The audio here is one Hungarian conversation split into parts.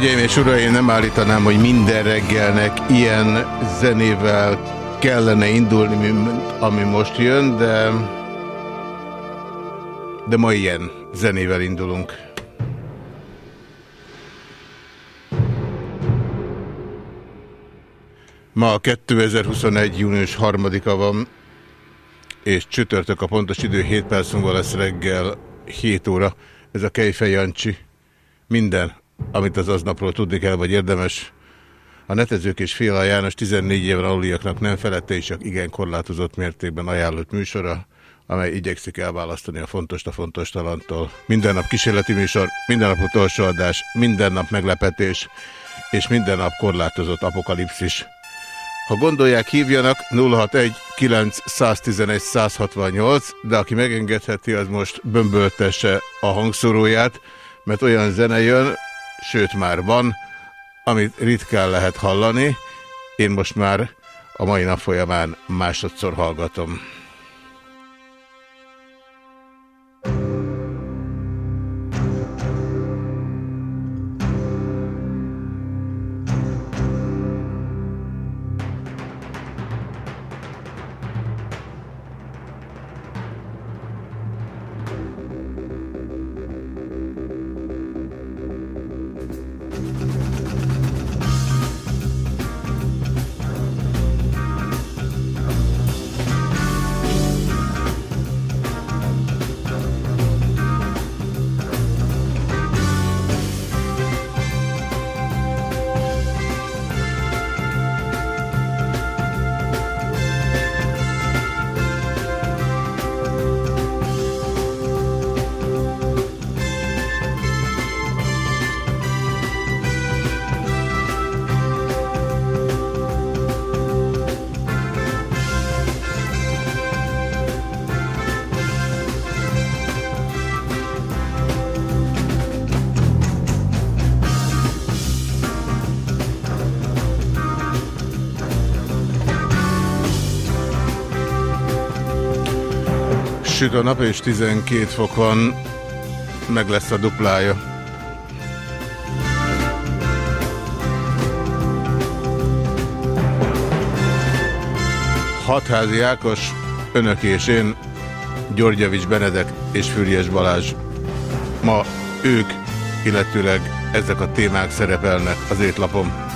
Hölgyeim és Uraim, nem állítanám, hogy minden reggelnek ilyen zenével kellene indulni, ami most jön, de, de ma ilyen zenével indulunk. Ma 2021. június 3-a van, és csütörtök a pontos idő 7 perc múlva lesz reggel 7 óra. Ez a Kejfej Jancsi. Minden, amit az aznapról tudni kell, vagy érdemes. A netezők és Féla János 14 éven aluliaknak nem felette, és csak igen korlátozott mértékben ajánlott műsora, amely igyekszik elválasztani a fontos a fontos talantól. Minden nap kísérleti műsor, minden nap utolsó adás, minden nap meglepetés, és minden nap korlátozott apokalipszis. Ha gondolják, hívjanak 061 911 168, de aki megengedheti, az most bömböltesse a hangszóróját, mert olyan zene jön, sőt már van, amit ritkán lehet hallani. Én most már a mai nap folyamán másodszor hallgatom. Süt a nap és 12 fok van, meg lesz a duplája. Hatházi Ákos, Önök és én, Györgyevics Benedek és Füriyes Balázs. Ma ők, illetőleg ezek a témák szerepelnek az étlapom.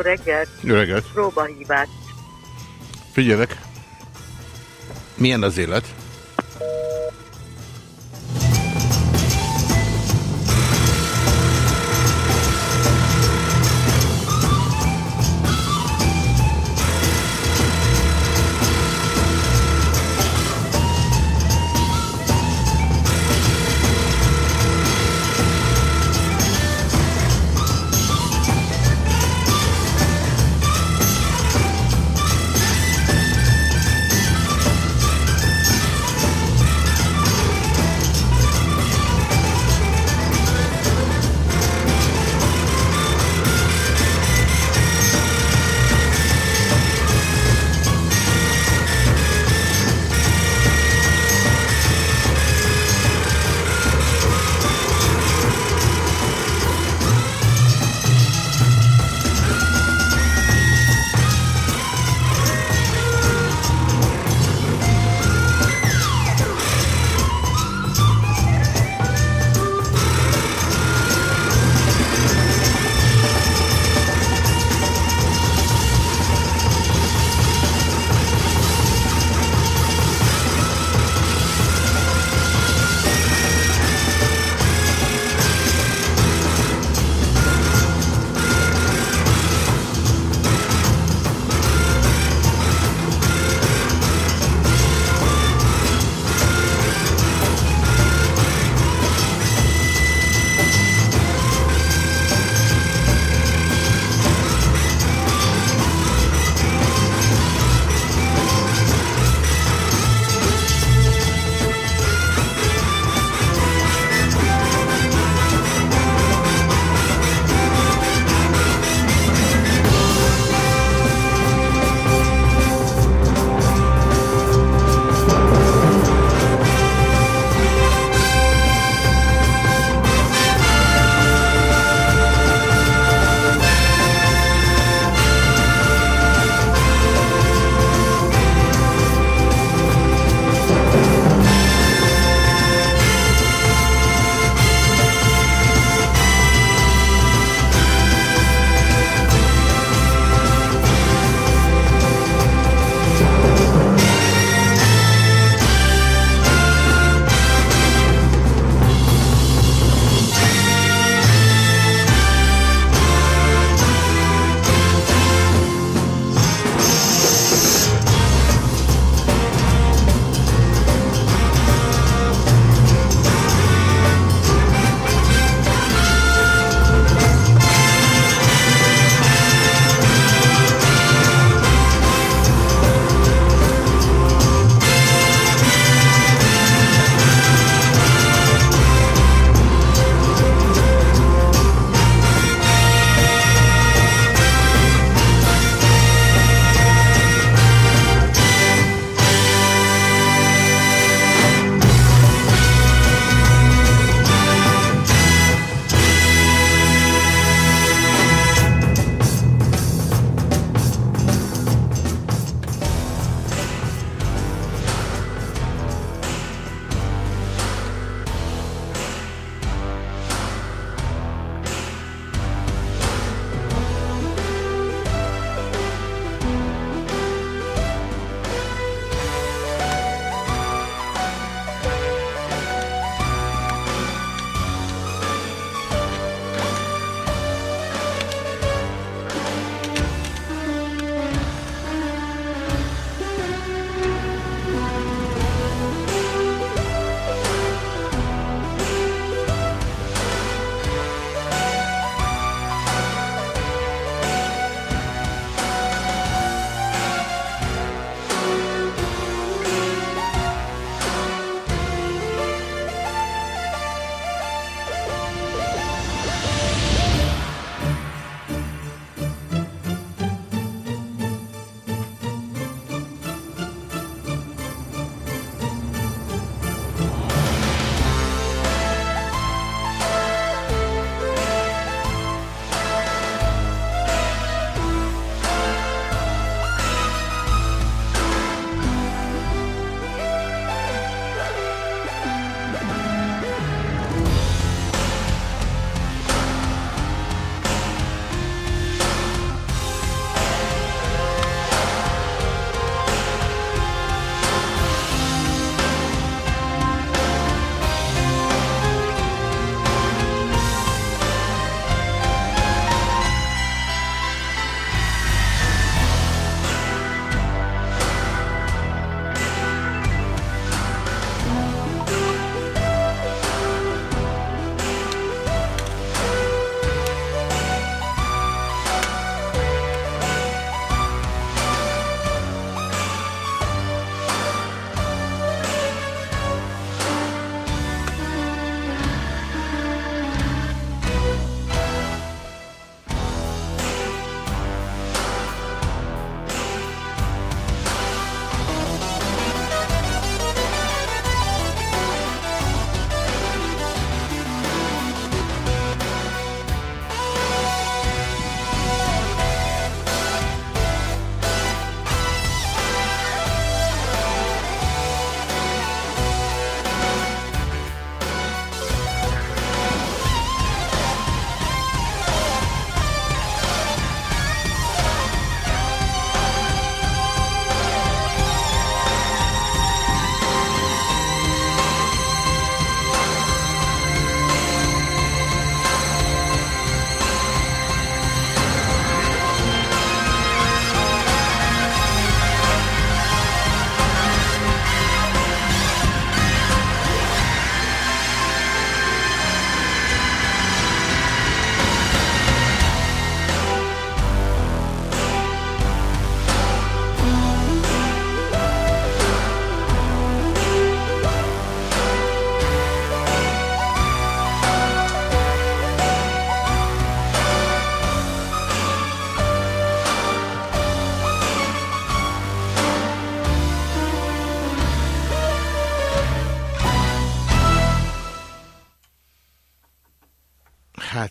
Jó reggelt. Jó reggelt. Próbahívás. Figyelek. Milyen az élet?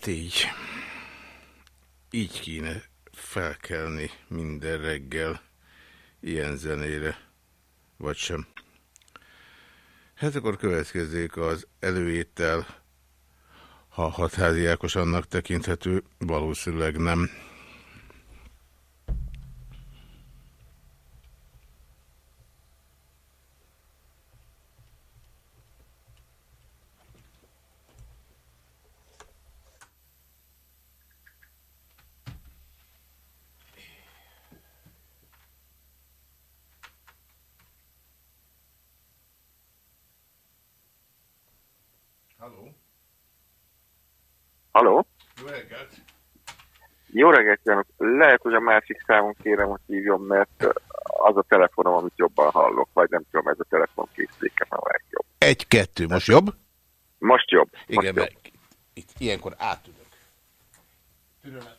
Hát így. Így kéne felkelni minden reggel ilyen zenére, vagy sem. Hát akkor következzék az előétel, ha hatházi Ákos annak tekinthető, valószínűleg nem. Haló? Jó reggelt! Jó reggelt kívánok! Lehet, hogy a másik számon kérem, hogy hívjon, mert az a telefonom, amit jobban hallok, vagy nem tudom, ez a telefon készülékem a legjobb. Egy-kettő, most jobb? Most jobb. Most Igen, jobb. mert itt ilyenkor átülök. Türelem.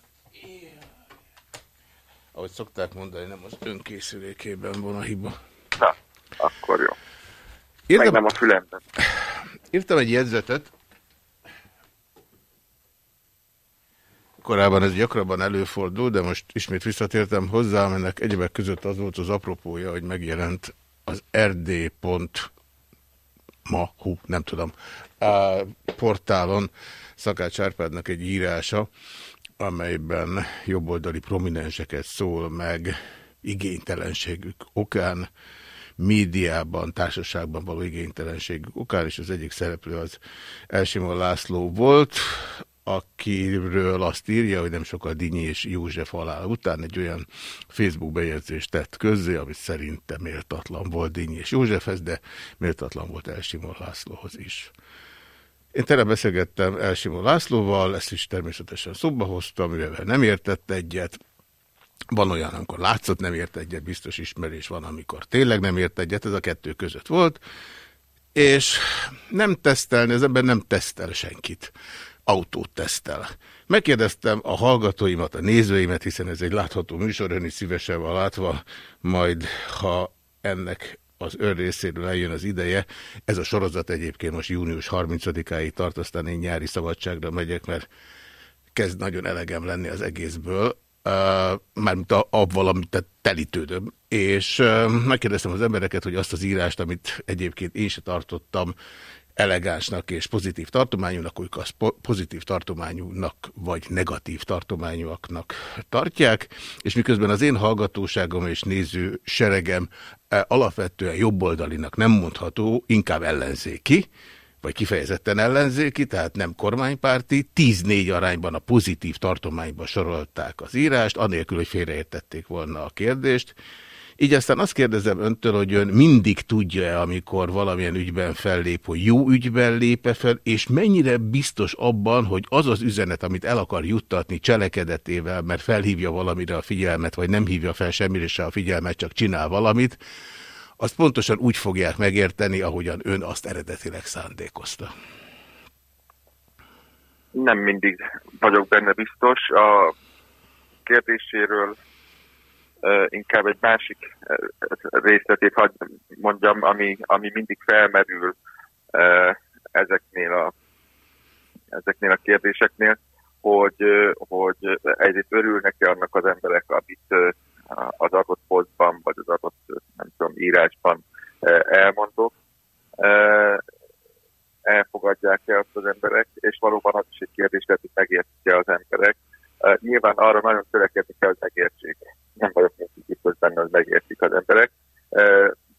Ahogy szokták mondani, nem az önkészülékében van a hiba. Na, akkor jó. Meg Írtam, nem a fülemben. írtam egy jegyzetet. Korábban ez gyakrabban előfordul, de most ismét visszatértem hozzá, ennek egyebek között az volt az apropója, hogy megjelent az rd.ma, hú, nem tudom, a portálon Szakács Árpádnak egy írása, amelyben jobboldali prominenseket szól meg igénytelenségük okán, médiában, társaságban való igénytelenségük okán, és az egyik szereplő az Elsimon László volt, akiről azt írja, hogy nem sokkal Dinyi és József halál után egy olyan Facebook bejegyzést tett közzé, ami szerintem méltatlan volt Dinyi és Józsefhez, de méltatlan volt Elsimon Lászlóhoz is. Én tele beszélgettem Elsimon Lászlóval, ezt is természetesen szóba hoztam, mivel nem értett egyet. Van olyan, amikor látszott nem ért egyet, biztos ismerés van, amikor tényleg nem ért egyet, ez a kettő között volt. És nem tesztelni, az ember nem tesztel senkit. Autót tesztel. Megkérdeztem a hallgatóimat, a nézőimet, hiszen ez egy látható műsor, ön is szívesen van látva, majd ha ennek az ön részéről eljön az ideje. Ez a sorozat egyébként most június 30-áig tart, aztán én nyári szabadságra megyek, mert kezd nagyon elegem lenni az egészből, uh, mármint a, avval, amit telítődöm. És megkérdeztem az embereket, hogy azt az írást, amit egyébként én se tartottam elegánsnak és pozitív tartományúnak, ők azt po pozitív tartományúnak vagy negatív tartományúaknak tartják, és miközben az én hallgatóságom és néző seregem eh, alapvetően jobboldalinak nem mondható, inkább ellenzéki, vagy kifejezetten ellenzéki, tehát nem kormánypárti, 10-4 arányban a pozitív tartományba sorolták az írást, anélkül, hogy félreértették volna a kérdést. Így aztán azt kérdezem öntől, hogy ön mindig tudja-e, amikor valamilyen ügyben fellép, hogy jó ügyben lépe fel, és mennyire biztos abban, hogy az az üzenet, amit el akar juttatni cselekedetével, mert felhívja valamire a figyelmet, vagy nem hívja fel semmire se a figyelmet, csak csinál valamit, azt pontosan úgy fogják megérteni, ahogyan ön azt eredetileg szándékozta. Nem mindig vagyok benne biztos. A kérdéséről inkább egy másik részletét hagy mondjam, ami, ami mindig felmerül ezeknél a, ezeknél a kérdéseknél, hogy, hogy egyrészt örülnek-e annak az emberek, amit az adott posztban, vagy az adott, nem tudom, írásban elmondok, elfogadják-e azt az emberek, és valóban az is egy kérdés, hogy megértik-e az emberek. Nyilván arra nagyon törekedni kell, hogy megértsék. Nem vagyok mindig biztos benne, hogy megértik az emberek,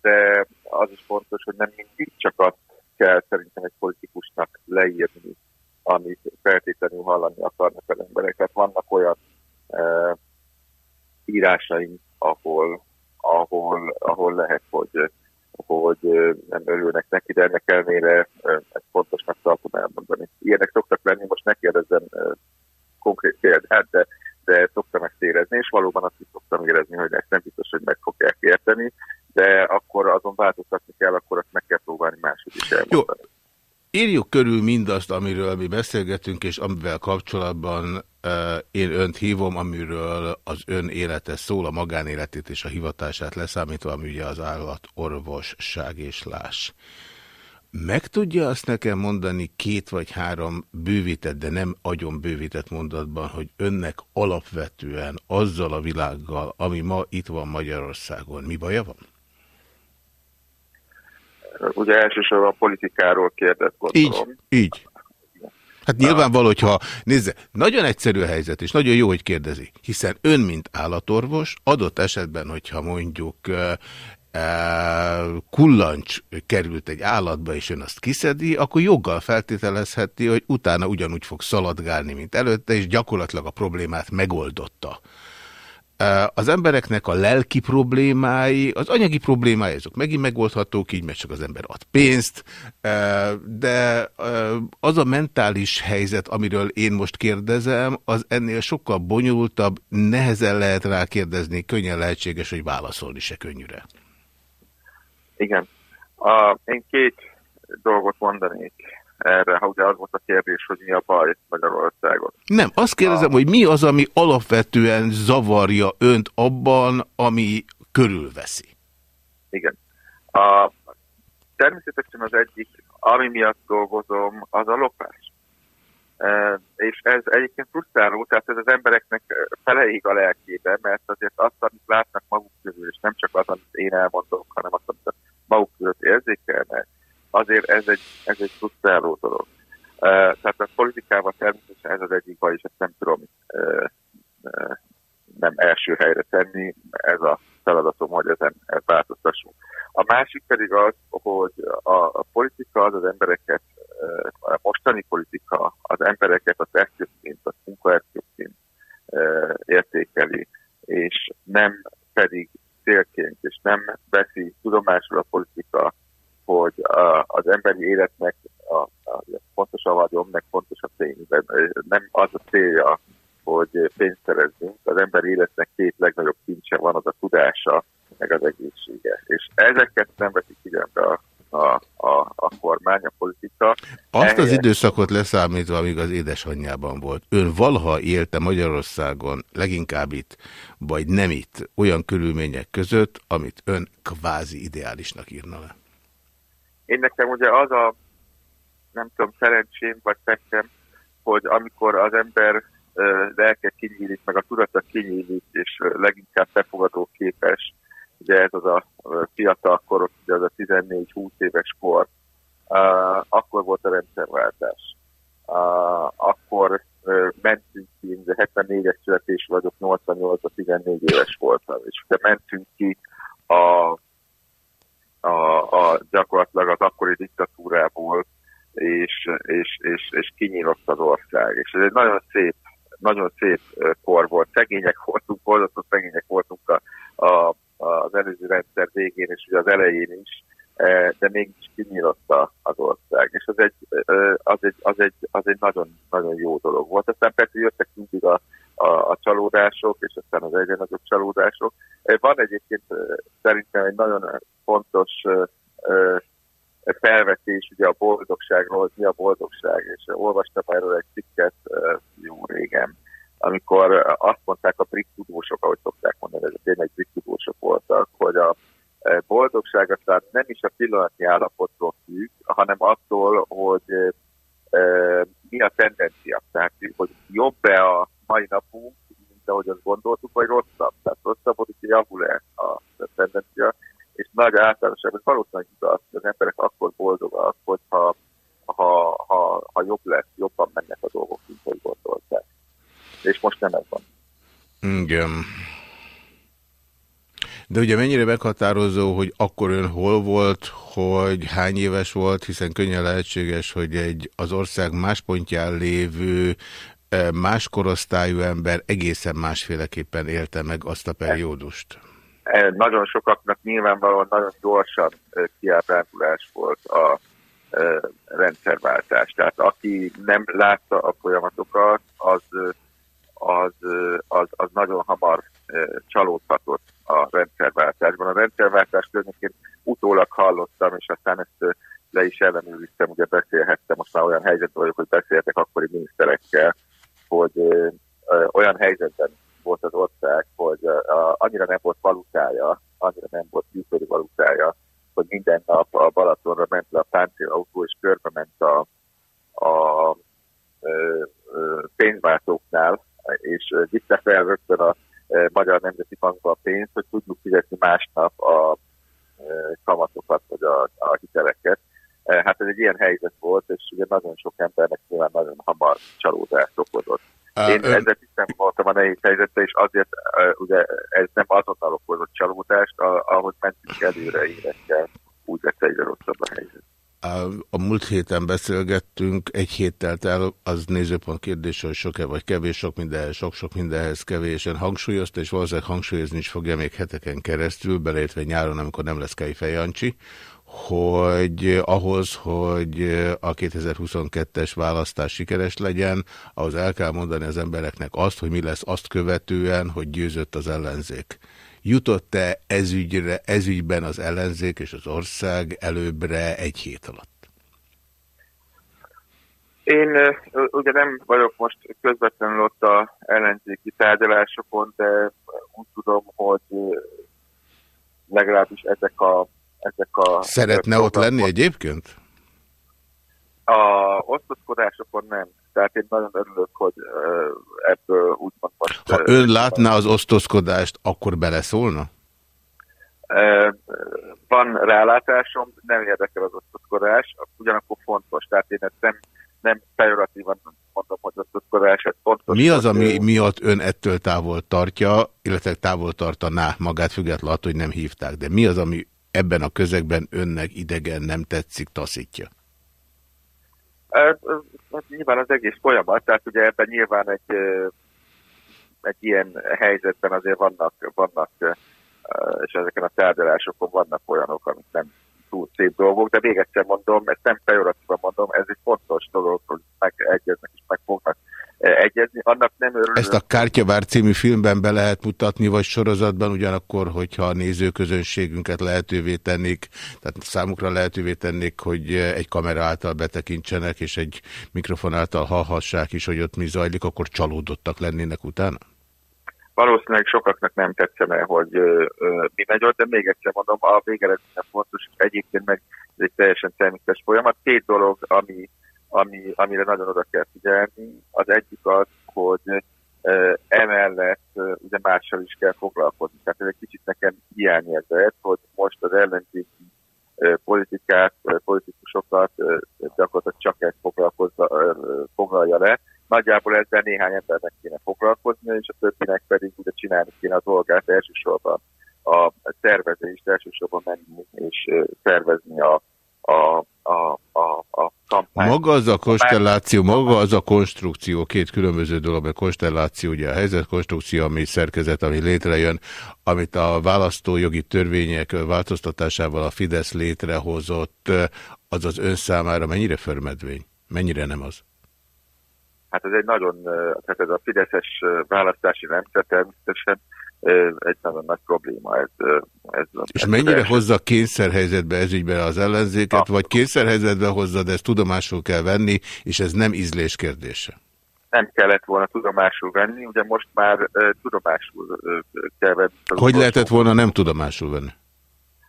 de az is fontos, hogy nem mindig csak azt kell szerintem egy politikusnak leírni, amit feltétlenül hallani akarnak az emberek. Tehát vannak olyan írásaink, ahol, ahol, ahol lehet, hogy, hogy nem örülnek neki, de ennek ellenére ezt fontosnak tartom elmondani. Ilyenek szoktak lenni, most ne kérdezzem konkrét példát, de, de szoktam ezt érezni, és valóban azt is szoktam érezni, hogy ezt nem biztos, hogy meg fogják érteni, de akkor azon változtatni kell, akkor azt meg kell próbálni máshogy is elmondani. Jó. Írjuk körül mindazt, amiről mi beszélgetünk, és amivel kapcsolatban uh, én önt hívom, amiről az ön élete szól, a magánéletét és a hivatását leszámítva, ami ugye az állatorvosság és lás. Meg tudja azt nekem mondani két vagy három bővített, de nem agyon bővített mondatban, hogy önnek alapvetően azzal a világgal, ami ma itt van Magyarországon, mi baja van? Ugye elsősorban a politikáról kérdett, gondolom. Így, így. Hát nyilvánvaló, hogyha, nézze, nagyon egyszerű a helyzet, és nagyon jó, hogy kérdezi, hiszen ön, mint állatorvos, adott esetben, hogyha mondjuk kullancs került egy állatba, és ön azt kiszedi, akkor joggal feltételezheti, hogy utána ugyanúgy fog szaladgálni, mint előtte, és gyakorlatilag a problémát megoldotta. Az embereknek a lelki problémái, az anyagi problémái, azok megint megoldhatók, így mert csak az ember ad pénzt, de az a mentális helyzet, amiről én most kérdezem, az ennél sokkal bonyolultabb, nehezen lehet rá kérdezni, könnyen lehetséges, hogy válaszolni se könnyűre. Igen. A, én két dolgot mondanék erre, ha ugye az volt a kérdés, hogy mi a baj Magyarországon. Nem, azt kérdezem, a... hogy mi az, ami alapvetően zavarja önt abban, ami körülveszi. Igen. A, természetesen az egyik, ami miatt dolgozom, az a lopás. E, és ez egyébként frusztráló, tehát ez az embereknek feleig a lelkében, mert azért azt, amit látnak maguk közül, és nem csak az, amit én elmondok, hanem azt, amit maguk között érzékelnek, azért ez egy, ez egy frusztráló dolog. Uh, tehát a politikában természetesen ez az egyik baj, és ezt nem tudom uh, uh, nem első helyre tenni, ez a feladatom, hogy ezen változtassunk. A másik pedig az, hogy a, a politika az az embereket, a mostani politika az embereket az eszközként, a munkaeszközként értékeli, és nem pedig célként, és nem veszi tudomásul a politika, hogy az emberi életnek a, a, fontos a vagyon, meg fontos a pénz. Nem az a célja, hogy pénzt szerezzünk. Az emberi életnek két legnagyobb kincse van, az a tudása, meg az egészsége. És ezeket nem veszik figyelembe a, a, a, a kormány, a politika. Azt az időszakot leszámítva, amíg az édesanyjában volt. Ön valaha élte Magyarországon, leginkább itt, vagy nem itt, olyan körülmények között, amit ön kvázi ideálisnak írna le? Én nekem ugye az a, nem tudom, szerencsém vagy fektem, hogy amikor az ember lelke kinyílik, meg a tudata kinyílik, és leginkább befogadó képes, ugye ez az a fiatal korok, ugye az a 14-20 éves kor, akkor volt a rendszerváltás. Akkor mentünk ki, 74-es születés vagyok, 88 a 14 éves voltam, és ugye mentünk ki a a, a gyakorlatilag az akkori diktatúrából, és, és, és, és kinyílott az ország. És ez egy nagyon szép, nagyon szép kor volt. Szegények voltunk, boldogos szegények voltunk a, a, az előző rendszer végén, és ugye az elején is, de mégis kinyílott az ország. És az egy, az egy, az egy, az egy nagyon, nagyon jó dolog volt. Aztán persze jöttek mindig a, a, a csalódások, és aztán az egyre csalódások. Van egyébként szerintem egy nagyon fontos felvetés ugye a boldogságról, hogy mi a boldogság, és olvastam erről egy cikket jó régen, amikor azt mondták a brit tudósok, ahogy szokták mondani, ezek tényleg brit tudósok voltak, hogy a boldogság aztán nem is a pillanatnyi állapotról függ, hanem attól, hogy mi a tendencia. Tehát, hogy jobb-e a mai napunk, mint ahogy azt gondoltuk, vagy rosszabb. Tehát rosszabb, hogy javul-e a tendencia és nagy általánosságban valószínűleg igaz, hogy az emberek akkor boldogak, hogyha ha, ha, ha jobb lesz, jobban mennek a dolgok, mint hogy gondolták. És most nem ez van. Igen. De ugye mennyire meghatározó, hogy akkor ön hol volt, hogy hány éves volt, hiszen könnyen lehetséges, hogy egy az ország más pontján lévő eh, más korosztályú ember egészen másféleképpen élte meg azt a periódust. E, nagyon sokaknak nyilvánvalóan nagyon gyorsan e, kiábrándulás volt a e, rendszerváltás. Tehát aki nem látta a folyamatokat, az, az, az, az nagyon hamar csalódhatott a rendszerváltásban. A rendszerváltás környékén utólag hallottam, és aztán ezt le is ellenőriztem, ugye beszélhettem, most már olyan helyzetben vagyok, hogy beszéltek akkori miniszterekkel, hogy olyan helyzetben volt az ország, hogy annyira nem volt valutája, annyira nem volt külföldi valutája, hogy minden nap a Balatonra ment le a páncélautó, és körbe ment a, a ö, ö, pénzváltóknál, és vitte fel rögtön a Magyar Nemzeti Bankba a pénzt, hogy tudjuk fizetni másnap a kamatokat, vagy a, a hiteleket. Hát ez egy ilyen helyzet volt, és ugye nagyon sok embernek nyilván nagyon hamar csalódást okozott. Én ön... ezzel tisztán voltam a nehéz helyzetbe, és azért ugye ez nem azonnal okozott csalódást, ahogy mentünk előre évekkel, úgy lett egyre rosszabb a helyzet. A múlt héten beszélgettünk, egy hét telt el, az nézőpont kérdés, hogy sok-e vagy kevés, sok mindenhez, sok-sok mindenhez kevésen hangsúlyozta, és valószínűleg hangsúlyozni is fogja még heteken keresztül, beleértve nyáron, amikor nem lesz Kejfej Jancsi, hogy ahhoz, hogy a 2022-es választás sikeres legyen, ahhoz el kell mondani az embereknek azt, hogy mi lesz azt követően, hogy győzött az ellenzék. Jutott-e ezügyre, ezügyben az ellenzék és az ország előbbre egy hét alatt? Én ugye nem vagyok most közvetlenül ott a ellenzéki tárgyalásokon, de úgy tudom, hogy legalábbis ezek a... Ezek a Szeretne ott lenni egyébként? A osztozkodásokon nem. Tehát én nagyon örülök, hogy ebből úgymond most... Ha ön látná az osztozkodást, akkor beleszólna? Van rálátásom, nem érdekel az osztozkodás, ugyanakkor fontos. Tehát én ezt nem, nem pejoratívan mondom, hogy osztozkodás, ez fontos. Mi az, ami miatt ön ettől távol tartja, illetve távol tartaná magát függetlenül attól, hogy nem hívták, de mi az, ami ebben a közegben önnek idegen nem tetszik, taszítja? Hát nyilván az egész folyamat, tehát ugye ebben nyilván egy, egy ilyen helyzetben azért vannak, vannak és ezeken a tárgyalásokon vannak olyanok, amik nem túl szép dolgok, de még egyszer mondom, ezt nem pejoratívan mondom, ez egy fontos dolog, hogy megegyeznek és meg fognak egyezni. Annak nem örülök. Ezt a Kártyavár című filmben be lehet mutatni, vagy sorozatban, ugyanakkor, hogyha a nézőközönségünket lehetővé tennék, tehát számukra lehetővé tennék, hogy egy kamera által betekintsenek, és egy mikrofon által hallhassák is, hogy ott mi zajlik, akkor csalódottak lennének utána? Valószínűleg sokaknak nem tetszene, hogy ö, ö, mi megy ott, de még egyszer mondom, a végeredményen fontos, és egyébként meg ez egy teljesen természetes folyamat. Két dolog, ami ami, amire nagyon oda kell figyelni. Az egyik az, hogy emellett ugye mással is kell foglalkozni. Tehát ez egy kicsit nekem hiányérzet, hogy most az ellenzéki politikát, politikusokat gyakorlatilag csak ezt foglalkozza, foglalja le. Nagyjából ezzel néhány embernek kéne foglalkozni, és a többinek pedig ugye csinálni kéne a dolgát elsősorban a tervezést, elsősorban menni és szervezni a, a a, a, a kampány. Maga az a konstelláció, maga az a konstrukció, két különböző dolog, a konstelláció, ugye a helyzetkonstrukció, ami szerkezet, ami létrejön, amit a választójogi törvények változtatásával a Fidesz létrehozott, az az ön számára mennyire förmedvény? Mennyire nem az? Hát ez egy nagyon, tehát ez a Fideszes választási rendszer természetesen egy nagyon nagy probléma. Ez, ez És mennyire első. hozza kényszerhelyzetbe ezügyben az ellenzéket, a, vagy kényszerhelyzetbe hozza, de ezt tudomásul kell venni, és ez nem ízlés kérdése? Nem kellett volna tudomásul venni, ugye most már uh, tudomásul uh, kell venni. Hogy lehetett volna nem tudomásul venni?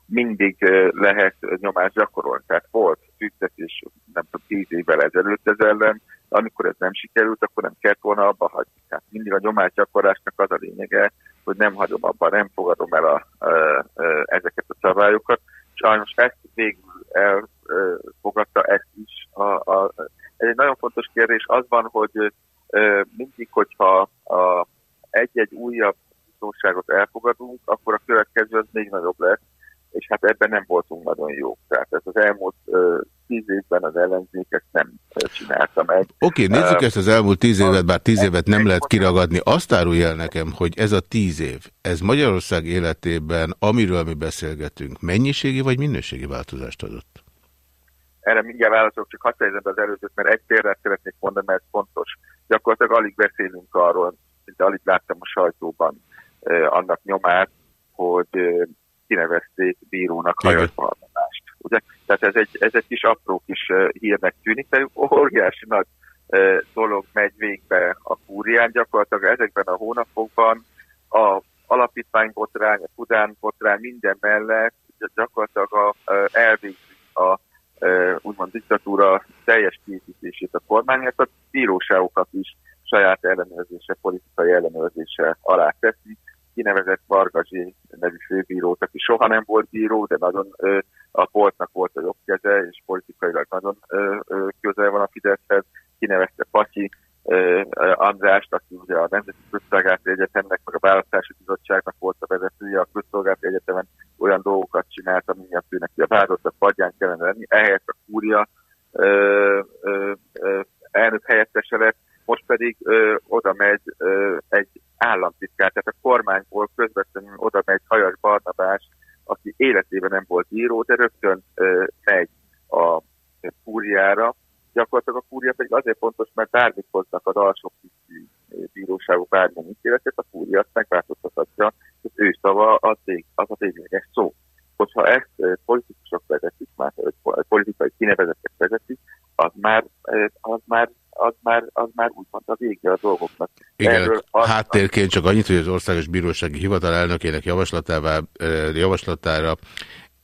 Mindig lehet nyomást gyakorolni. Tehát volt tüntetés, nem tudom, tíz évvel ezelőtt ez ellen, amikor ez nem sikerült, akkor nem kellett volna abba hagyni. Tehát mindig a nyomásgyakorlásnak az a lényege, hogy nem hagyom abba, nem fogadom el a, a, a, ezeket a szabályokat. Sajnos ezt végül elfogadta ezt is. A, a, ez egy nagyon fontos kérdés. Az van, hogy mindig, hogyha egy-egy újabb szóságot elfogadunk, akkor a következő az még nagyobb lesz, és hát ebben nem voltunk nagyon jók. Tehát ez az elmúlt tíz évben az ellenzék ezt nem csinálta meg. Oké, okay, nézzük uh, ezt az elmúlt tíz évet, bár tíz évet nem lehet kiragadni. Azt árulj el nekem, hogy ez a tíz év, ez Magyarország életében, amiről mi beszélgetünk, mennyiségi vagy minőségi változást adott? Erre mindjárt válaszolok, csak hadd fejezem az előzőt, mert egy példát szeretnék mondani, mert ez fontos. Gyakorlatilag alig beszélünk arról, de alig láttam a sajtóban uh, annak nyomát, hogy kinevezték bírónak hajatvalmanást. Ugye? Tehát ez egy, ez egy kis apró kis hírnek tűnik, de óriási nagy dolog megy végbe a kúrián. Gyakorlatilag ezekben a hónapokban a alapítványbotrány, a Fudán botrány minden mellett gyakorlatilag a, elvégzik a úgymond diktatúra teljes készítését a kormánynak, a bíróságokat is saját ellenőrzése, politikai ellenőrzése alá teszi. Kinevezett Vargazsi nevű főbírót, aki soha nem volt bíró, de nagyon ö, a poltnak volt a jobb keze, és politikailag nagyon ö, ö, közel van a Fideszhez. Kinevezte Patyi Andrást, aki ugye a Nemzeti Közszolgálati Egyetemnek, meg a Választási Bizottságnak volt a vezetője, a Közszolgálati Egyetemen olyan dolgokat csinált, ami miatt ő neki a vádoltat padján kellene lenni. Ehhez a kúria ö, ö, ö, elnök helyettese lett, most pedig ö, oda megy ö, egy államtitkár, tehát a kormányból közvetlenül oda megy Hajas Barnabás, aki életében nem volt író, de rögtön ö, megy a kúriára, gyakorlatilag a kúria pedig azért fontos, mert bármit hoznak az alsó bíróságok bármilyen ítéletet, a kúria azt megváltoztatja, hogy ő szava az, az a tényleges szó. Hogyha ezt politikusok vezetik, már politikai kinevezetek vezetik, az már, az már az már, az már úgymond a vége a dolgoknak. Igen, Erről háttérként csak annyit, hogy az Országos Bírósági Hivatal elnökének javaslatára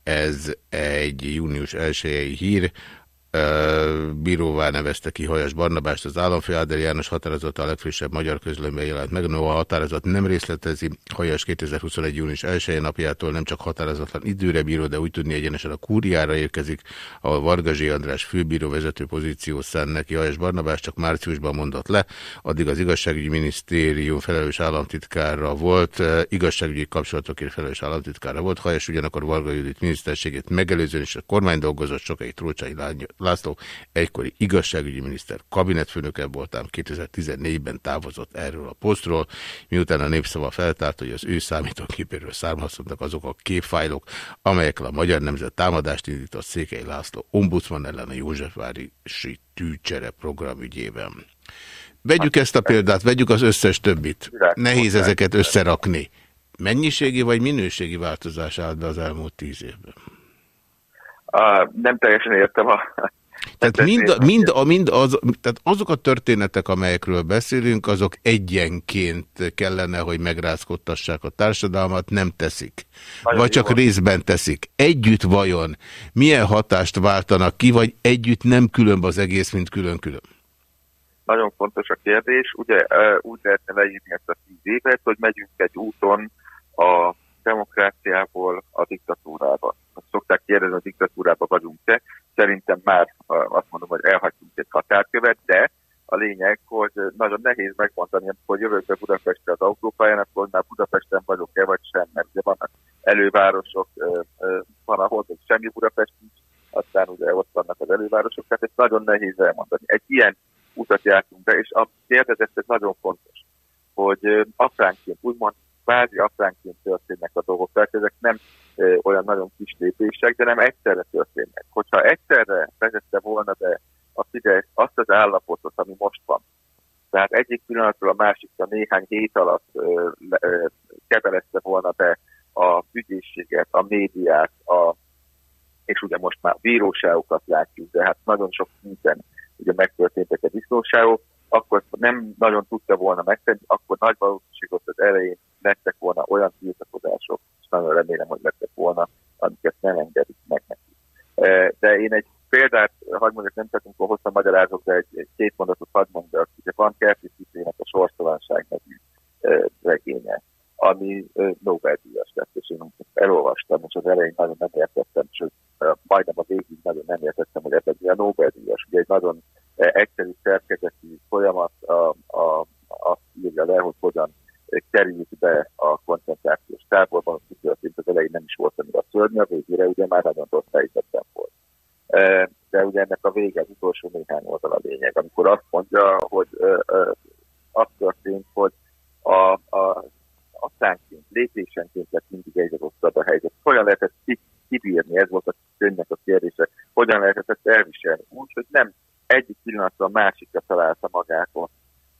ez egy június 1 hír, bíróvá nevezte ki Hajas Barnabást, az államfő Áder János határozata a legfrissebb magyar közlömben jelent meg. No, a határozat nem részletezi Hajas 2021. június 1 napjától nem csak határozatlan időre bíró, de úgy tudni egyenesen a kúriára érkezik, ahol Vargazsi András főbíró vezető pozíció szán neki Hajas Barnabás csak márciusban mondott le, addig az igazságügyi minisztérium felelős államtitkára volt, igazságügyi kapcsolatokért felelős államtitkára volt, Hajas ugyanakkor Varga Judit miniszterségét megelőzően és a kormány dolgozott sokáig Trócsai lány László, egykori igazságügyi miniszter kabinetfőnöke voltam, 2014-ben távozott erről a posztról, miután a népszava feltárt, hogy az ő számítógépéről származhatnak azok a képfájlok, amelyekkel a Magyar Nemzet támadást indított Székely László ombudsman ellen a Józsefvári tűcsere programügyében. Vegyük ezt a példát, vegyük az összes többit. Nehéz ezeket összerakni. Mennyiségi vagy minőségi változás állt be az elmúlt tíz évben? Uh, nem teljesen értem a... Tehát, mind, mind, a, mind az, tehát azok a történetek, amelyekről beszélünk, azok egyenként kellene, hogy megrázkodtassák a társadalmat, nem teszik. Nagyon vagy csak jó. részben teszik. Együtt vajon milyen hatást váltanak ki, vagy együtt nem különb az egész, mint külön-külön? Nagyon fontos a kérdés. Ugye úgy lehetne leírni ezt a tíz évet, hogy megyünk egy úton a demokráciából a diktatúrába. Azt szokták kérdezni, a diktatúrába vagyunk-e. Szerintem már azt mondom, hogy elhagytunk egy határkövet, de a lényeg, hogy nagyon nehéz megmondani, hogy jövök Budapestre az autópályán, akkor már Budapesten vagyok-e vagy sem, mert ugye vannak elővárosok, van ahol még semmi Budapest nincs, aztán ugye ott vannak az elővárosok, tehát ez nagyon nehéz elmondani. Egy ilyen utat jártunk be, és a kérdezett, ez nagyon fontos, hogy apránként úgymond kvázi apránként történnek a dolgok, tehát ezek nem e, olyan nagyon kis lépések, de nem egyszerre történnek. Hogyha egyszerre vezette volna be a Fidesz azt az állapotot, ami most van, tehát egyik pillanatról a másikra néhány hét alatt kebelezte volna be a ügyészséget, a médiát, a, és ugye most már bíróságokat látjuk, de hát nagyon sok szinten ugye megtörténtek a disznóságok, akkor nem nagyon tudta volna megtenni, akkor nagy valószínűség az elején lettek volna olyan tiltakozások, és nagyon remélem, hogy lettek volna, amiket nem engedik meg neki. E, de én egy példát, hagyd mondjak, nem csak amikor hosszan magyarázok, de egy, egy két mondatot hadd mondjak. Ugye van Kerti Szitrének a Sorstalanság nevű e, regénye, ami e, Nobel-díjas lett, és én elolvastam, és az elején nagyon nem értettem, sőt, majdnem a végig nagyon nem értettem, hogy ez egy Nobel-díjas. Ugye egy nagyon egyszerű szerkezeti folyamat a, a, azt írja le, hogy hogyan került be a koncentrációs táborban, az történt az elején nem is volt annyira szörnyű, a végére ugye már nagyon rossz helyzetben volt. De ugye ennek a vége, az utolsó néhány oldal a lényeg, amikor azt mondja, hogy az történt, hogy a, a, a szánként, lépésenként lett mindig egyre rosszabb a helyzet. Hogyan lehetett kibírni, ez volt a könyvnek a kérdése, hogyan lehetett ezt elviselni? Úgy, hogy nem egyik pillanatra a másikra találta magát ott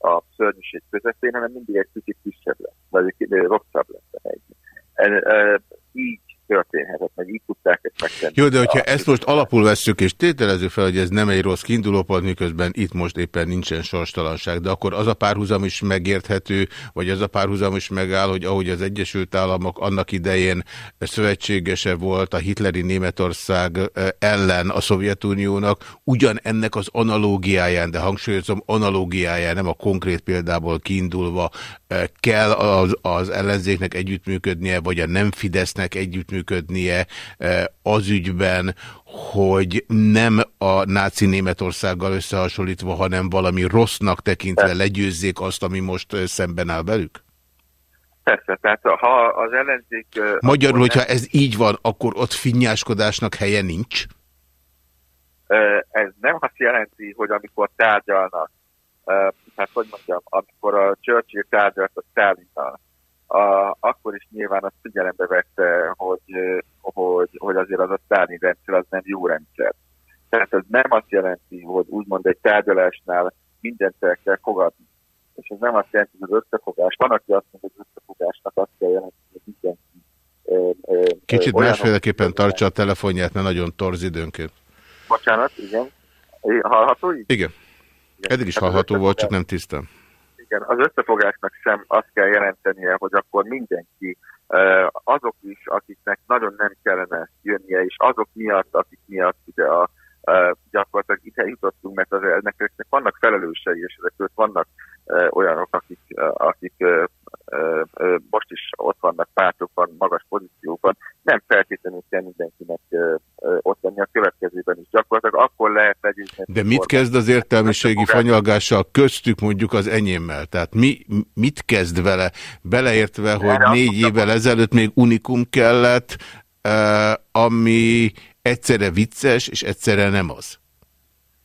a szörnyűség közepén, hanem mindig egy kicsit kisebb lesz, vagy rosszabb lesz a helyzet. Így történhetett, meg így tudták ezt megtenni. Jó, de hogyha ezt most alapul vesszük, és tételezzük fel, hogy ez nem egy rossz kiindulópont, miközben itt most éppen nincsen sorstalanság, de akkor az a párhuzam is megérthető, vagy az a párhuzam is megáll, hogy ahogy az Egyesült Államok annak idején szövetségese volt a hitleri Németország eh, ellen a Szovjetuniónak, ugyan ennek az analógiáján, de hangsúlyozom analógiáján, nem a konkrét példából kiindulva eh, kell az, az ellenzéknek együttműködnie, vagy a nem Fidesznek együttműködnie eh, az ügyben, hogy nem a náci Németországgal összehasonlítva, hanem valami rossznak tekintve legyőzzék azt, ami most eh, szemben áll velük? Persze, tehát ha az ellenzék... Eh, Magyarul, hogyha ez így van, akkor ott finnyáskodásnak helye nincs? Ez nem azt jelenti, hogy amikor tárgyalnak, hát hogy mondjam, amikor a Churchill tárgyalt a Stalinnal, a, akkor is nyilván azt figyelembe vette, hogy, hogy, hogy azért az a Stalin rendszer az nem jó rendszer. Tehát ez nem azt jelenti, hogy úgymond egy tárgyalásnál mindent el kell fogadni. És ez nem azt jelenti, hogy az összefogás. Van, aki azt mondja, hogy az összefogásnak azt kell jelenti, hogy mindenki Kicsit másféleképpen tartsa a telefonját, mert nagyon torz időnként. Bocsánat, igen. Hallható így? Igen. Eddig is hallható volt, csak nem tisztán igen, az összefogásnak sem azt kell jelentenie, hogy akkor mindenki, azok is, akiknek nagyon nem kellene jönnie, és azok miatt, akik miatt ugye a, gyakorlatilag ide jutottunk, mert az ennek vannak felelősei, és ezek között vannak olyanok, akik, akik most is ott vannak pártokban, magas pozícióban, nem feltétlenül kell mindenkinek ott lenni a következőben is. Gyakorlatilag akkor lehet legyőzni. De mit kezd az értelmiségi fanyalgással köztük mondjuk az enyémmel? Tehát mi, mit kezd vele? Beleértve, hogy négy évvel ezelőtt még unikum kellett, ami egyszerre vicces, és egyszerre nem az.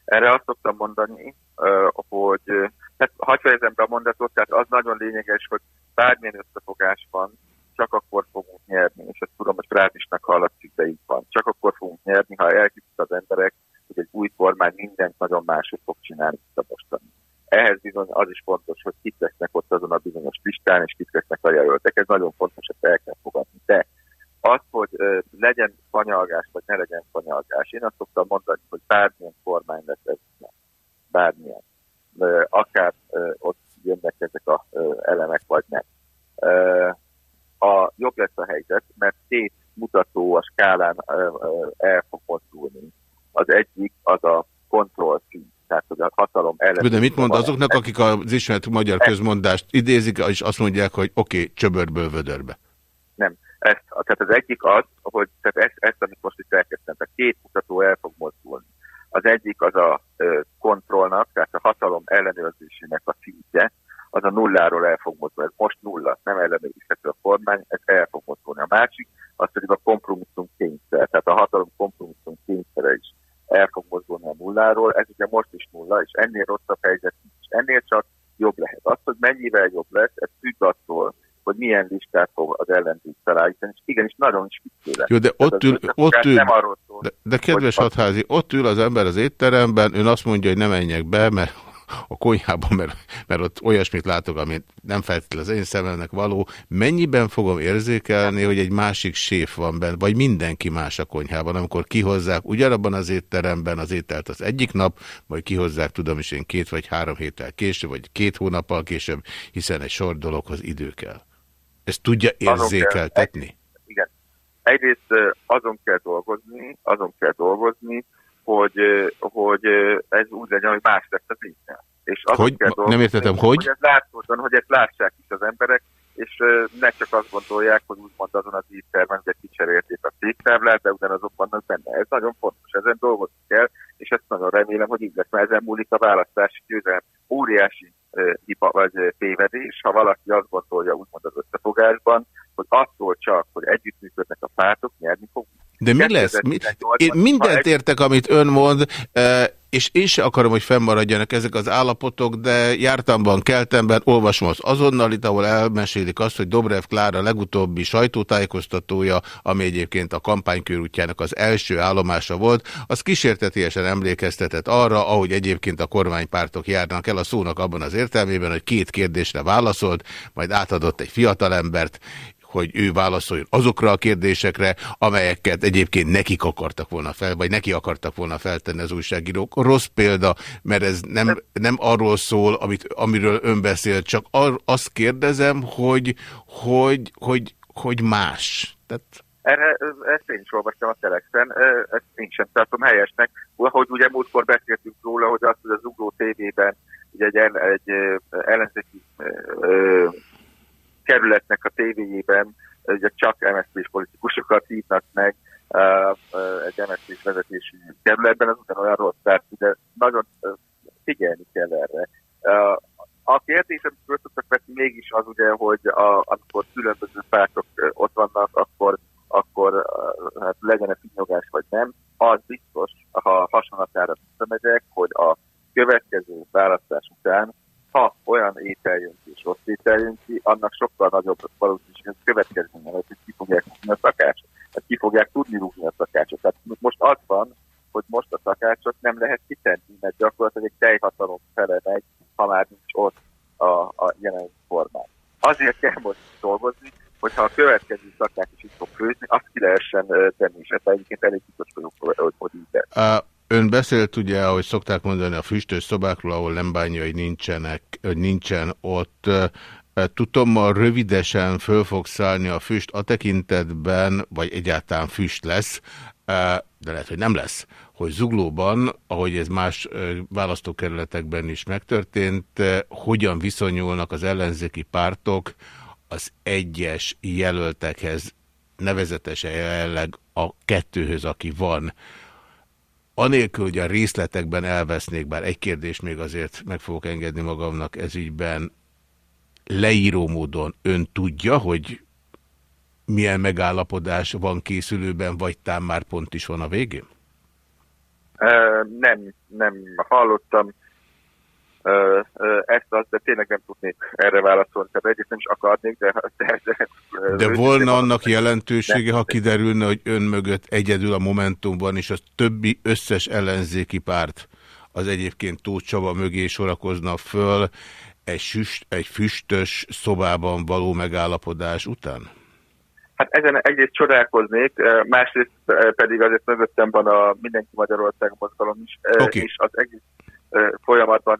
Erre azt szoktam mondani, hogy hát, hagyj fejezem be a mondatot, tehát az nagyon lényeges, hogy bármilyen összefogás van, csak akkor fogunk nyerni, és ezt tudom, hogy frázisnak hallatszik, de így van. Csak akkor fogunk nyerni, ha elkívül az emberek, hogy egy új kormány mindent nagyon máshogy fog csinálni, mint a mostani. Ehhez bizony az is fontos, hogy kik lesznek ott azon a bizonyos listán, és kik lesznek a jelöltek. Ez nagyon fontos, hogy el kell fogadni. De az, hogy uh, legyen fanyalgás, vagy ne legyen fanyalgás, én azt szoktam mondani, hogy bármilyen kormány lesz ez, bármilyen akár ott jönnek ezek az elemek, vagy nem. A jobb lesz a helyzet, mert két mutató a skálán el fog mozdulni. Az egyik az a kontroll szint, tehát hogy a hatalom ellen. De mit mond azoknak, akik az ismert magyar közmondást idézik, és azt mondják, hogy oké, okay, csöbörből vödörbe? Nem. Ezt, tehát az egyik az, hogy tehát ezt, ezt amit most itt elkezdtem, tehát két mutató el fog mozdulni. Az egyik az a kontrollnak, tehát a hatalom ellenőrzésének a szintje, az a nulláról el fog mozdulni. Ez most nulla, nem ellenőrizhető a kormány, ez el fog mozdulni. A másik, az pedig a kompromisszum kényszer, tehát a hatalom kompromisszum kényszere is el fog mozdulni a nulláról. Ez ugye most is nulla, és ennél rosszabb helyzet nincs. Ennél csak jobb lehet. Az, hogy mennyivel jobb lesz, ez függ attól, hogy milyen listát fog az ellenzék felállítani, és igenis nagyon is figyelek. Jó, de ott ül, ott ül nem szól, de, de kedves hatházi, ott ül az ember az étteremben, ön azt mondja, hogy ne menjek be, mert a konyhában, mert, mert ott olyasmit látok, amit nem feltétlenül az én szememnek való. Mennyiben fogom érzékelni, hogy egy másik séf van benne, vagy mindenki más a konyhában, amikor kihozzák ugyanabban az étteremben az ételt az egyik nap, majd kihozzák, tudom is én, két vagy három héttel később, vagy két hónappal később, hiszen egy sor dologhoz idő kell. Ezt tudja érzékeltetni? Egy, igen. Egyrészt azon kell dolgozni, azon kell dolgozni, hogy, hogy ez úgy legyen, hogy más lesz az étel. És hogy? Kell dolgozni, nem értettem, hogy? Hogy, ez látszódjon, hogy ezt lássák is az emberek, és ne csak azt gondolják, hogy úgymond azon az éttermen, hogy kicserélték a széktáblát, de ugyanazok vannak benne. Ez nagyon fontos, ezen dolgozni kell, és ezt nagyon remélem, hogy így lesz, mert ezen múlik a választási győzelem. Óriási hiba vagy tévedés, ha valaki azt gondolja úgymond az összefogásban, hogy attól csak, hogy együttműködnek a pártok, nyerni fog. De mi lesz? Mi? Én mindent értek, amit ön mond, és én se akarom, hogy fennmaradjanak ezek az állapotok, de jártamban, keltemben, olvasom az azonnalit, ahol elmesélik azt, hogy Dobrev Klára legutóbbi sajtótájékoztatója, ami egyébként a kampánykörútjának az első állomása volt, az kísértetiesen emlékeztetett arra, ahogy egyébként a kormánypártok járnak el a szónak abban az értelmében, hogy két kérdésre válaszolt, majd átadott egy fiatalembert, hogy ő válaszoljon azokra a kérdésekre, amelyeket egyébként nekik akartak volna fel, vagy neki akartak volna feltenni az újságírók. Rossz példa, mert ez nem, nem arról szól, amit, amiről ön beszél, csak ar, azt kérdezem, hogy, hogy, hogy, hogy más. Tehát erre, ezt én is olvastam a Telexen, ezt én sem tartom helyesnek. Ahogy ugye múltkor beszéltünk róla, hogy azt, hogy az Ugró TV-ben egy, egy ellenzéki kerületnek a tévéjében ugye csak MSZP-s politikusokat hívnak meg egy MSZP-s vezetési kerületben, az ugyanolyan rossz, tehát ugye nagyon figyelni kell erre. A kérdés, amit föl szoktak vetni mégis az ugye, hogy a, amikor különböző pártok ott vannak, akkor akkor hát legyen-e finyogás vagy nem. Az biztos, ha hasonlatára visszamegyek, hogy a következő választás után, ha olyan étel jön ki, és rossz étel jön ki, annak sokkal nagyobb valószínűség következménye, hogy ki fogják rúgni a szakácsot. Hát ki fogják tudni rúgni a szakácsot. Tehát most az van, hogy most a szakácsot nem lehet kitenni, mert gyakorlatilag egy teljhatalom fele megy, ha már nincs ott a, a jelen formán. Azért kell most dolgozni, hogyha a következő szakát is itt fog főzni, azt ki lehessen tenni, és ebben egyébként elég biztos vagyok, hogy, így. Ön beszélt ugye, ahogy szokták mondani, a füstös szobákról, ahol hogy nincsenek, nincsen ott. Tudom, rövidesen föl fog szállni a füst a tekintetben, vagy egyáltalán füst lesz, de lehet, hogy nem lesz, hogy Zuglóban, ahogy ez más választókerületekben is megtörtént, hogyan viszonyulnak az ellenzéki pártok az egyes jelöltekhez, nevezetesen jelenleg a kettőhöz, aki van, anélkül, hogy a részletekben elvesznék, bár egy kérdés még azért meg fogok engedni magamnak ez ügyben, leíró módon ön tudja, hogy milyen megállapodás van készülőben, vagy tám már pont is van a végén? Nem, nem hallottam ezt az, de tényleg nem tudnék erre válaszolni. Tehát egyébként nem is akarnék, de... De, de, de volna annak jelentősége, ha kiderülne, hogy ön mögött egyedül a Momentumban, és a többi összes ellenzéki párt az egyébként Tóth Csaba mögé sorakozna föl egy, süst, egy füstös szobában való megállapodás után? Hát ezen egyrészt csodálkoznék, másrészt pedig azért mögöttem van a Mindenki Magyarország mozgalom is, okay. és az egész folyamatban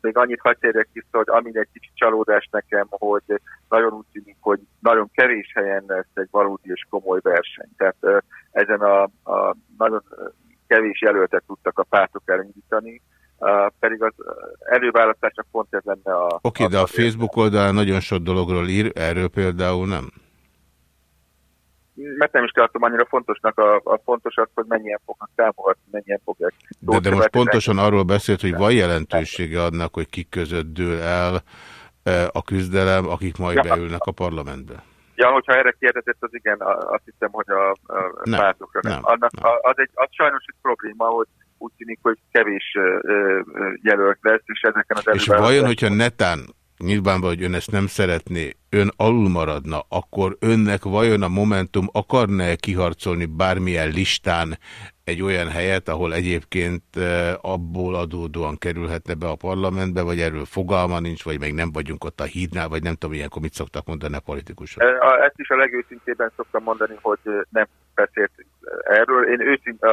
még annyit hagy térjek vissza, hogy amin egy kicsit csalódás nekem, hogy nagyon úgy tűnik, hogy nagyon kevés helyen lesz egy valódi és komoly verseny. Tehát ezen a, a nagyon kevés jelöltet tudtak a pártok elindítani, Uh, pedig az előválasztásnak pont ez lenne a... Oké, okay, de a Facebook oldalán nagyon sok dologról ír, erről például nem? Mert nem is tartom annyira fontosnak, a, a fontos az, hogy mennyien fognak támogatni, mennyien fogják. De, de most pontosan arról beszélt, hogy van jelentősége annak, hogy kik között dől el e, a küzdelem, akik majd ja, beülnek a parlamentbe. Ja, hogyha erre kérdezett, az igen, azt hiszem, hogy a, a nem, pártokra nem. Annak, nem. Az, egy, az sajnos egy probléma, hogy úgy tűnik, hogy kevés jelölt lesz, és ezeken az És vajon, hogyha netán nyilvánvaló, hogy ön ezt nem szeretné, ön alul maradna, akkor önnek vajon a Momentum akarna -e kiharcolni bármilyen listán egy olyan helyet, ahol egyébként eh, abból adódóan kerülhetne be a parlamentbe, vagy erről fogalma nincs, vagy még nem vagyunk ott a hídnál, vagy nem tudom, ilyenkor mit szoktak mondani a politikusok? Eh, ezt is a legőszintében szoktam mondani, hogy eh, nem beszéltünk erről. Én őszintén,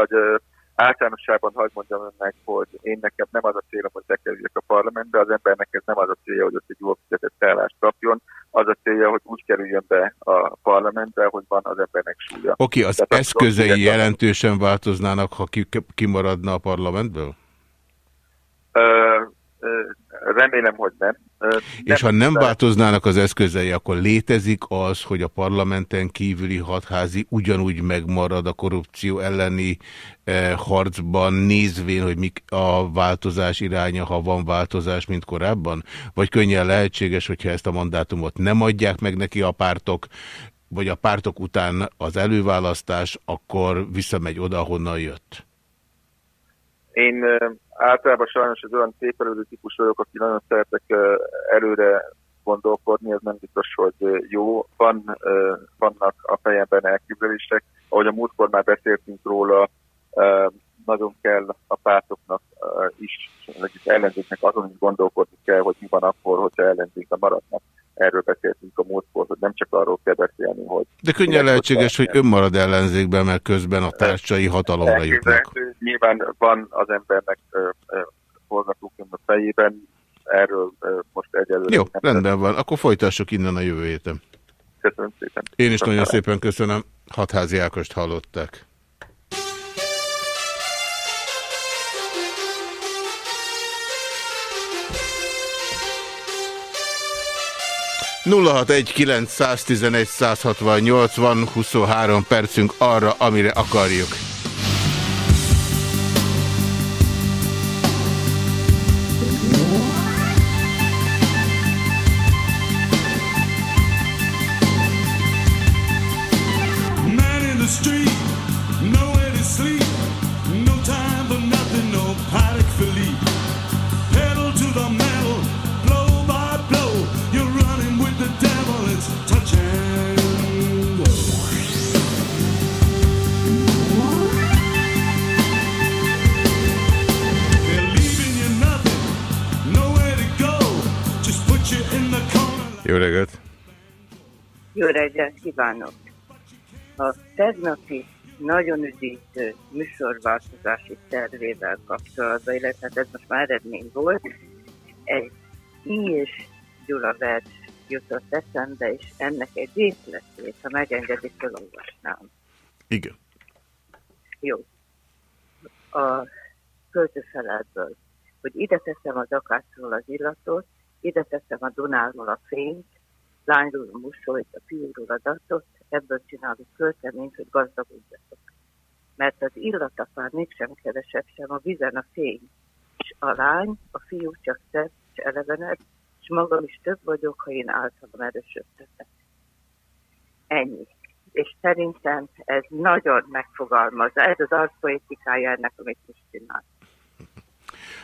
hogy Általánosságban hagyd mondjam önnek, hogy én nekem nem az a célom, hogy bekerüljek a parlamentbe, az embernek ez nem az a célja, hogy ott egy jól fizetett szállást kapjon, az a célja, hogy úgy kerüljön be a parlamentbe, hogy van az embernek súlya. Oké, okay, az Tehát eszközei az jelentősen változnának, ha ki, kimaradna a parlamentből? Ö, Remélem, hogy nem. És nem ha nem változnának az eszközei, akkor létezik az, hogy a parlamenten kívüli hatházi ugyanúgy megmarad a korrupció elleni harcban, nézvén, hogy mik a változás iránya, ha van változás, mint korábban? Vagy könnyen lehetséges, hogyha ezt a mandátumot nem adják meg neki a pártok, vagy a pártok után az előválasztás, akkor visszamegy oda, honnan jött? Én általában sajnos az olyan szépelődő típus vagyok, aki nagyon szeretek előre gondolkodni, ez nem biztos, hogy jó. Van, vannak a fejemben elképzelések, ahogy a múltkor már beszéltünk róla, nagyon kell a pártoknak is, az ellenzéknek azon is gondolkodni kell, hogy mi van akkor, hogyha ellenzékben maradnak. Erről beszéltünk a múltkor, hogy nem csak arról kell beszélni, hogy... De könnyen lehetséges, hogy ön marad ellenzékben, mert közben a társai hatalomra jutnak. Nyilván van az embernek forgatókönyv a fejében, erről most egyelőre... Jó, rendben van. Akkor folytassuk innen a jövő héten. Köszönöm szépen. Én is nagyon szépen köszönöm. Hatházi Ákost hallották. 061 van 23 percünk arra, amire akarjuk. Jó reggelt kívánok! A tegnapi nagyon üdítő műsorváltozási tervével kapcsolatban, illetve hát ez most már eredmény volt, egy I és Gyula vers jutott eszembe, és ennek egy részletét, ha megengedik, felolvasnám. Igen. Jó. A költőfeládból, hogy ide teszem az akácról az illatot, ide teszem a Dunáról a fényt, lányról a musolyt, a fiúról a datot, ebből csinálok költeményt, hogy gazdagodjatok. Mert az illatapár mégsem kevesebb sem, a vizen a fény. És a lány, a fiú csak szebb és elevened, és magam is több vagyok, ha én általam erősödtetek. Ennyi. És szerintem ez nagyon megfogalmazza. Ez az arcpoetikája ennek, amit most csinál.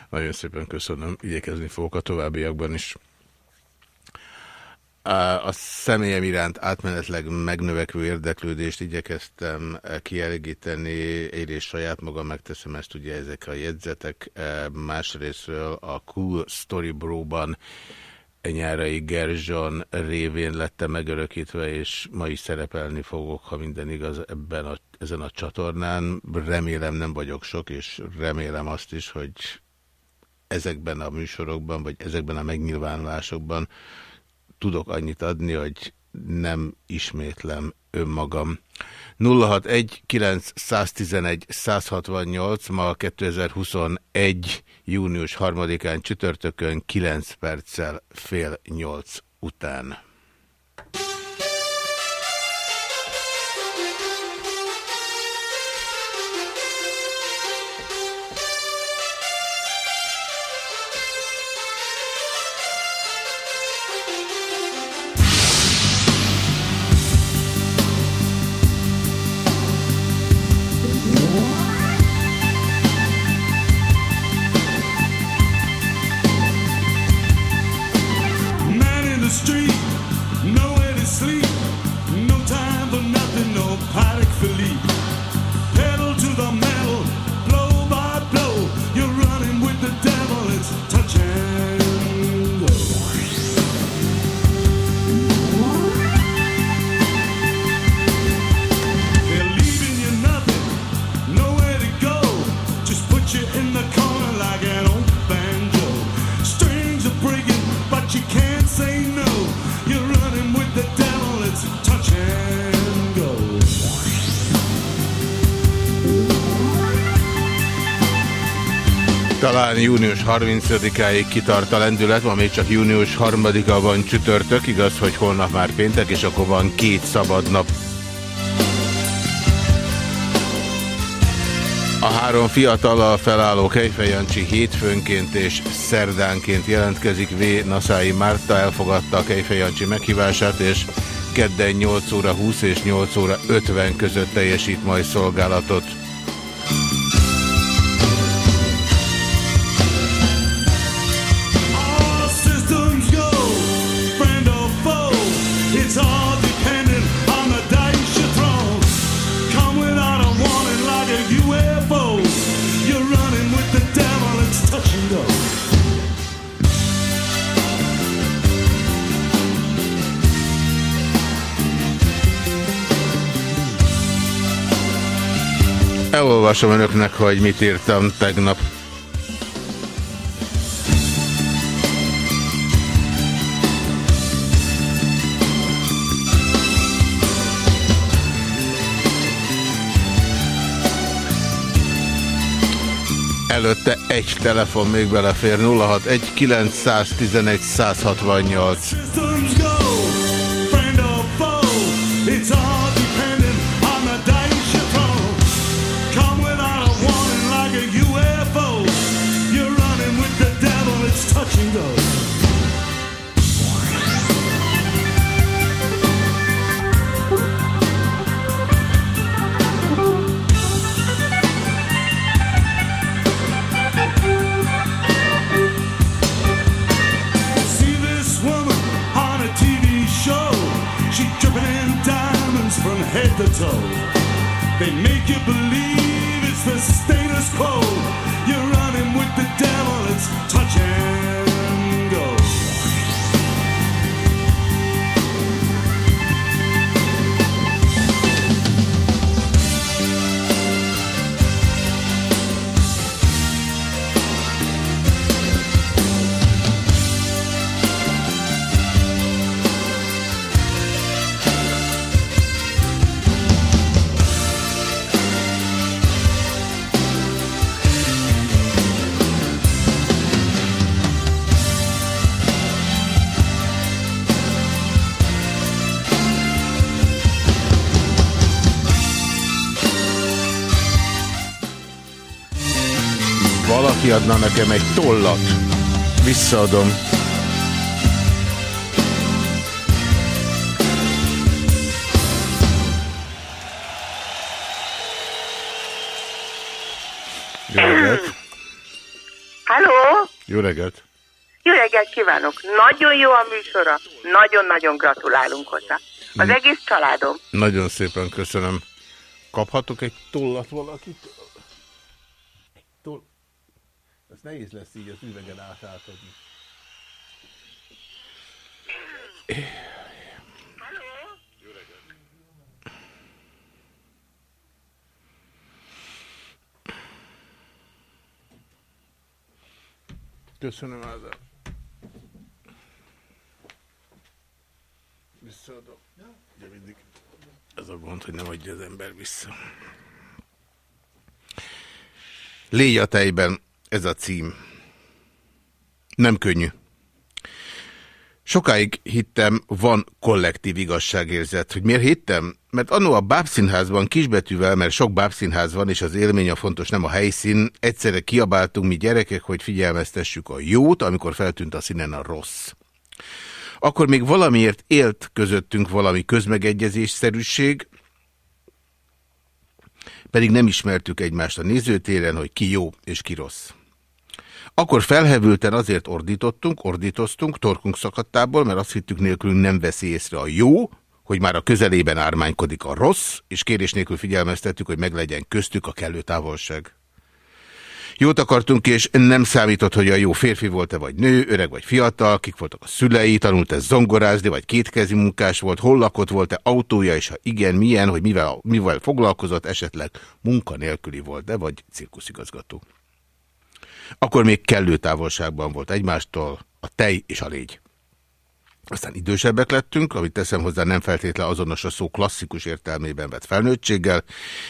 Nagyon szépen köszönöm. Igyekezni fogok a továbbiakban is. A személyem iránt átmenetleg megnövekvő érdeklődést igyekeztem kielégíteni, egyrészt saját magam megteszem ezt, ugye ezek a jegyzetek, másrésztről a Cool Story Bro-ban Nyárai Gerzson révén lettem megörökítve, és ma is szerepelni fogok, ha minden igaz, ebben a, ezen a csatornán. Remélem nem vagyok sok, és remélem azt is, hogy ezekben a műsorokban, vagy ezekben a megnyilvánulásokban tudok annyit adni, hogy nem ismétlem önmagam. 061 911 168 ma 2021. június 3-án csütörtökön 9 perccel fél 8 után. Június 30-áig kitart a lendület, ma még csak június 3-a van csütörtök, igaz, hogy holnap már péntek, és akkor van két szabad nap. A három fiatal a felálló Kejfej Jancsi hétfőnként és szerdánként jelentkezik. V. Naszái Márta elfogadta a Kejfej Jancsi meghívását, és kedden 8 óra 20 és 8 óra 50 között teljesít majd szolgálatot. Elolvasom önöknek, hogy mit írtam tegnap. Előtte egy telefon még belefér 061 911 168. kiadna nekem egy tollat. Visszaadom. Jó reggelt! Halló! Jó reggelt! Jó reggelt kívánok! Nagyon jó a műsora, nagyon-nagyon gratulálunk hozzá. Az mm. egész családom. Nagyon szépen köszönöm. Kaphatok egy tollat valakit? Ez nehéz lesz így az üvegen át átadni. Köszönöm, Ádám. Visszaadom. Ugye mindig ez a gond, hogy nem adja az ember vissza. Légy a tejben. Ez a cím. Nem könnyű. Sokáig hittem, van kollektív igazságérzet. Hogy miért hittem? Mert annó a bábszínházban kisbetűvel, mert sok bábszínház van, és az élmény a fontos, nem a helyszín, egyszerre kiabáltunk mi gyerekek, hogy figyelmeztessük a jót, amikor feltűnt a színen a rossz. Akkor még valamiért élt közöttünk valami közmegegyezésszerűség, pedig nem ismertük egymást a nézőtéren, hogy ki jó és ki rossz. Akkor felhevülten azért ordítottunk, ordítoztunk, torkunk szakadtából, mert azt hittük nélkülünk nem veszi észre a jó, hogy már a közelében ármánykodik a rossz, és kérés nélkül figyelmeztettük, hogy meglegyen köztük a kellő távolság. Jót akartunk, és nem számított, hogy a jó férfi volt-e vagy nő, öreg vagy fiatal, kik voltak a szülei, tanult-e zongorázni, vagy kétkezi munkás volt, hol lakott, volt-e autója, és ha igen, milyen, hogy mivel, mivel foglalkozott, esetleg munkanélküli volt-e, vagy cirkuszigazgató. Akkor még kellő távolságban volt egymástól a tej és a légy. Aztán idősebbek lettünk, amit teszem hozzá nem feltétlen azonos a szó klasszikus értelmében vett felnőttséggel,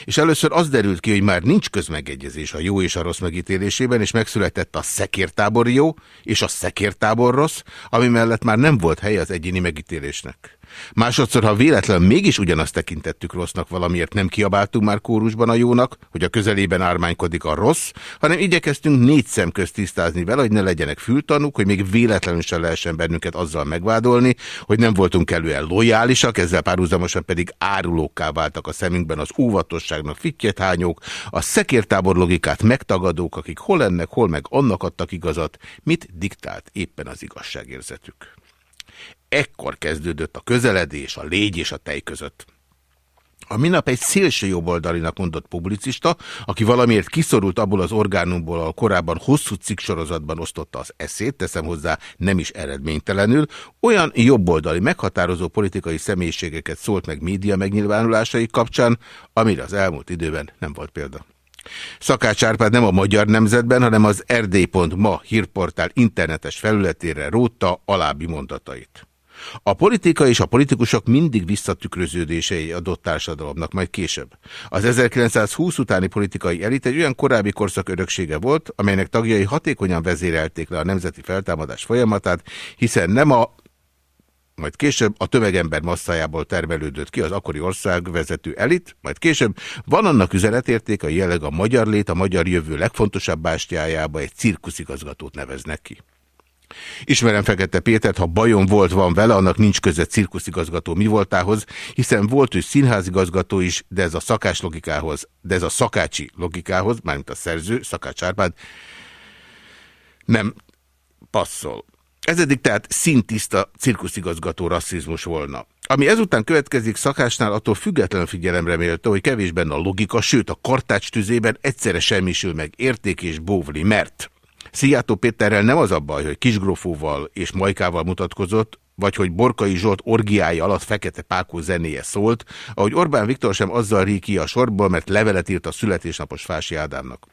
és először az derült ki, hogy már nincs közmegegyezés a jó és a rossz megítélésében, és megszületett a szekértábor jó és a szekértábor rossz, ami mellett már nem volt hely az egyéni megítélésnek. Másodszor, ha véletlen mégis ugyanazt tekintettük rossznak valamiért, nem kiabáltunk már kórusban a jónak, hogy a közelében ármánykodik a rossz, hanem igyekeztünk négy szem közt tisztázni vele, hogy ne legyenek fültanúk, hogy még véletlenül sem lehessen bennünket azzal megvádolni, hogy nem voltunk elően lojálisak, ezzel párhuzamosan pedig árulókká váltak a szemünkben az óvatosságnak fittyethányók, a szekértábor logikát megtagadók, akik hol ennek, hol meg annak adtak igazat, mit diktált éppen az igazságérzetük ekkor kezdődött a közeledés a légy és a tej között. A minap egy szélső jobboldalinak mondott publicista, aki valamiért kiszorult abból az orgánumból, a korábban hosszú cikksorozatban osztotta az eszét, teszem hozzá nem is eredménytelenül, olyan jobboldali meghatározó politikai személyiségeket szólt meg média megnyilvánulásai kapcsán, amire az elmúlt időben nem volt példa. Szakács Árpád nem a Magyar Nemzetben, hanem az erdély.ma hírportál internetes felületére rótta alábbi mondatait. A politika és a politikusok mindig visszatükröződései adott társadalomnak, majd később. Az 1920 utáni politikai elit egy olyan korábbi korszak öröksége volt, amelynek tagjai hatékonyan vezérelték le a nemzeti feltámadás folyamatát, hiszen nem a majd később a tömegember masszájából termelődött ki az akkori ország vezető elit, majd később van annak üzenetérték, a jelleg a magyar lét, a magyar jövő legfontosabb bástyájába egy cirkuszigazgatót neveznek ki. Ismerem Fekete Pétert, ha bajom volt, van vele, annak nincs köze cirkuszigazgató mi voltához, hiszen volt ő színházigazgató is, de ez a szakás logikához, de ez a szakácsi logikához, mármint a szerző, Szakács Árpád, nem passzol. Ez eddig tehát szintiszta cirkuszigazgató rasszizmus volna. Ami ezután következik szakásnál, attól független figyelemre méltó, hogy kevés benne a logika, sőt a kartács tüzében egyszerre semmisül meg érték és bóvli, mert Szijjátó Péterrel nem az a baj, hogy Kisgrofóval és Majkával mutatkozott, vagy hogy Borkai Zsolt orgiája alatt Fekete Pákó zenéje szólt, ahogy Orbán Viktor sem azzal ríki a sorból, mert levelet írt a születésnapos Fási Ádámnak.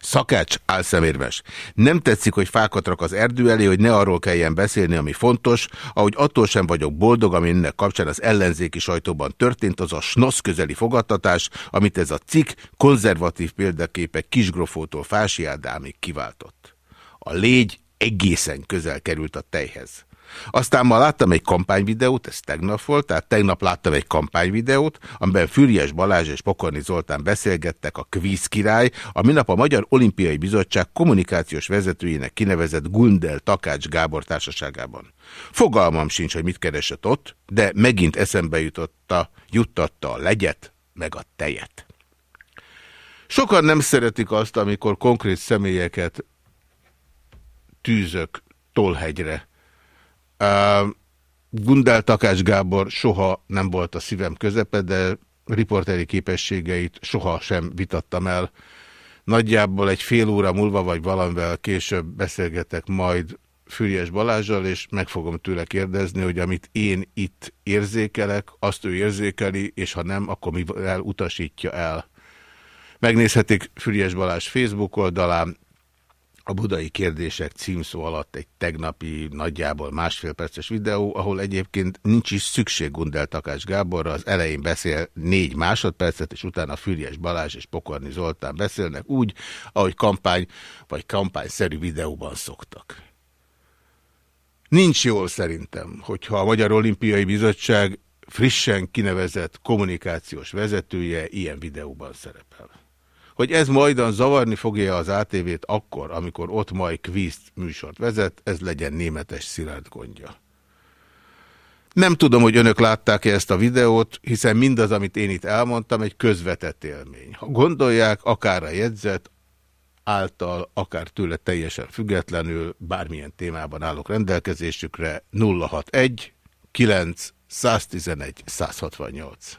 Szakács álszemérmes. Nem tetszik, hogy fákat rak az erdő elé, hogy ne arról kelljen beszélni, ami fontos, ahogy attól sem vagyok boldog, ami ennek kapcsán az ellenzéki sajtóban történt, az a snosz közeli fogadtatás, amit ez a cikk konzervatív példaképek Kisgrofótól Fási Ádámig kiváltott. A légy egészen közel került a tejhez. Aztán ma láttam egy kampányvideót, ez tegnap volt, tehát tegnap láttam egy kampányvideót, amiben Füriyes Balázs és Pokorni Zoltán beszélgettek a kvíz király, a minap a Magyar Olimpiai Bizottság kommunikációs vezetőjének kinevezett Gundel Takács Gábor társaságában. Fogalmam sincs, hogy mit keresett ott, de megint eszembe jutotta, juttatta a legyet, meg a tejet. Sokan nem szeretik azt, amikor konkrét személyeket tűzök tolhegyre. Gundel Takács Gábor soha nem volt a szívem közepe, de riporteri képességeit soha sem vitattam el. Nagyjából egy fél óra múlva, vagy valamivel később beszélgetek majd Füriás Balázsjal, és meg fogom tőle kérdezni, hogy amit én itt érzékelek, azt ő érzékeli, és ha nem, akkor mivel utasítja el. Megnézhetik Füriás Balázs Facebook oldalán, a budai kérdések címszó alatt egy tegnapi nagyjából másfél perces videó, ahol egyébként nincs is szükség Gundel Takás Gáborra, az elején beszél négy másodpercet, és utána Füriyes Balázs és Pokorni Zoltán beszélnek úgy, ahogy kampány vagy kampányszerű videóban szoktak. Nincs jól szerintem, hogyha a Magyar Olimpiai Bizottság frissen kinevezett kommunikációs vezetője ilyen videóban szerepel. Hogy ez majdan zavarni fogja az ATV-t akkor, amikor ott majd kvízt műsort vezet, ez legyen németes szilárd gondja. Nem tudom, hogy önök látták-e ezt a videót, hiszen mindaz, amit én itt elmondtam, egy közvetett élmény. Ha gondolják, akár a jegyzet által, akár tőle teljesen függetlenül, bármilyen témában állok rendelkezésükre, 061 9 111 168.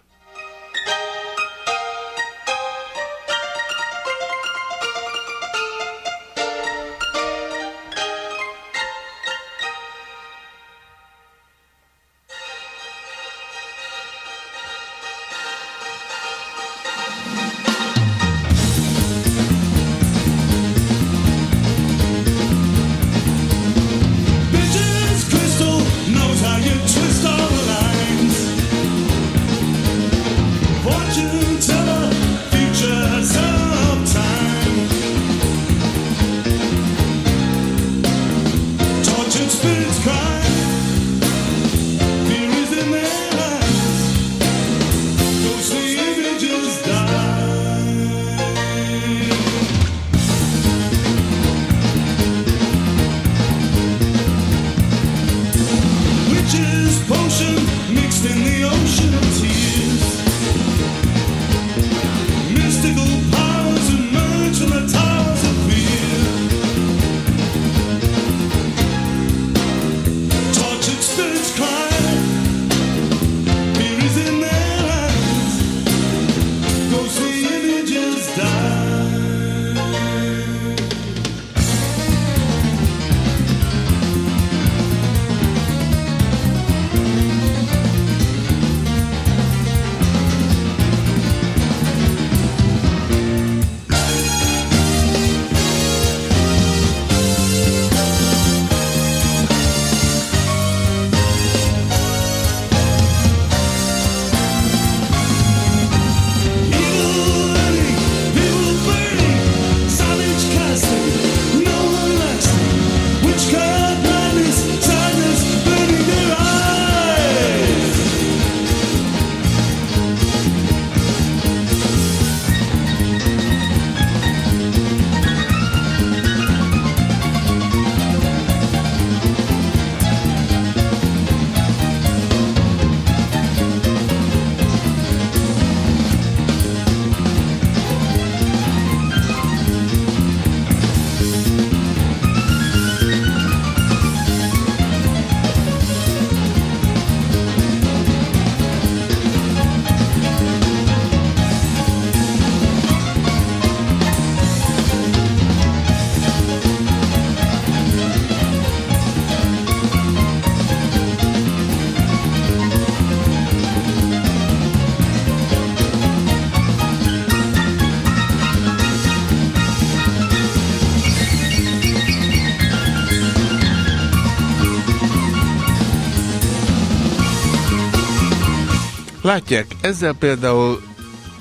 Látják, ezzel például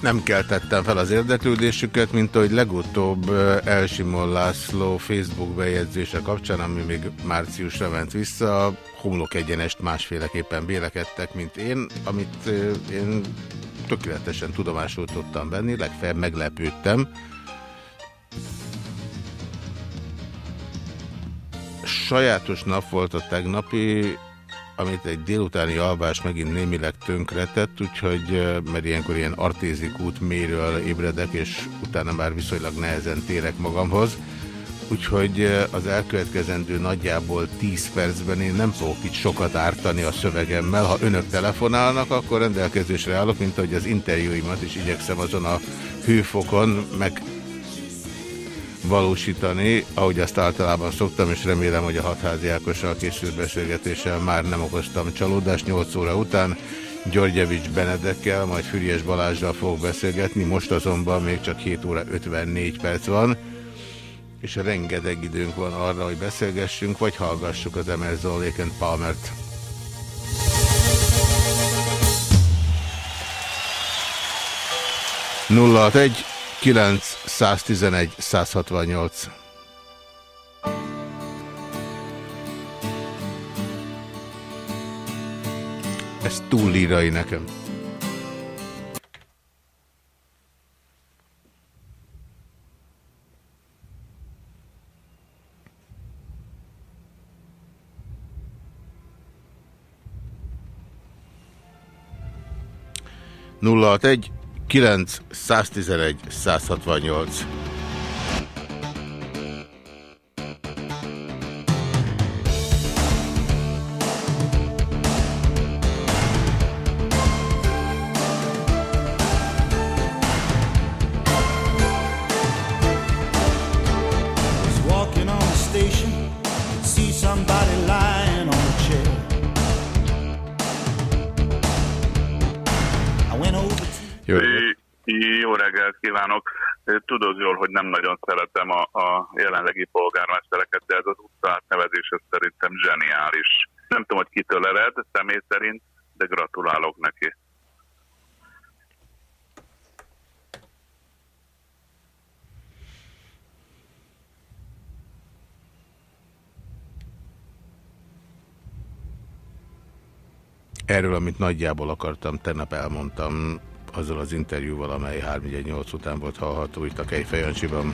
nem keltettem fel az érdeklődésüket, mint ahogy legutóbb Elsimon László Facebook bejegyzése kapcsán, ami még márciusra ment vissza, homlok egyenest másféleképpen bélekedtek, mint én, amit én tökéletesen tudomásul tudtam venni, legfeljebb meglepődtem. Sajátos nap volt a tegnapi, amit egy délutáni alvás megint némileg tönkretett, úgyhogy, mert ilyenkor ilyen artézik út méről ébredek, és utána már viszonylag nehezen térek magamhoz. Úgyhogy az elkövetkezendő nagyjából 10 percben én nem fogok itt sokat ártani a szövegemmel. Ha önök telefonálnak, akkor rendelkezésre állok, mint ahogy az interjúimat is igyekszem azon a hőfokon meg valósítani, ahogy azt általában szoktam, és remélem, hogy a hatházi Ákossal készült beszélgetéssel már nem okoztam csalódást 8 óra után. Györgyevics Benedekkel, majd Füriás Balázsral fog beszélgetni, most azonban még csak 7 óra 54 perc van, és rengeteg időnk van arra, hogy beszélgessünk, vagy hallgassuk az Emerson Lake Palmert. 061 9 111 168 Ez túl lírai nekem. Nulla egy 9 111 168. kívánok! Tudod jól, hogy nem nagyon szeretem a, a jelenlegi polgármestereket, de ez az utca átnevezés szerintem zseniális. Nem tudom, hogy kitől ered, személy szerint, de gratulálok neki. Erről, amit nagyjából akartam, tegnap elmondtam azzal az interjúval, amely 318 után volt hallható itt a Kejfejancsiban.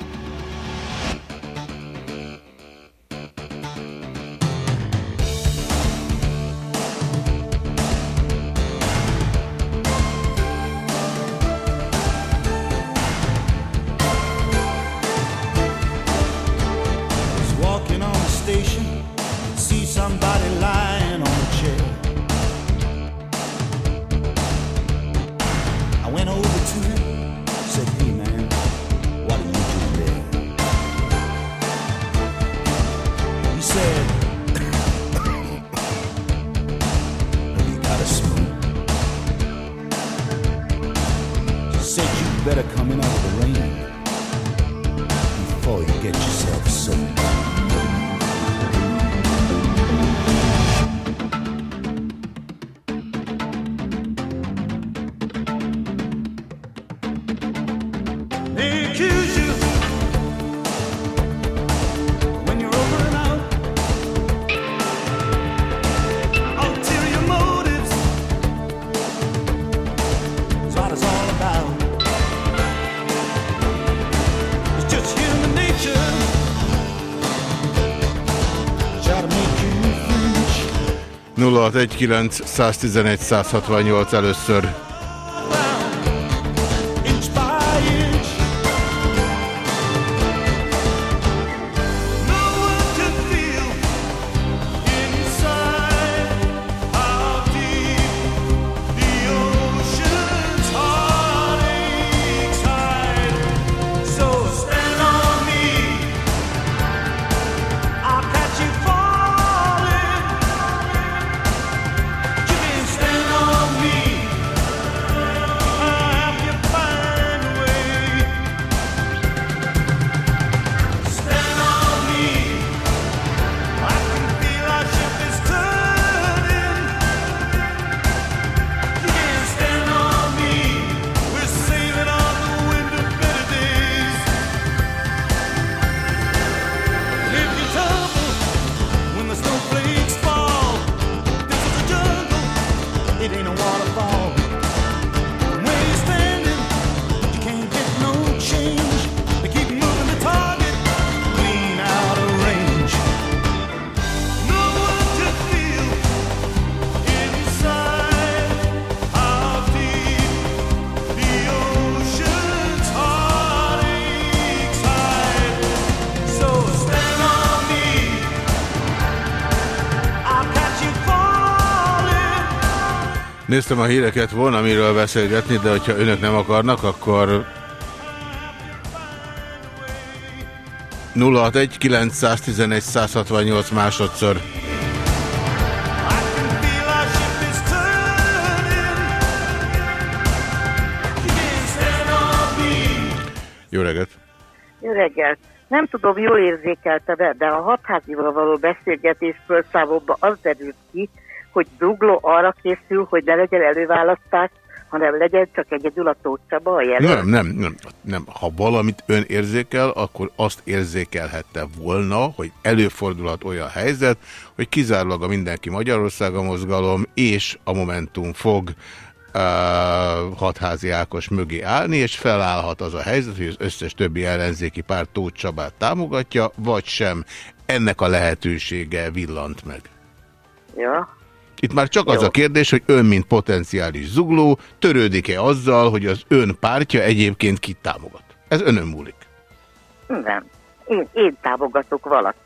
Egy 111 168 először. Néztem a híreket, volna miről beszélgetni, de hogyha önök nem akarnak, akkor 061 911 168 másodszor. Jó reggelt! Jó reggelt! Nem tudom, jól érzékelte be, de a hatházival való beszélgetésből számomra az derült ki, hogy Zugló arra készül, hogy ne legyen előválasztás, hanem legyen csak egyedül a Tóth Csaba a jelölt. Nem, nem, nem, nem. Ha valamit ön érzékel, akkor azt érzékelhette volna, hogy előfordulhat olyan helyzet, hogy kizárólag a Mindenki Magyarországa mozgalom és a Momentum fog uh, hatházi Ákos mögé állni, és felállhat az a helyzet, hogy az összes többi ellenzéki párt Tóth Csabát támogatja, vagy sem. Ennek a lehetősége villant meg. Ja, itt már csak az a kérdés, hogy ön, mint potenciális zugló, törődik-e azzal, hogy az ön pártja egyébként kit támogat? Ez önön múlik. Nem. Én, én támogatok valakit.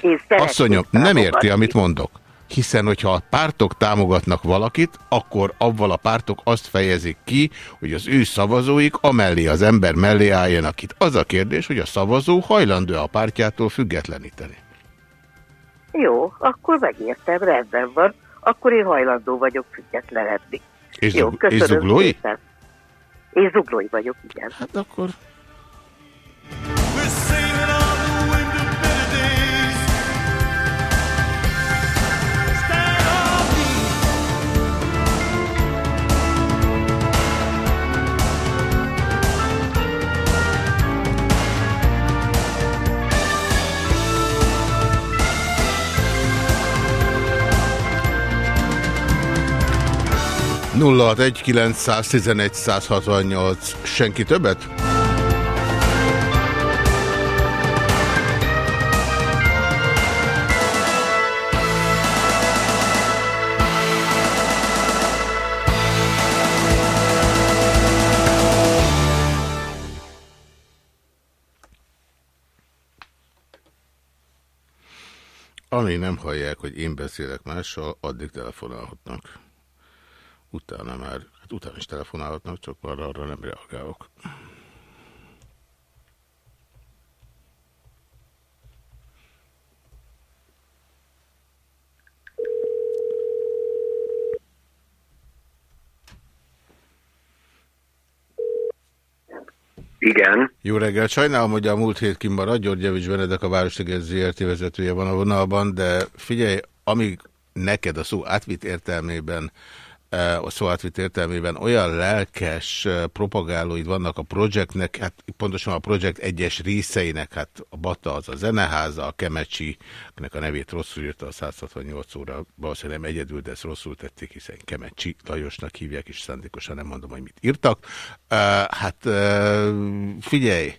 Én Asszonyom, nem érti, amit mondok. Hiszen, hogyha a pártok támogatnak valakit, akkor avval a pártok azt fejezik ki, hogy az ő szavazóik amellé az ember mellé álljanak itt. Az a kérdés, hogy a szavazó hajlandó a pártjától függetleníteni. Jó, akkor megértem, rendben van. Akkor én hajlandó vagyok függetlenedni. És, Jó, zug és zuglói? Szépen. Én zuglói vagyok, igen. Hát akkor... 061 Senki többet? Amíg nem hallják, hogy én beszélek mással, addig telefonálhatnak utána már, hát utána is telefonálhatnak, csak arra, arra nem reagálok. Igen. Jó reggelt, sajnálom, hogy a múlt hét kimarad, György Javics Benedek a Városliges ZRT vezetője van a vonalban, de figyelj, amíg neked a szó átvitt értelmében a szó átvitt értelmében olyan lelkes propagálóid vannak a projektnek, hát pontosan a projekt egyes részeinek, hát a Bata az a zeneháza, a Kemecsi, akinek a nevét rosszul írta a 168 óra, valószínűleg nem egyedül, de ezt rosszul tették, hiszen Kemecsi Lajosnak hívják, és szándékosan nem mondom, hogy mit írtak. Hát figyelj,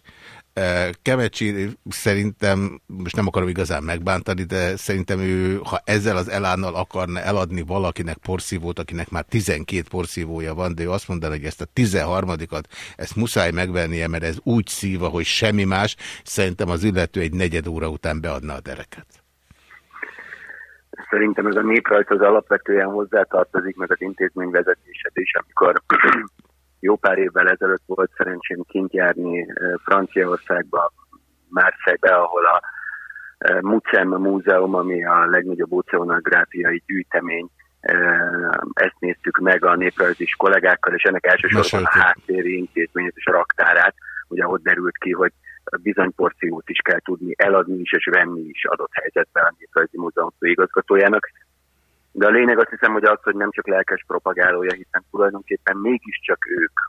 Kemecsi szerintem, most nem akarom igazán megbántani, de szerintem ő, ha ezzel az elánnal akarna eladni valakinek porszívót, akinek már 12 porszívója van, de ő azt mondaná, hogy ezt a 13-at, ezt muszáj megvennie, mert ez úgy szíva, hogy semmi más, szerintem az illető egy negyed óra után beadna a dereket. Szerintem ez a néprajz az alapvetően hozzátartozik, meg az intézményvezetésed is, amikor jó pár évvel ezelőtt volt szerencsém kint járni Franciaországba, Marseille-be, ahol a Mucem Múzeum, ami a legnagyobb oceanográfiai gyűjtemény, ezt néztük meg a néprajzis kollégákkal, és ennek elsősorban a háttéri intézményét és a raktárát. Ugye ott derült ki, hogy bizony porciót is kell tudni eladni is és venni is adott helyzetben a Néprajzi Múzeum főigazgatójának. De a lényeg azt hiszem, hogy az, hogy nem csak lelkes propagálója, hiszen tulajdonképpen mégiscsak ők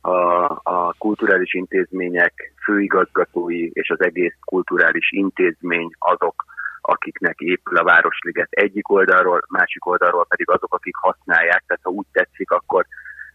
a, a kulturális intézmények főigazgatói és az egész kulturális intézmény azok, akiknek épül a Városliget egyik oldalról, másik oldalról pedig azok, akik használják. Tehát ha úgy tetszik, akkor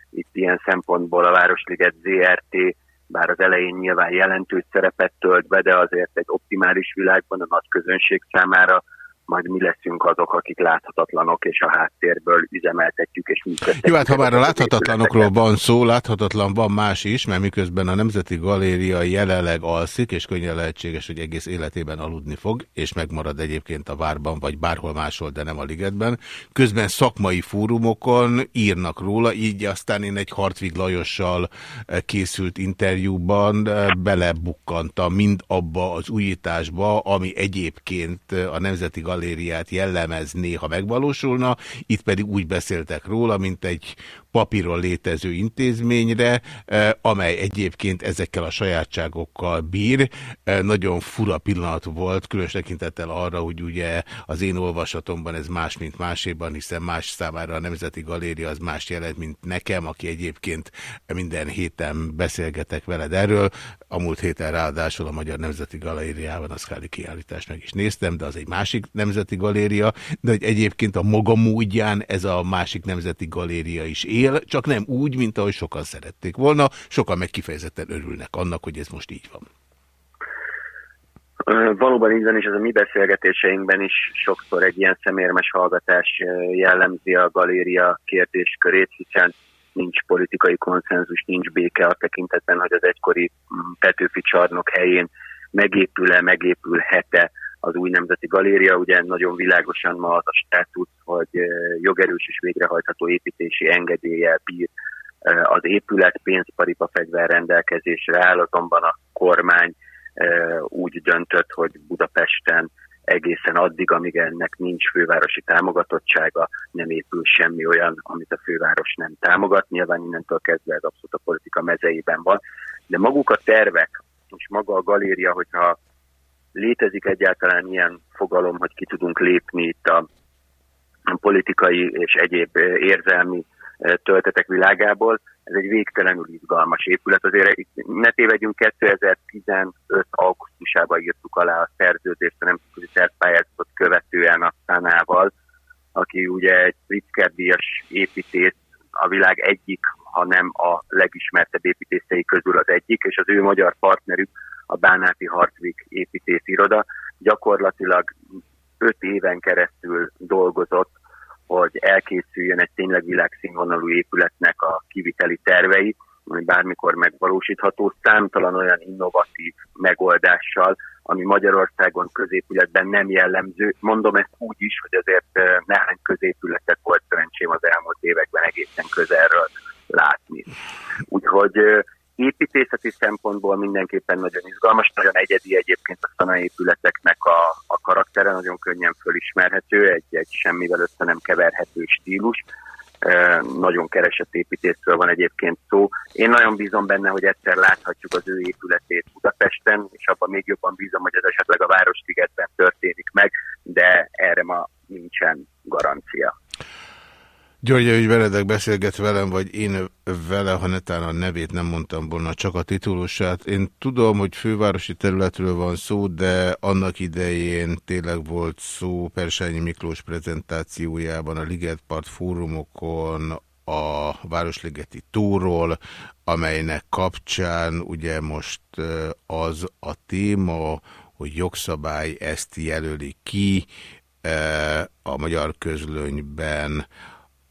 itt ilyen szempontból a Városliget ZRT, bár az elején nyilván jelentős szerepet tölt be, de azért egy optimális világban a nagy közönség számára majd mi leszünk azok, akik láthatatlanok, és a háttérből üzemeltetjük és működtetjük. Jó, hát ha már a láthatatlanokról van szó, láthatatlan van más is, mert miközben a Nemzeti Galéria jelenleg alszik, és könnyen lehetséges, hogy egész életében aludni fog, és megmarad egyébként a várban, vagy bárhol máshol, de nem a ligetben. Közben szakmai fórumokon írnak róla, így aztán én egy Hartvig Lajossal készült interjúban belebukkantam mind abba az újításba, ami egyébként a Nemzeti Galériát jellemezné, ha megvalósulna, itt pedig úgy beszéltek róla, mint egy papíron létező intézményre, eh, amely egyébként ezekkel a sajátságokkal bír. Eh, nagyon fura pillanat volt, különös tekintettel arra, hogy ugye az én olvasatomban ez más, mint máséban, hiszen más számára a Nemzeti Galéria az más jelent, mint nekem, aki egyébként minden héten beszélgetek veled erről. A múlt héten ráadásul a Magyar Nemzeti Galériában a Szkáli kiállítást meg is néztem, de az egy másik Nemzeti Galéria, de hogy egyébként a maga módján ez a másik Nemzeti Galéria is él, él, csak nem úgy, mint ahogy sokan szerették volna. Sokan meg kifejezetten örülnek annak, hogy ez most így van. Valóban így van, és ez a mi beszélgetéseinkben is sokszor egy ilyen szemérmes hallgatás jellemzi a galéria kérdéskörét, hiszen nincs politikai konszenzus, nincs béke a tekintetben, hogy az egykori mm, Petőfi csarnok helyén megépül-e, megépülhet-e az új nemzeti galéria. Ugye nagyon világosan ma az a státusz, hogy jogerős és végrehajtható építési engedélye bír az épület pénzparipa fegyver rendelkezésre áll, azonban a kormány úgy döntött, hogy Budapesten egészen addig, amíg ennek nincs fővárosi támogatottsága, nem épül semmi olyan, amit a főváros nem támogat. Nyilván innentől kezdve ez abszolút a politika mezeiben van. De maguk a tervek, és maga a galéria, hogyha létezik egyáltalán ilyen fogalom, hogy ki tudunk lépni itt a politikai és egyéb érzelmi töltetek világából. Ez egy végtelenül izgalmas épület. Azért ne tévedjünk, 2015. augusztusában írtuk alá a szerződést a Nemzetközi Szervpályázatot követően a Szánával, aki ugye egy Pritzker-díjas építész, a világ egyik, ha nem a legismertebb építészei közül az egyik, és az ő magyar partnerük a Bánáti Hartvik építésziroda. Gyakorlatilag öt éven keresztül dolgozott, hogy elkészüljön egy tényleg világszínvonalú épületnek a kiviteli tervei, ami bármikor megvalósítható, számtalan olyan innovatív megoldással, ami Magyarországon középületben nem jellemző. Mondom ezt úgy is, hogy azért eh, nehány középületet volt szerencsém az elmúlt években egészen közelről látni. Úgyhogy eh, építészeti szempontból mindenképpen nagyon izgalmas, nagyon egyedi egyébként a szanaépületeknek a, a karaktere, nagyon könnyen fölismerhető, egy, egy semmivel össze nem keverhető stílus. E, nagyon keresett építészről van egyébként szó. Én nagyon bízom benne, hogy egyszer láthatjuk az ő épületét Budapesten, és abban még jobban bízom, hogy ez esetleg a Városligetben történik meg, de erre ma nincsen garancia. György, hogy veledek beszélget velem, vagy én vele, ha netán a nevét nem mondtam volna, csak a titulusát. Én tudom, hogy fővárosi területről van szó, de annak idején tényleg volt szó Persányi Miklós prezentációjában a Ligetpart fórumokon a Városligeti túról, amelynek kapcsán ugye most az a téma, hogy jogszabály ezt jelöli ki a magyar közlönyben,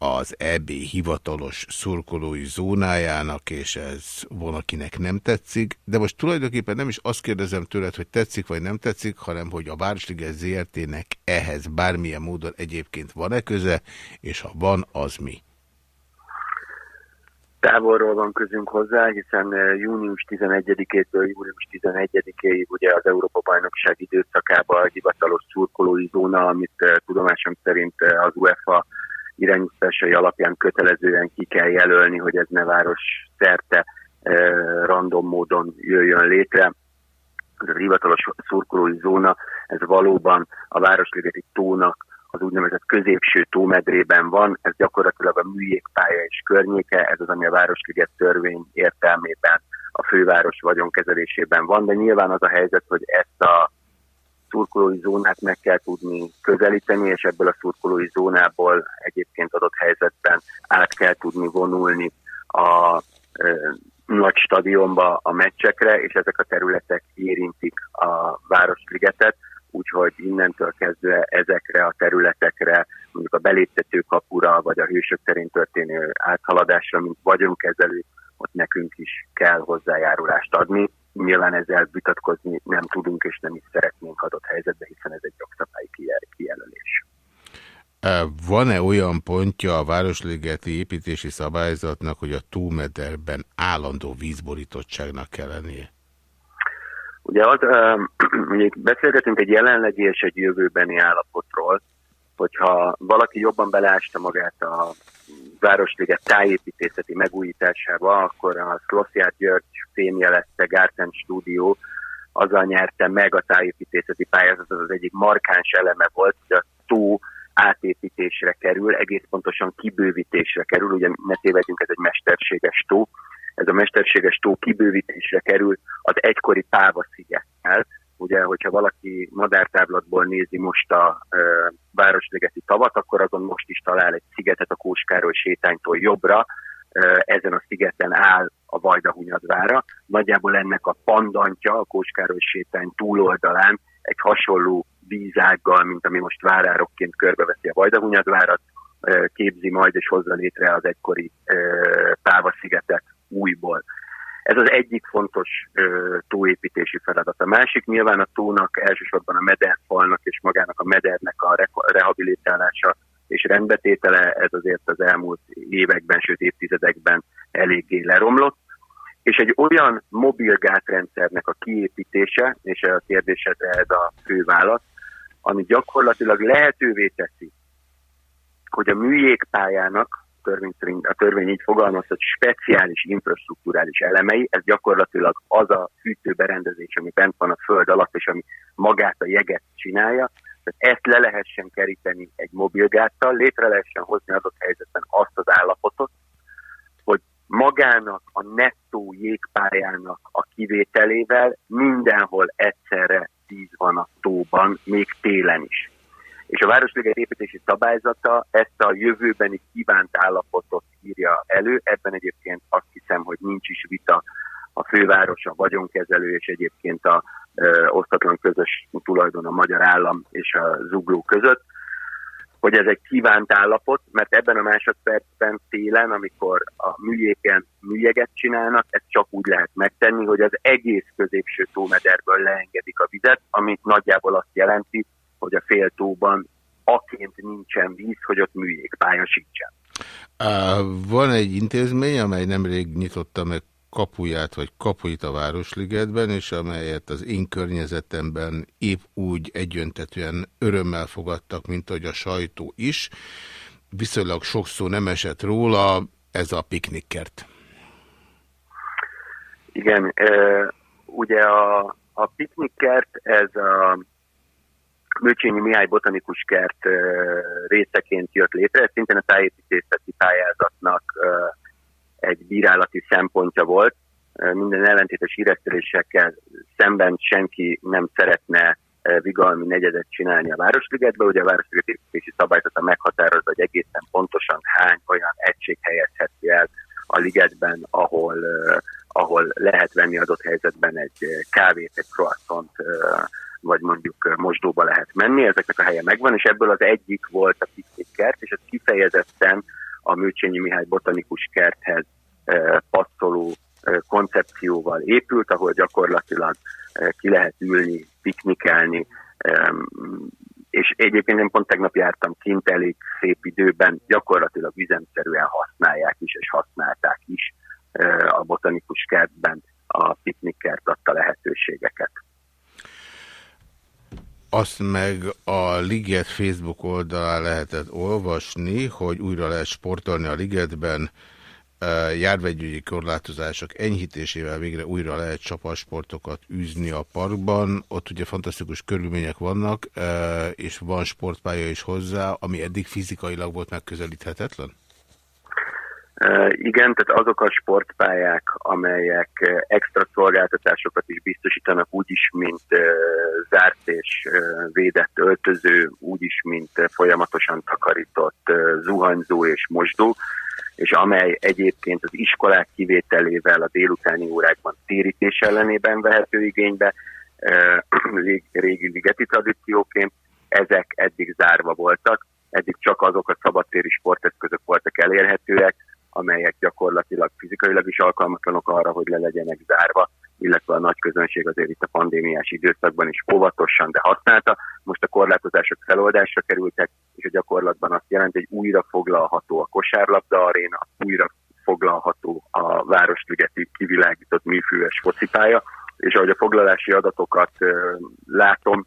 az EB hivatalos szurkolói zónájának, és ez valakinek nem tetszik, de most tulajdonképpen nem is azt kérdezem tőled, hogy tetszik vagy nem tetszik, hanem hogy a Városliges ZRT-nek ehhez bármilyen módon egyébként van-e köze, és ha van, az mi? Távolról van közünk hozzá, hiszen eh, június 11-től július 11-ig ugye az Európa-bajnokság időszakában a hivatalos szurkolói zóna, amit eh, tudomásom szerint eh, az UEFA irányításai alapján kötelezően ki kell jelölni, hogy ez ne város szerte random módon jöjjön létre. Ez a hivatalos szurkolói zóna, ez valóban a Városligeti tónak az úgynevezett középső tómedrében van, ez gyakorlatilag a műjégpálya és környéke, ez az, ami a Városliget törvény értelmében a főváros vagyonkezelésében van, de nyilván az a helyzet, hogy ezt a szurkolói zónát meg kell tudni közelíteni, és ebből a szurkolói zónából egyébként adott helyzetben át kell tudni vonulni a nagy stadionba a meccsekre, és ezek a területek érintik a Városligetet. úgyhogy innentől kezdve ezekre a területekre, mondjuk a beléptető kapura, vagy a hősök terén történő áthaladásra, mint vagyonkezelő, ott nekünk is kell hozzájárulást adni. Nyilván ezzel vitatkozni nem tudunk, és nem is szeretnénk adott helyzetbe, hiszen ez egy jogszabályi kijelölés. Van-e olyan pontja a Városligeti építési szabályzatnak, hogy a túlmederben állandó vízborítottságnak kell lennie? Ugye az, ugye beszélgetünk egy jelenlegi és egy jövőbeni állapotról, hogyha valaki jobban beleásta magát a Városliget tájépítészeti megújításába, akkor a Szlossziát György fémjelezte Gárten stúdió, azzal nyerte meg a tájépítészeti pályázatot, az egyik markáns eleme volt, hogy a tó átépítésre kerül, egész pontosan kibővítésre kerül, ugye ne tévedjünk, ez egy mesterséges tó, ez a mesterséges tó kibővítésre kerül az egykori Páva szigettel. Ugye, hogyha valaki madártáblatból nézi most a e, Városligeti tavat, akkor azon most is talál egy szigetet a Kóskároly sétánytól jobbra, ezen a szigeten áll a Vajdahunyadvára. Nagyjából ennek a pandantja a Kóskároly sétány túloldalán egy hasonló vízággal, mint ami most várárokként körbeveszi a Vajdahunyadvárat, képzi majd és hozza létre az egykori Páva szigetet újból. Ez az egyik fontos ö, tóépítési feladat. A másik nyilván a tónak elsősorban a mederfalnak és magának a medernek a re rehabilitálása és rendbetétele, ez azért az elmúlt években, sőt évtizedekben eléggé leromlott. És egy olyan mobil gátrendszernek a kiépítése, és a kérdésedre ez a fő válasz, ami gyakorlatilag lehetővé teszi, hogy a műjégpályának törvény a törvény így fogalmaz, hogy speciális infrastruktúrális elemei, ez gyakorlatilag az a fűtőberendezés, ami bent van a föld alatt, és ami magát a jeget csinálja, tehát ezt le lehessen keríteni egy mobilgáttal, létre lehessen hozni adott helyzetben azt az állapotot, hogy magának a nettó jégpályának a kivételével mindenhol egyszerre víz van a tóban, még télen is. És a Városliget építési szabályzata ezt a jövőbeni kívánt állapotot írja elő. Ebben egyébként azt hiszem, hogy nincs is vita a főváros, a vagyonkezelő és egyébként a ö, osztatlan közös tulajdon a magyar állam és a zugló között, hogy ez egy kívánt állapot, mert ebben a másodpercben télen, amikor a műjéken műjeget csinálnak, ezt csak úgy lehet megtenni, hogy az egész középső tómederből leengedik a vizet, ami nagyjából azt jelenti, hogy a féltóban aként nincsen víz, hogy ott műjégpálya sincsen. Van egy intézmény, amely nemrég nyitotta meg kapuját vagy kapuit a Városligetben, és amelyet az én környezetemben épp úgy egyöntetően örömmel fogadtak, mint ahogy a sajtó is. Viszonylag sok szó nem esett róla, ez a piknikkert. Igen, ugye a, a piknikkert ez a Műcsényi Mihály botanikus kert részeként jött létre, ez szintén a tájépítészeti pályázatnak egy bírálati szempontja volt. Minden ellentétes híresztelésekkel szemben senki nem szeretne vigalmi negyedet csinálni a Városligetbe. Ugye a Városliget építési szabályzata meghatározza, hogy egészen pontosan hány olyan egység helyezheti el a ligetben, ahol, ahol lehet venni adott helyzetben egy kávét, egy croissant, vagy mondjuk mosdóba lehet menni, ezeknek a helye megvan, és ebből az egyik volt a piknikkert, és ez kifejezetten a Műcsényi Mihály botanikus kerthez passzoló koncepcióval épült, ahol gyakorlatilag ki lehet ülni, piknikelni, és egyébként én pont tegnap jártam kint elég szép időben, gyakorlatilag üzemszerűen használják is, és használták is a botanikus kertben a piknikkert adta lehetőségeket. Azt meg a Liget Facebook oldalán lehetett olvasni, hogy újra lehet sportolni a Ligetben, járványügyi korlátozások enyhítésével végre újra lehet csapasportokat űzni a parkban. Ott ugye fantasztikus körülmények vannak, és van sportpálya is hozzá, ami eddig fizikailag volt megközelíthetetlen? Igen, tehát azok a sportpályák, amelyek extra szolgáltatásokat is biztosítanak, úgyis, mint zárt és védett öltöző, úgyis, mint folyamatosan takarított zuhanyzó és mosdó, és amely egyébként az iskolák kivételével a délutáni órákban térítés ellenében vehető igénybe, régi ligeti tradícióként, ezek eddig zárva voltak, eddig csak azok a szabadtéri sporteszközök voltak elérhetőek, amelyek gyakorlatilag fizikailag is alkalmatlanok arra, hogy le legyenek zárva, illetve a nagy közönség azért itt a pandémiás időszakban is óvatosan, de használta. Most a korlátozások feloldásra kerültek, és a gyakorlatban azt jelenti, hogy újra foglalható a kosárlabda aréna, újra foglalható a Városligeti kivilágított műfűves focipálya, és ahogy a foglalási adatokat látom,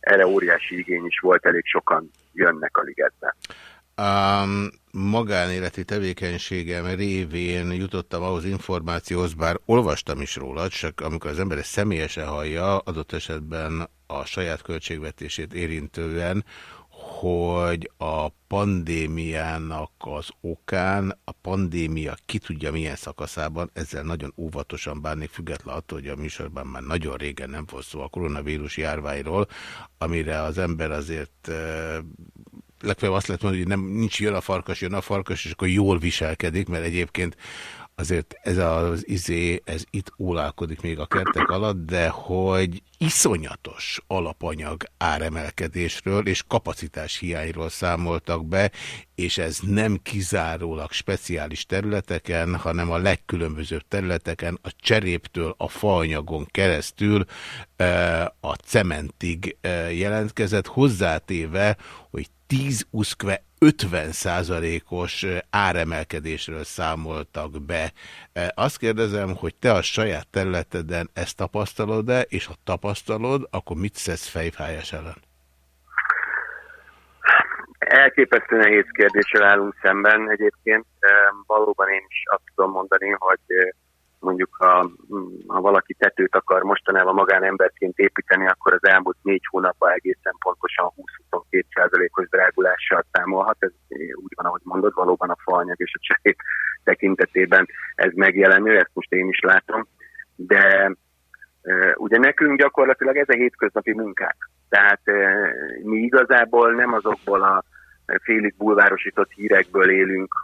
erre óriási igény is volt, elég sokan jönnek a ligetbe. Um, magánéleti tevékenységem révén jutottam ahhoz információhoz, bár olvastam is róla, csak amikor az ember személyesen hallja, adott esetben a saját költségvetését érintően, hogy a pandémiának az okán, a pandémia ki tudja milyen szakaszában, ezzel nagyon óvatosan bánnék, független attól, hogy a műsorban már nagyon régen nem volt szó a koronavírus járványról, amire az ember azért legfeljebb azt lehet mondani, hogy nem, nincs jön a farkas, jön a farkas, és akkor jól viselkedik, mert egyébként azért ez az izé, ez itt ólálkodik még a kertek alatt, de hogy iszonyatos alapanyag áremelkedésről és kapacitás hiányról számoltak be, és ez nem kizárólag speciális területeken, hanem a legkülönbözőbb területeken, a cseréptől a faanyagon keresztül eh, a cementig eh, jelentkezett, hozzátéve, hogy 10 uszkve 50 százalékos áremelkedésről számoltak be. Azt kérdezem, hogy te a saját területeden ezt tapasztalod-e, és ha tapasztalod, akkor mit szesz fejfájás ellen? Elképesztő nehéz kérdéssel állunk szemben egyébként. Valóban én is azt tudom mondani, hogy mondjuk ha, ha valaki tetőt akar mostanában magánemberként építeni, akkor az elmúlt négy hónapban egészen pontosan 20-22 százalékos drágulással számolhat. Ez úgy van, ahogy mondod, valóban a faanyag és a cserép tekintetében ez megjelenő, ezt most én is látom. De ugye nekünk gyakorlatilag ez a hétköznapi munkák. Tehát mi igazából nem azokból a félig bulvárosított hírekből élünk,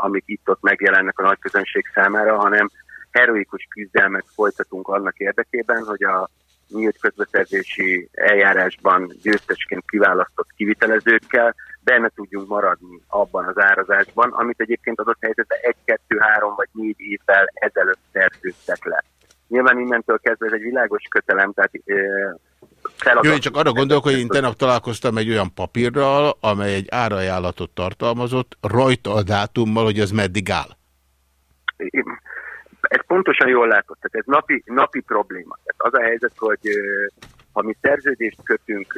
amik itt-ott megjelennek a nagy közönség számára, hanem heroikus küzdelmet folytatunk annak érdekében, hogy a nyílt közbeszerzési eljárásban győztesként kiválasztott kivitelezőkkel benne tudjunk maradni abban az árazásban, amit egyébként adott helyzetben egy, kettő, három vagy négy évvel ezelőtt szerződtek le. Nyilván innentől kezdve ez egy világos kötelem, tehát Feladat. Jó, én csak arra gondolok, hogy én tegnap találkoztam egy olyan papírral, amely egy árajánlatot tartalmazott, rajta a dátummal, hogy az meddig áll ez pontosan jól látod, tehát ez napi, napi probléma. Tehát az a helyzet, hogy ha mi szerződést kötünk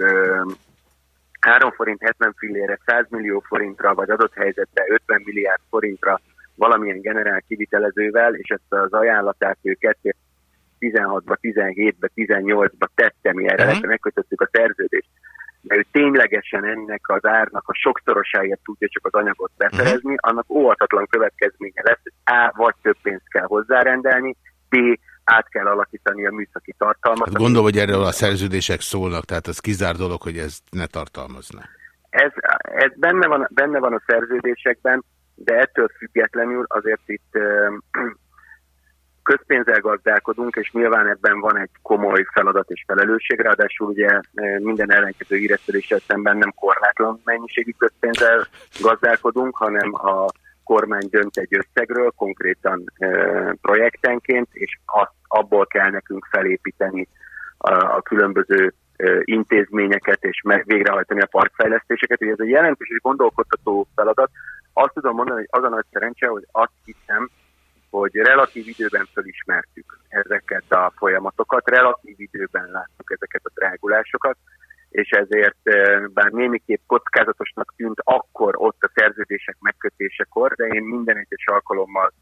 3 forint 70 fillére 100 millió forintra, vagy adott helyzetben 50 milliárd forintra valamilyen generál kivitelezővel, és ezt az ajánlatát ő 2016-ba, 17-be, 18-ba tette, mi erre uh -huh. megkötöttük a szerződést de ő ténylegesen ennek az árnak a sokszorosáért tudja csak az anyagot beszerezni, uh-huh. annak óvatatlan következménye lesz, hogy A. vagy több pénzt kell hozzárendelni, B. át kell alakítani a műszaki tartalmat. Hát gondolom, hogy erről a szerződések szólnak, tehát az kizár dolog, hogy ez ne tartalmazna. Ez, ez benne, van, benne van a szerződésekben, de ettől függetlenül azért itt közpénzzel gazdálkodunk, és nyilván ebben van egy komoly feladat és felelősség, ráadásul ugye e, minden ellenkező híreszteléssel szemben nem korlátlan mennyiségű közpénzzel gazdálkodunk, hanem a kormány dönt egy összegről, konkrétan e, projektenként, és azt, abból kell nekünk felépíteni a, a különböző e, intézményeket, és meg, végrehajtani a parkfejlesztéseket. Ugye ez egy jelentős és gondolkodtató feladat. Azt tudom mondani, hogy az a nagy szerencse, hogy azt hiszem, hogy relatív időben fölismertük ezeket a folyamatokat, relatív időben láttuk ezeket a drágulásokat, és ezért eh, bár némiképp kockázatosnak tűnt akkor ott a szerződések megkötésekor, de én minden egyes alkalommal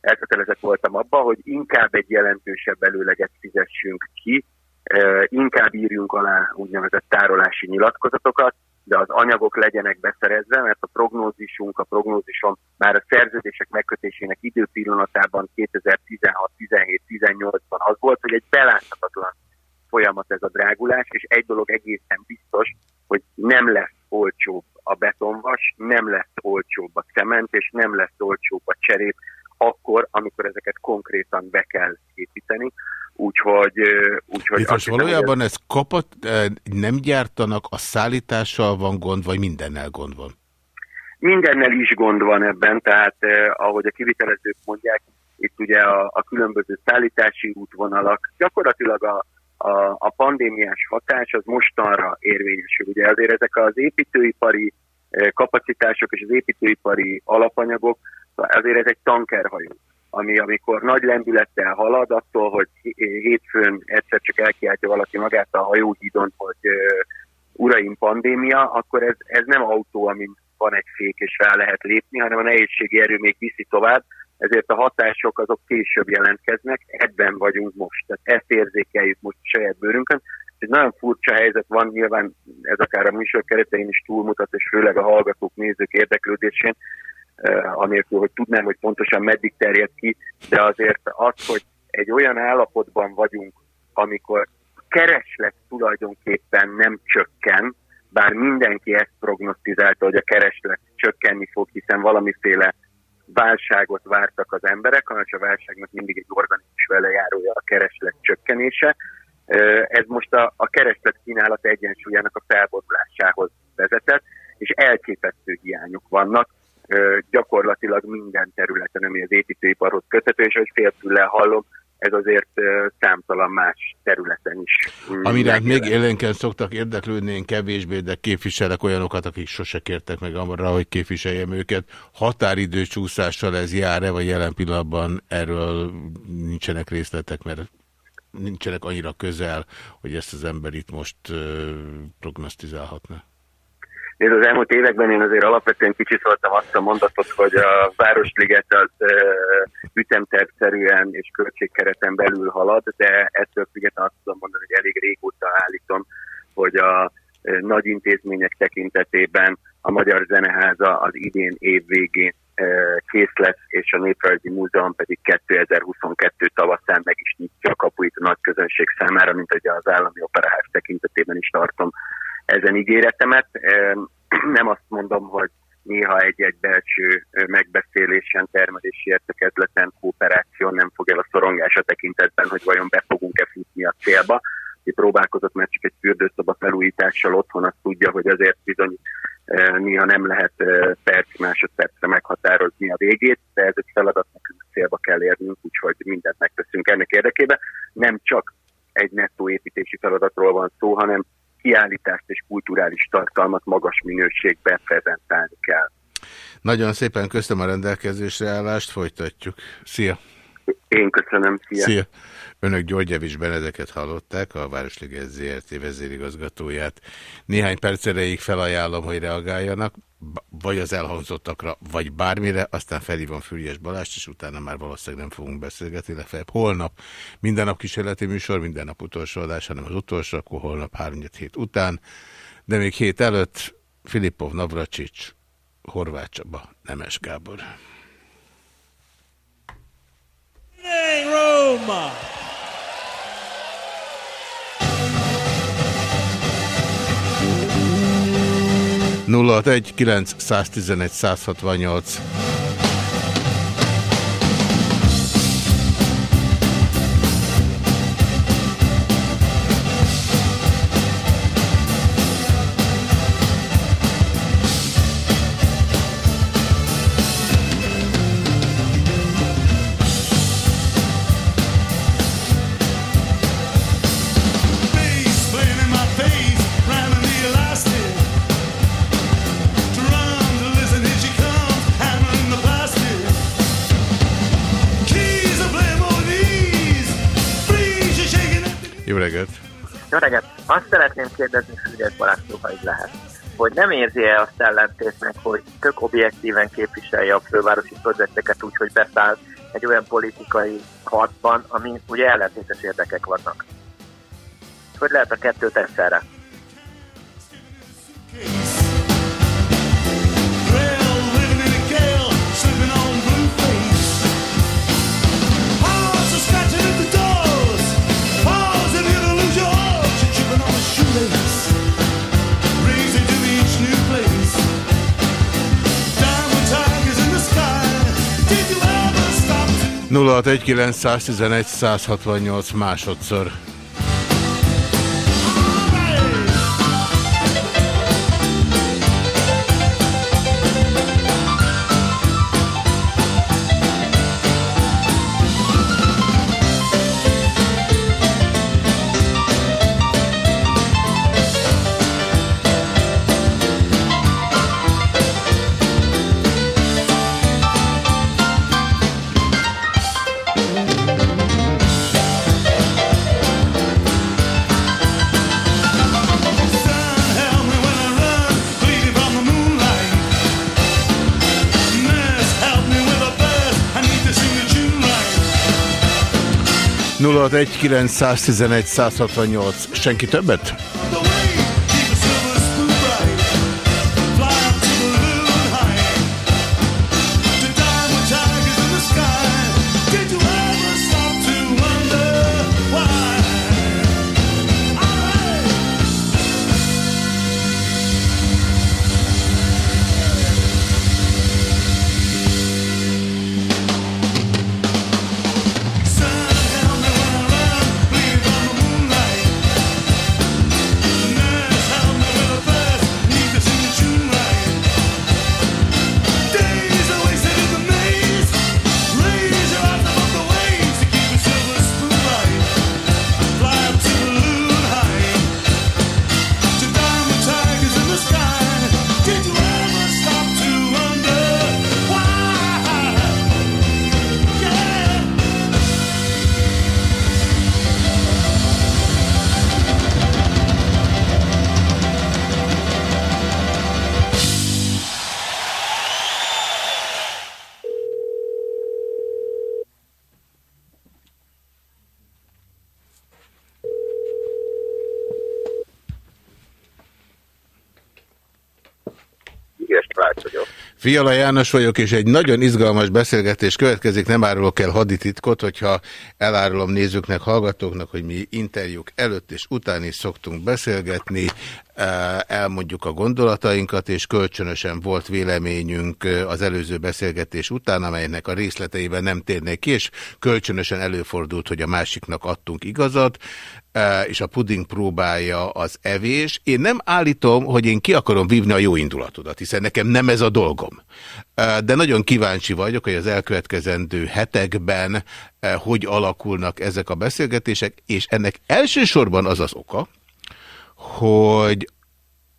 elkötelezett voltam abba, hogy inkább egy jelentősebb előleget fizessünk ki, eh, inkább írjunk alá úgynevezett tárolási nyilatkozatokat, de az anyagok legyenek beszerezve, mert a prognózisunk, a prognózison már a szerződések megkötésének időpillanatában 2016, 17, 18-ban az volt, hogy egy beláthatatlan folyamat ez a drágulás, és egy dolog egészen biztos, hogy nem lesz olcsóbb a betonvas, nem lesz olcsóbb a cement, és nem lesz olcsóbb a cserép akkor, amikor ezeket konkrétan be kell építeni. Úgyhogy... úgyhogy most valójában ez kapott, nem gyártanak, a szállítással van gond, vagy mindennel gond van? Mindennel is gond van ebben, tehát eh, ahogy a kivitelezők mondják, itt ugye a, a különböző szállítási útvonalak, gyakorlatilag a, a, a pandémiás hatás az mostanra érvényesül. Ugye azért ezek az építőipari kapacitások és az építőipari alapanyagok, azért ez egy tankerhajó, ami amikor nagy lendülettel halad, attól, hogy hétfőn egyszer csak elkiáltja valaki magát a hajóhídon, hogy uraim pandémia, akkor ez, ez nem autó, amin van egy fék és rá lehet lépni, hanem a nehézségi erő még viszi tovább, ezért a hatások azok később jelentkeznek, ebben vagyunk most, tehát ezt érzékeljük most a saját bőrünkön. Egy nagyon furcsa helyzet van, nyilván ez akár a műsor keretein is túlmutat, és főleg a hallgatók, nézők érdeklődésén, anélkül, hogy tudnám, hogy pontosan meddig terjed ki, de azért az, hogy egy olyan állapotban vagyunk, amikor kereslet tulajdonképpen nem csökken, bár mindenki ezt prognosztizálta, hogy a kereslet csökkenni fog, hiszen valamiféle válságot vártak az emberek, hanem a válságnak mindig egy organikus velejárója a kereslet csökkenése. Ez most a, a kereslet kínálat egyensúlyának a felborulásához vezetett, és elképesztő hiányok vannak gyakorlatilag minden területen, ami az építőiparhoz köthető, és hogy félfüllel hallom, ez azért számtalan más területen is. Amire még élénken szoktak érdeklődni, én kevésbé, de képviselek olyanokat, akik sose kértek meg arra, hogy képviseljem őket. Határidő csúszással ez jár-e, vagy jelen pillanatban erről nincsenek részletek, mert nincsenek annyira közel, hogy ezt az ember itt most prognosztizálhatna? Nézd, az elmúlt években én azért alapvetően szóltam azt a mondatot, hogy a Városliget az ütemtervszerűen és költségkereten belül halad, de ettől függetlenül azt tudom mondani, hogy elég régóta állítom, hogy a nagy intézmények tekintetében a Magyar Zeneháza az idén év végén kész lesz, és a Néprajzi Múzeum pedig 2022 tavaszán meg is nyitja a kapuit a nagy közönség számára, mint hogy az állami operaház tekintetében is tartom ezen ígéretemet. Nem azt mondom, hogy néha egy-egy belső megbeszélésen, termelési értekezleten, kooperáció nem fog el a szorongása tekintetben, hogy vajon be fogunk-e futni a célba. Itt próbálkozott mert csak egy fürdőszoba felújítással otthon, azt tudja, hogy azért bizony néha nem lehet perc másodpercre meghatározni a végét, de ez egy feladat célba kell érnünk, úgyhogy mindent megteszünk ennek érdekében. Nem csak egy nettó építési feladatról van szó, hanem kiállítást és kulturális tartalmat magas minőségben prezentálni kell. Nagyon szépen köszönöm a rendelkezésre állást, folytatjuk. Szia! Én köszönöm, szia! Szia! Önök Györgyevics Benedeket hallották, a Városliges ZRT vezérigazgatóját. Néhány perc erejéig felajánlom, hogy reagáljanak, vagy az elhangzottakra, vagy bármire, aztán felhívom Füriás Balást, és utána már valószínűleg nem fogunk beszélgetni, legfeljebb holnap. Minden nap kísérleti műsor, minden nap utolsó adás, hanem az utolsó, akkor holnap 3 hét után. De még hét előtt Filipov Navracsics, Horváth Csaba, Nemes Gábor. Roma! 061 911 168 Azt szeretném kérdezni Fügyes Balázsról, ha lehet, hogy nem érzi-e azt ellentétnek, hogy tök objektíven képviselje a fővárosi projekteket úgy, hogy beszáll egy olyan politikai harcban, ami ugye ellentétes érdekek vannak. Hogy lehet a kettőt egyszerre? 061 111 168 másodszor. 061 911 168. Senki többet? Fiala János vagyok, és egy nagyon izgalmas beszélgetés következik, nem árulok el hadititkot, hogyha elárulom nézőknek, hallgatóknak, hogy mi interjúk előtt és után is szoktunk beszélgetni, elmondjuk a gondolatainkat, és kölcsönösen volt véleményünk az előző beszélgetés után, amelynek a részleteiben nem térnék ki, és kölcsönösen előfordult, hogy a másiknak adtunk igazat és a puding próbálja az evés. Én nem állítom, hogy én ki akarom vívni a jó indulatodat, hiszen nekem nem ez a dolgom. De nagyon kíváncsi vagyok, hogy az elkövetkezendő hetekben hogy alakulnak ezek a beszélgetések, és ennek elsősorban az az oka, hogy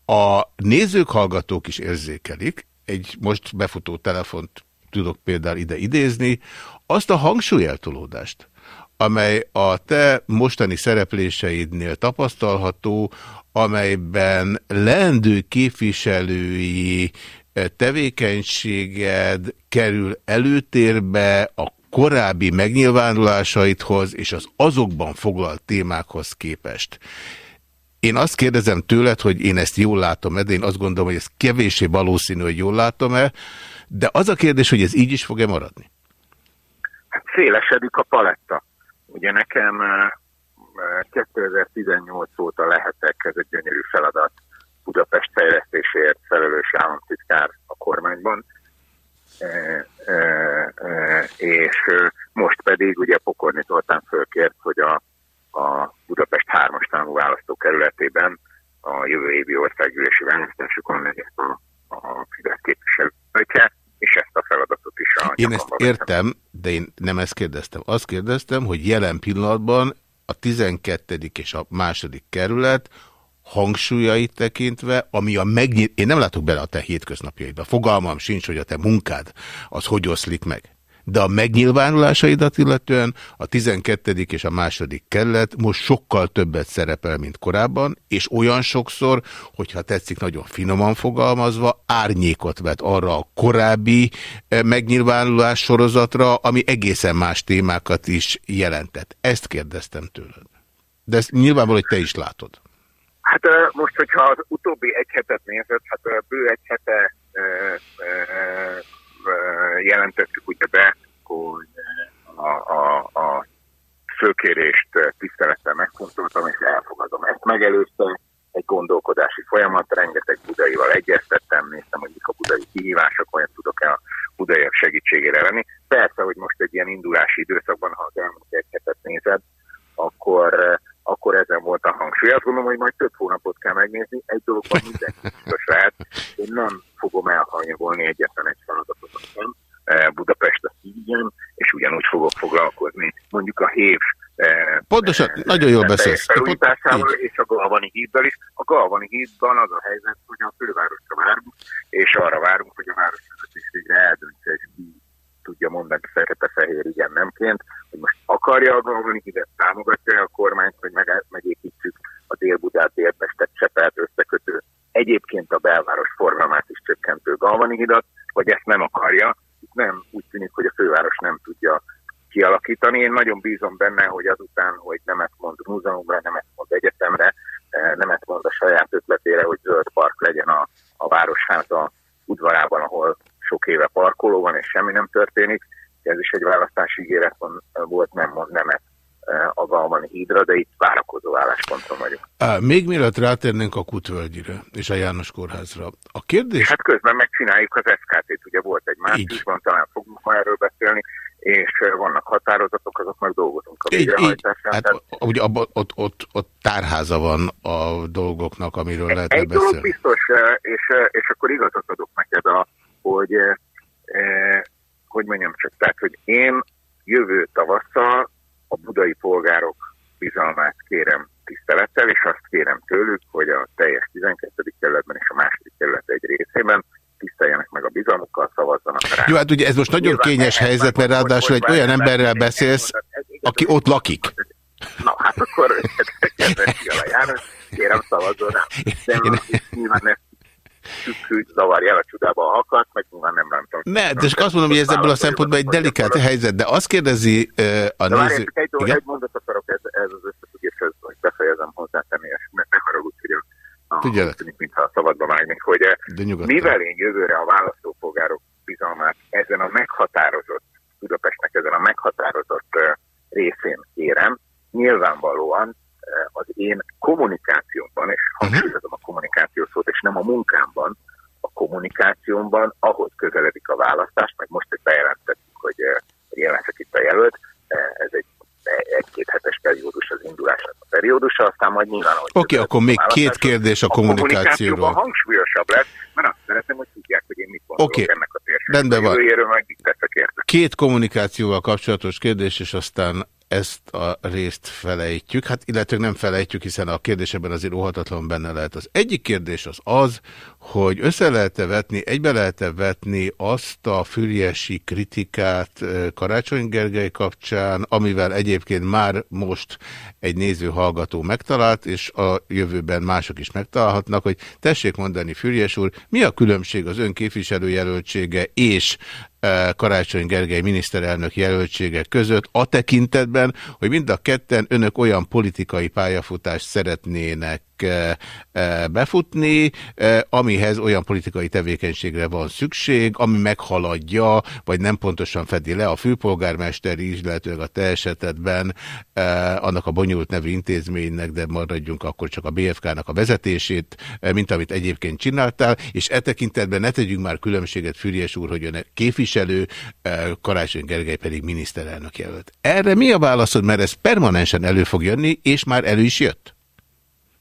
a nézők, hallgatók is érzékelik, egy most befutó telefont tudok például ide idézni, azt a hangsúlyeltolódást, amely a te mostani szerepléseidnél tapasztalható, amelyben leendő képviselői eh, tevékenységed kerül előtérbe a korábbi megnyilvánulásaidhoz és az azokban foglalt témákhoz képest. Én azt kérdezem tőled, hogy én ezt jól látom-e, de én azt gondolom, hogy ez kevéssé valószínű, hogy jól látom-e, de az a kérdés, hogy ez így is fog-e maradni? Hát szélesedik a paletta. Ugye nekem 2018 óta lehetek, ez egy gyönyörű feladat, Budapest fejlesztésért felelős államtitkár a kormányban, és most pedig ugye Pokorni Zoltán fölkért, hogy a, a Budapest 3-as számú választókerületében a jövő évi országgyűlési választásokon ezt a, a Fidesz képviselője, és ezt a feladatot is a Én ezt értem, de én nem ezt kérdeztem. Azt kérdeztem, hogy jelen pillanatban a 12. és a második kerület hangsúlyait tekintve, ami a megnyit... Én nem látok bele a te hétköznapjaidba. Fogalmam sincs, hogy a te munkád az hogy oszlik meg de a megnyilvánulásaidat illetően a 12. és a második kerület most sokkal többet szerepel, mint korábban, és olyan sokszor, hogyha tetszik nagyon finoman fogalmazva, árnyékot vet arra a korábbi eh, megnyilvánulás sorozatra, ami egészen más témákat is jelentett. Ezt kérdeztem tőled. De ezt nyilvánvaló, hogy te is látod. Hát most, hogyha az utóbbi egy hetet nézed, hát bő egy hete jelentettük ugye be, hogy a, a, a főkérést tisztelettel megfontoltam, és elfogadom. Ezt megelőzte egy gondolkodási folyamat, rengeteg budaival egyeztettem, néztem, hogy mik a budai kihívások, olyan tudok-e a budaiak segítségére lenni. Persze, hogy most egy ilyen indulási időszakban, ha az elmúlt egy hetet nézed, akkor, akkor ezen volt a hangsúly. Azt gondolom, hogy majd több hónapot kell megnézni. Egy dologban mindenki biztos lehet. Én nem fogom elhanyagolni egyetlen egy feladatot sem. Budapest a szívjen, és ugyanúgy fogok foglalkozni. Mondjuk a hév Pontosan, e, nagyon jól beszélsz. Felújításával és a Galvani híddal is. A Galvani hídban az a helyzet, hogy a fővárosra várunk, és arra várunk, hogy a városvezetés végre eldöntse, és ki tudja mondani fekete-fehér igen nemként, hogy most akarja a Galvani hídet, támogatja a kormányt, hogy meg, megépítsük a Dél-Budát, Délpestet, Csepelt összekötő, egyébként a belváros forgalmát is csökkentő Galvani hidat, vagy ezt nem akarja. Itt nem úgy tűnik, hogy a főváros nem tudja kialakítani. Én nagyon bízom benne, hogy azután, hogy nemet mond múzeumra, nemet mond egyetemre, eh, nemet mond a saját ötletére, hogy zöld park legyen a, a városháza udvarában, ahol sok éve parkoló van, és semmi nem történik. Ez is egy választási ígéret volt, nem mond nemet eh, a Galmani hídra, de itt várakozó állásponton vagyok. Még mielőtt rátérnénk a Kutvölgyire és a János Kórházra. A kérdés... Hát közben megcsináljuk az SKT-t, ugye volt egy másikban, talán fogunk ma erről beszélni, és vannak határozatok, azok meg dolgozunk a végrehajtásán. Hát, ugye abba, ott, ott, ott tárháza van a dolgoknak, amiről lehet beszélni. Egy dolog biztos, és, és akkor igazat adok neked, a, hogy hogy mondjam csak, tehát, hogy én jövő tavasszal a budai polgárok bizalmát kérem tisztelettel, és azt kérem tőlük, hogy a teljes 12. kerületben és a második kerület egy részében tiszteljenek meg a bizalmukkal, szavazzanak rá. Jó, hát ugye ez most nagyon Nyilván kényes helyzet, mert ráadásul egy olyan emberrel beszélsz, aki ott lakik. Na, hát akkor a János, kérem szavazzon rá. Nyilván ne tükrűt zavarja a csudába a hakat, Ne, de csak azt mondom, hogy ez ebből a szempontból egy delikát helyzet, de azt kérdezi uh, a de néző... Egy, egy mondat akarok ez, ez az összefüggéshez, hogy befejezem hozzátenni, és ne haragudj, hogy a Figyelek. Tűnik, mintha szabadba vágnék, hogy mivel én jövőre a választópolgárok bizalmát ezen a meghatározott, Budapestnek ezen a meghatározott eh, részén kérem, nyilvánvalóan az én kommunikációmban, és mhm. hangsúlyozom a kommunikáció szót, és nem a munkámban, a kommunikációmban, ahhoz közeledik a választás, meg most egy bejelentettük, hogy jelentek itt a jelölt, ez egy egy-két hetes periódus az indulásnak a periódusa, aztán majd nyilván... Oké, okay, akkor még két kérdés a, a kommunikációról. A hangsúlyosabb lesz, mert azt szeretném, hogy tudják, hogy én mit gondolok okay. ennek a térségnek. Rendben van. Két kommunikációval kapcsolatos kérdés, és aztán ezt a részt felejtjük, hát illetve nem felejtjük, hiszen a kérdéseben azért óhatatlan benne lehet. Az egyik kérdés az az, hogy össze lehet-e vetni, egybe lehet-e vetni azt a füriyesi kritikát Karácsony Gergely kapcsán, amivel egyébként már most egy néző-hallgató megtalált, és a jövőben mások is megtalálhatnak, hogy tessék mondani Füriás úr, mi a különbség az ön képviselőjelöltsége és Karácsony Gergely miniszterelnök jelöltsége között a tekintetben, hogy mind a ketten önök olyan politikai pályafutást szeretnének befutni, amihez olyan politikai tevékenységre van szükség, ami meghaladja, vagy nem pontosan fedi le a főpolgármester is, illetőleg a te esetedben annak a bonyolult nevű intézménynek, de maradjunk akkor csak a BFK-nak a vezetését, mint amit egyébként csináltál, és e tekintetben ne tegyünk már különbséget Füriás úr, hogy ön képviselő, Karácsony Gergely pedig miniszterelnök jelölt. Erre mi a válaszod, mert ez permanensen elő fog jönni, és már elő is jött?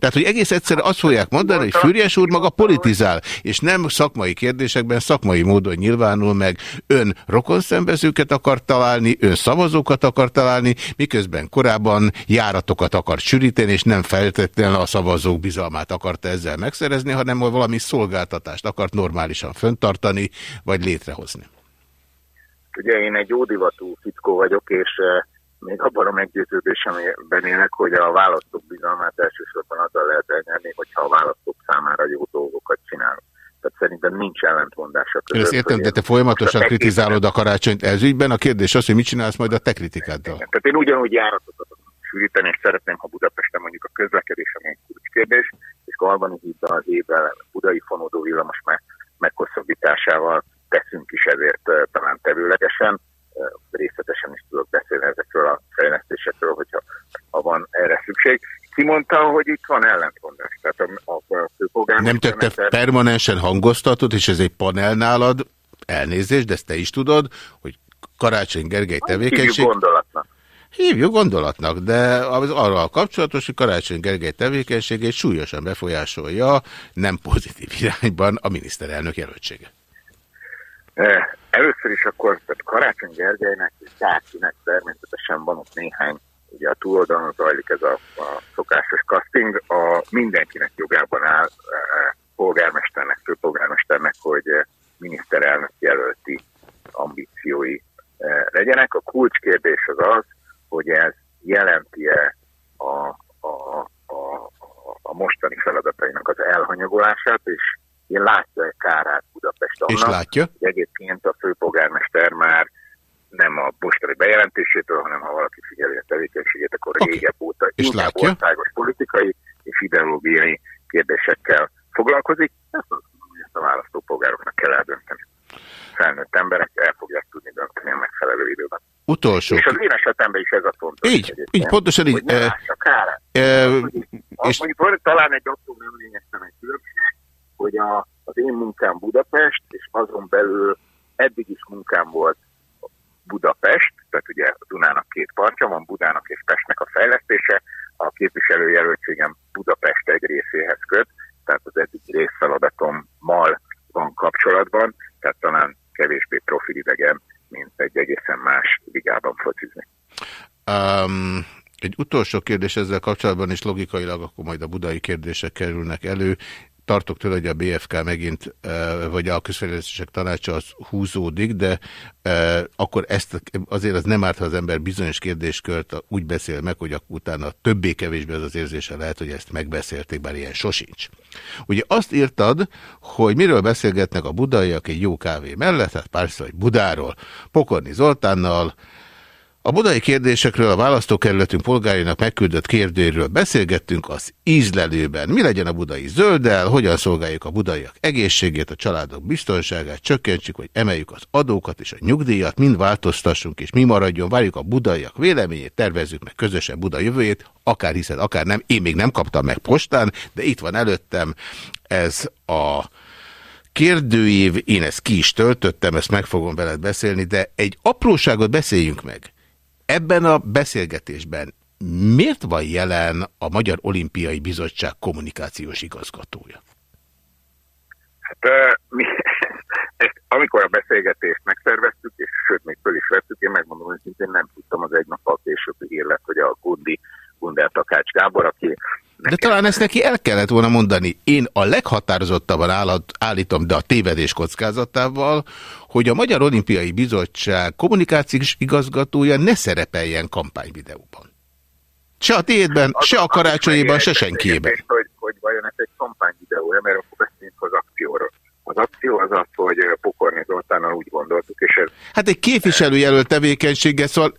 Tehát, hogy egész egyszerűen azt fogják mondani, hogy Füriyes úr maga politizál, és nem szakmai kérdésekben, szakmai módon nyilvánul meg. Ön rokonszembezőket akar találni, ön szavazókat akar találni, miközben korábban járatokat akar sűríteni, és nem feltétlenül a szavazók bizalmát akarta ezzel megszerezni, hanem valami szolgáltatást akart normálisan föntartani, vagy létrehozni. Ugye én egy ódivatú fickó vagyok, és eh, még abban a meggyőződésemben élek, hogy a választók bizalmát elsősorban azzal lehet elnyerni, hogyha a választók számára jó dolgokat csinálunk. Tehát szerintem nincs ellentmondása között. Ezt értem, de te folyamatosan kritizálod a karácsonyt ez ügyben. A kérdés az, hogy mit csinálsz majd a te kritikáddal. Igen, tehát én ugyanúgy járatokat sűríteni, és szeretném, ha Budapesten mondjuk a közlekedés, ami egy kulcskérdés, és Galvani hídban az évvel budai fonódó villamos meghosszabbításával teszünk is ezért eh, talán tevőlegesen részletesen is tudok beszélni ezekről a fejlesztésekről, hogyha ha van erre szükség. Ki mondta, hogy itt van ellentmondás. Tehát a, a, a Nem tette permanensen hangoztatott, és ez egy panel nálad, elnézést, de ezt te is tudod, hogy Karácsony Gergely tevékenység... Hívjuk gondolatnak. Hívjuk gondolatnak, de az arra kapcsolatos, hogy Karácsony Gergely tevékenységét súlyosan befolyásolja, nem pozitív irányban a miniszterelnök jelöltsége. Először is akkor tehát Karácsony Gergelynek és bárkinek természetesen van ott néhány, ugye a túloldalon zajlik ez a, a szokásos casting, a mindenkinek jogában áll polgármesternek, főpolgármesternek, hogy miniszterelnök jelölti ambíciói legyenek. A kulcskérdés az az, hogy ez jelenti-e a, a, a, a mostani feladatainak az elhanyagolását, és én látja-e kárát Budapest annak, és látja? hogy egyébként a főpolgármester már nem a mostani bejelentésétől, hanem ha valaki figyeli a tevékenységét, akkor okay. régebb óta és inkább látja? országos politikai és ideológiai kérdésekkel foglalkozik. Ezt, ezt a választópolgároknak kell eldönteni. Felnőtt emberek el fogják tudni dönteni a megfelelő időben. Utolsó. És az én esetemben is ez a fontos. Így, így pontosan így. Hogy ne. E, mondjuk, és... mondjuk talán egy attól nem lényegtelen egy különbség, hogy a, az én munkám Budapest, és azon belül eddig is munkám volt Budapest, tehát ugye a Dunának két partja van, Budának és Pestnek a fejlesztése, a képviselőjelöltségem Budapest egy részéhez köt, tehát az eddigi részfeladatommal van kapcsolatban, tehát talán kevésbé profilidegen, mint egy egészen más ligában focizni. Um, egy utolsó kérdés ezzel kapcsolatban, és logikailag akkor majd a budai kérdések kerülnek elő tartok tőle, hogy a BFK megint, vagy a közfejlesztések tanácsa az húzódik, de akkor ezt azért az nem árt, ha az ember bizonyos kérdéskört úgy beszél meg, hogy utána többé-kevésbé az az érzése lehet, hogy ezt megbeszélték, bár ilyen sosincs. Ugye azt írtad, hogy miről beszélgetnek a budaiak egy jó kávé mellett, hát párszor, hogy Budáról, Pokorni Zoltánnal, a budai kérdésekről a választókerületünk polgárinak megküldött kérdőről beszélgettünk az ízlelőben. Mi legyen a budai zölddel, hogyan szolgáljuk a budaiak egészségét, a családok biztonságát, csökkentsük vagy emeljük az adókat és a nyugdíjat, mind változtassunk és mi maradjon, várjuk a budaiak véleményét, tervezzük meg közösen Buda jövőjét, akár hiszed, akár nem. Én még nem kaptam meg postán, de itt van előttem ez a kérdőív, én ezt ki is töltöttem, ezt meg fogom veled beszélni, de egy apróságot beszéljünk meg. Ebben a beszélgetésben miért van jelen a Magyar Olimpiai Bizottság kommunikációs igazgatója? Hát mi, ezt, amikor a beszélgetést megszerveztük, és sőt, még föl is vettük, én megmondom, hogy szintén nem tudtam az egy nappal későbbi hír hogy a Gundi Gundel Takács Gábor, aki de talán ezt neki el kellett volna mondani. Én a leghatározottabban állat, állítom, de a tévedés kockázatával, hogy a Magyar Olimpiai Bizottság kommunikációs igazgatója ne szerepeljen kampányvideóban. Se a tiédben, se a karácsonyéban, se senkiében. Hogy, hogy vajon ez egy kampányvideója, mert akkor beszélünk az akcióról. Az akció az az, hogy Pokorni Zoltánnal úgy gondoltuk, és ez... Hát egy képviselőjelölt tevékenységgel, szóval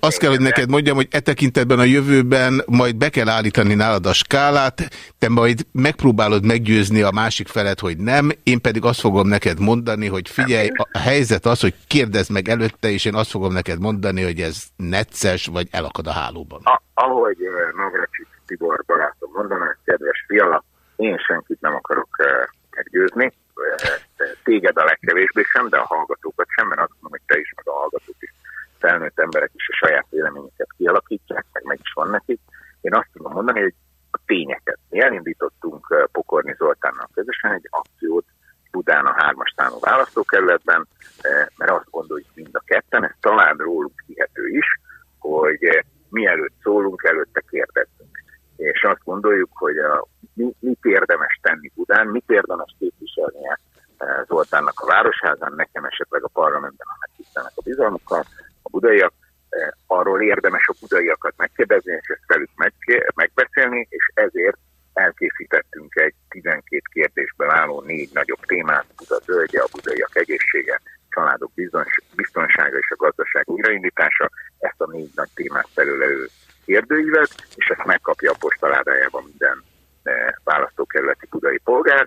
azt kell, hogy neked mondjam, hogy e tekintetben a jövőben majd be kell állítani nálad a skálát, te majd megpróbálod meggyőzni a másik felet, hogy nem, én pedig azt fogom neked mondani, hogy figyelj, a helyzet az, hogy kérdezd meg előtte, és én azt fogom neked mondani, hogy ez necces, vagy elakad a hálóban. A, ahogy Navracsics Tibor barátom mondaná, kedves fiala, én senkit nem akarok meggyőzni, téged a legkevésbé sem, de a hallgatókat sem, mert azt mondom, hogy te is, meg a hallgatók is, felnőtt emberek is a saját véleményeket kialakítják, meg meg is van nekik. Én azt tudom mondani, hogy a tényeket. Mi elindítottunk Pokorni Zoltánnal közösen egy akciót Budán a hármas számú választókerületben, mert azt gondoljuk mind a ketten, ez talán róluk hihető is, hogy mielőtt szólunk, előtte kérdezzünk. És azt gondoljuk, hogy a mi, mit érdemes tenni Budán, mit érdemes képviselnie eh, Zoltánnak a Városházán, nekem esetleg a parlamentben, ha megtisztelnek a bizalmukkal, a budaiak, eh, arról érdemes a budaiakat megkérdezni, és ezt velük megbeszélni, és ezért elkészítettünk egy 12 kérdésből álló négy nagyobb témát, Buda zöldje, a budaiak egészsége, családok biztonsága és a gazdaság újraindítása, ezt a négy nagy témát felülelő kérdőívet, és ezt megkapja a postaládájában minden választókerületi budai polgár,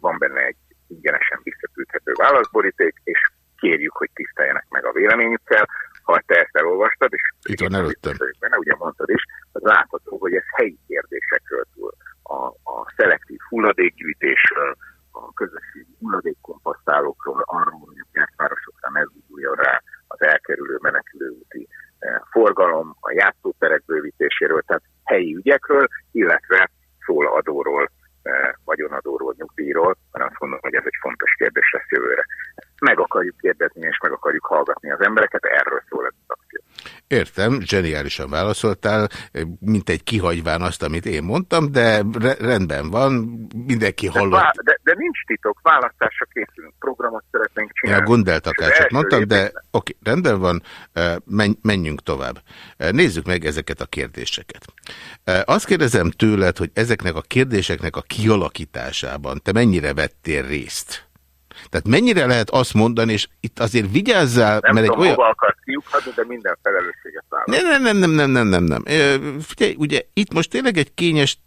van benne egy ingyenesen visszaküldhető válaszboríték, és kérjük, hogy tiszteljenek meg a véleményükkel. Ha te ezt elolvastad, és itt van előttem. Benne, ugye mondtad is, az látható, hogy ez helyi kérdésekről túl. A, a szelektív hulladékgyűjtésről, a közösségi hulladékkompasztálókról, arról, hogy a kerülő menekülőúti forgalom, a játszóterek bővítéséről, tehát helyi ügyekről, illetve szól adóról, vagyonadóról, nyugdíjról, mert azt mondom, hogy ez egy fontos kérdés lesz jövőre. Meg akarjuk kérdezni, és meg akarjuk hallgatni az embereket, erről szól ez a akció. Értem, zseniálisan válaszoltál, mint egy kihagyván azt, amit én mondtam, de re rendben van, mindenki hallott. De, de, de nincs titok, választásra készülünk, programot szeretnénk csinálni. Ja, gondeltakácsot mondtam, de oké, rendben van, menjünk tovább. Nézzük meg ezeket a kérdéseket. Azt kérdezem tőled, hogy ezeknek a kérdéseknek a kialakításában te mennyire vettél részt? Tehát mennyire lehet azt mondani, és itt azért vigyázzál, nem mert tudom, egy olyan... akar kiukadni, de minden felelősséget vállal. Nem, nem, nem, nem, nem, nem, nem. Figyelj, ugye itt most tényleg egy kényes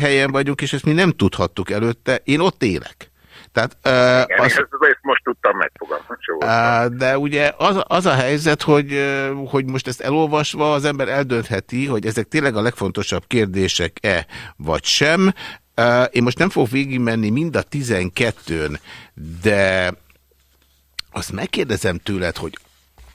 helyen vagyunk, és ezt mi nem tudhattuk előtte. Én ott élek. Tehát, Igen, az, ezt, ezt most tudtam megfogalmazni. De ugye az, az a helyzet, hogy, hogy most ezt elolvasva az ember eldöntheti, hogy ezek tényleg a legfontosabb kérdések-e, vagy sem. Én most nem fogok végigmenni mind a 12-n, de azt megkérdezem tőled, hogy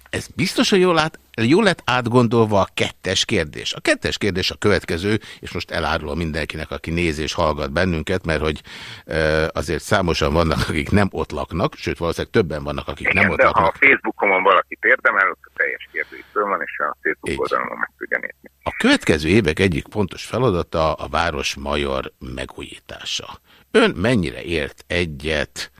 ez biztos, hogy jól, át, jól lett átgondolva a kettes kérdés. A kettes kérdés a következő, és most elárulom mindenkinek, aki néz és hallgat bennünket, mert hogy e, azért számosan vannak, akik nem ott laknak, sőt valószínűleg többen vannak, akik Igen, nem ott de laknak. ha a Facebookon valakit érdemel, ott a teljes kérdés van, és a Facebook Így. oldalon meg tudja nézni. A következő évek egyik fontos feladata a város major megújítása. Ön mennyire ért egyet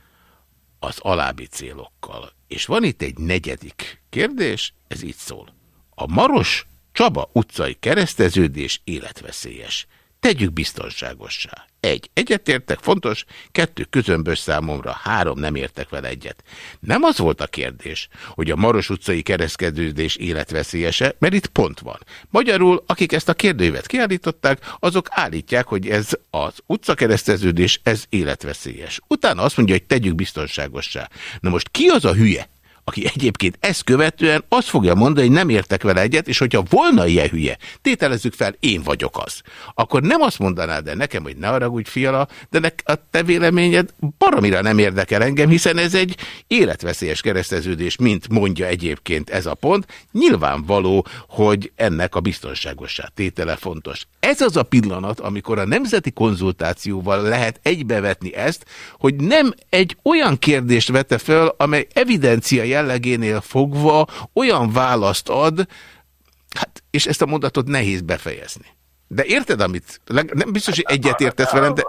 az alábbi célokkal? És van itt egy negyedik kérdés, ez így szól. A Maros Csaba utcai kereszteződés életveszélyes. Tegyük biztonságossá. Egy, egyetértek, fontos, kettő, közömbös számomra, három, nem értek vele egyet. Nem az volt a kérdés, hogy a Maros utcai kereszkedődés életveszélyese, mert itt pont van. Magyarul, akik ezt a kérdőívet kiállították, azok állítják, hogy ez az utcakereszteződés, ez életveszélyes. Utána azt mondja, hogy tegyük biztonságossá. Na most ki az a hülye, aki egyébként ezt követően azt fogja mondani, hogy nem értek vele egyet, és hogyha volna ilyen hülye, tételezzük fel, én vagyok az, akkor nem azt mondanád de nekem, hogy ne úgy fiala, de ne, a te véleményed baromira nem érdekel engem, hiszen ez egy életveszélyes kereszteződés, mint mondja egyébként ez a pont. Nyilvánvaló, hogy ennek a biztonságosság tétele fontos. Ez az a pillanat, amikor a nemzeti konzultációval lehet egybevetni ezt, hogy nem egy olyan kérdést vette föl, amely evidencia jellegénél fogva olyan választ ad, hát, és ezt a mondatot nehéz befejezni. De érted, amit? Nem biztos, hogy egyet értesz velem, de...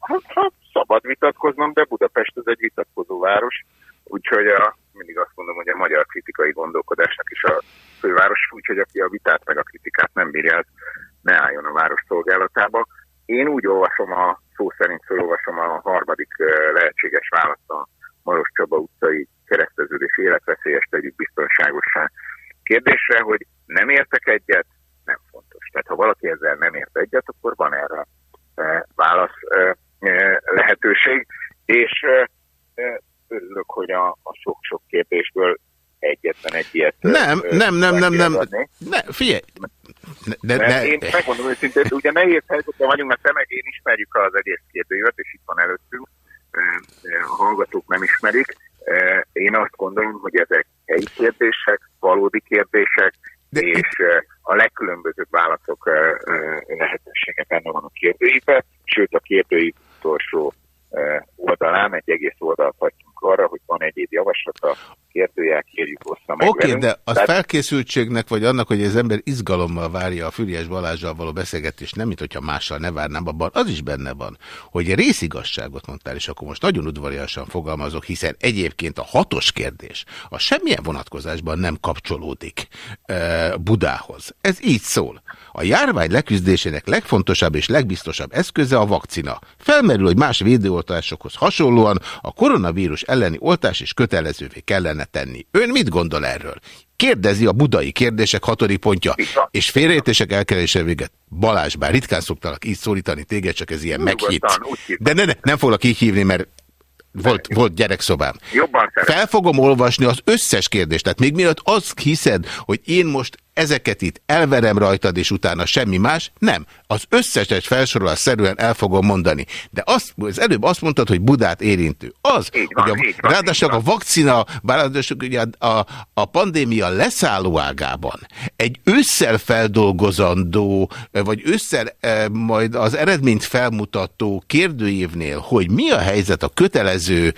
Hát, hát, szabad vitatkoznom, de Budapest ez egy vitatkozó város, úgyhogy a, mindig azt mondom, hogy a magyar kritikai gondolkodásnak is a főváros, úgyhogy aki a vitát meg a kritikát nem bírja, ne álljon a város szolgálatába. Én úgy olvasom, a szó szerint felolvasom a harmadik lehetséges választ a Maros Csaba utcai kereszteződés életveszélyes tegyük biztonságosá kérdésre, hogy nem értek egyet, nem fontos. Tehát ha valaki ezzel nem ért egyet, akkor van erre e, válasz e, e, lehetőség, és örülök, hogy a sok-sok kérdésből egyetlen egy ilyet... Nem, nem, nem, nem, nem, ne, figyelj! De, de, de, én megmondom őszintén, ugye nehéz helyzetben vagyunk, mert te meg én ismerjük az egész kérdőjét, és itt van előttünk, a hallgatók nem ismerik, én azt gondolom, hogy ezek helyi kérdések, valódi kérdések, de és a legkülönbözőbb válaszok lehetősége benne van a kérdőibe, sőt a kérdői utolsó oldalán egy egész oldalt hagytunk arra, hogy van egyéb javaslat a kérdőjel, kérjük ossza meg Oké, okay, de az Tehát... felkészültségnek, vagy annak, hogy az ember izgalommal várja a Füriás Balázsral való beszélgetést, nem mint hogyha mással ne várnám abban, az is benne van, hogy részigasságot mondtál, és akkor most nagyon udvariasan fogalmazok, hiszen egyébként a hatos kérdés a semmilyen vonatkozásban nem kapcsolódik e, Budához. Ez így szól. A járvány leküzdésének legfontosabb és legbiztosabb eszköze a vakcina. Felmerül, hogy más védőoltásokhoz hasonlóan a koronavírus elleni oltás is kötelezővé kellene tenni. Ön mit gondol erről? Kérdezi a budai kérdések hatodik pontja, és félreértések elkerülése véget. Balázs, bár ritkán szoktalak így szólítani téged, csak ez ilyen meghitt. De ne, ne, nem foglak így hívni, mert volt, volt gyerekszobám. Jobban Fel fogom olvasni az összes kérdést. Tehát még mielőtt azt hiszed, hogy én most ezeket itt elverem rajtad, és utána semmi más. Nem. Az összeset felsorolás szerűen el fogom mondani. De azt, az előbb azt mondtad, hogy Budát érintő. Az, van, hogy a, van, ráadásul a vakcina, ráadásul ugye a, a, a pandémia leszálló ágában egy ősszel feldolgozandó, vagy ősszel e, majd az eredményt felmutató kérdőívnél, hogy mi a helyzet a kötelező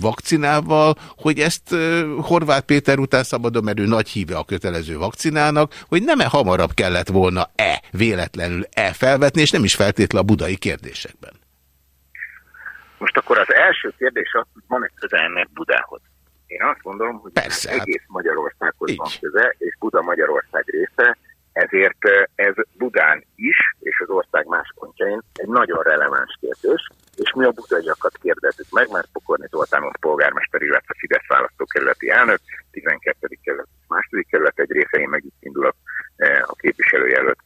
vakcinával, hogy ezt Horváth Péter után szabadon, mert ő nagy híve a kötelező vakcinának, hogy nem-e hamarabb kellett volna-e véletlenül-e felvetni, és nem is feltétlen a budai kérdésekben. Most akkor az első kérdés az, hogy van-e köze ennek Budához? Én azt gondolom, hogy Persze, hát egész Magyarországhoz így. van köze, és Buda Magyarország része, ezért ez Budán is, és az ország más pontjain egy nagyon releváns kérdés, és mi a budaiakat kérdezzük meg, mert Pokorni Zoltán polgármester, illetve Fidesz választókerületi elnök, 12. kerület, második kerület egy része, én meg itt indulok a képviselőjelölt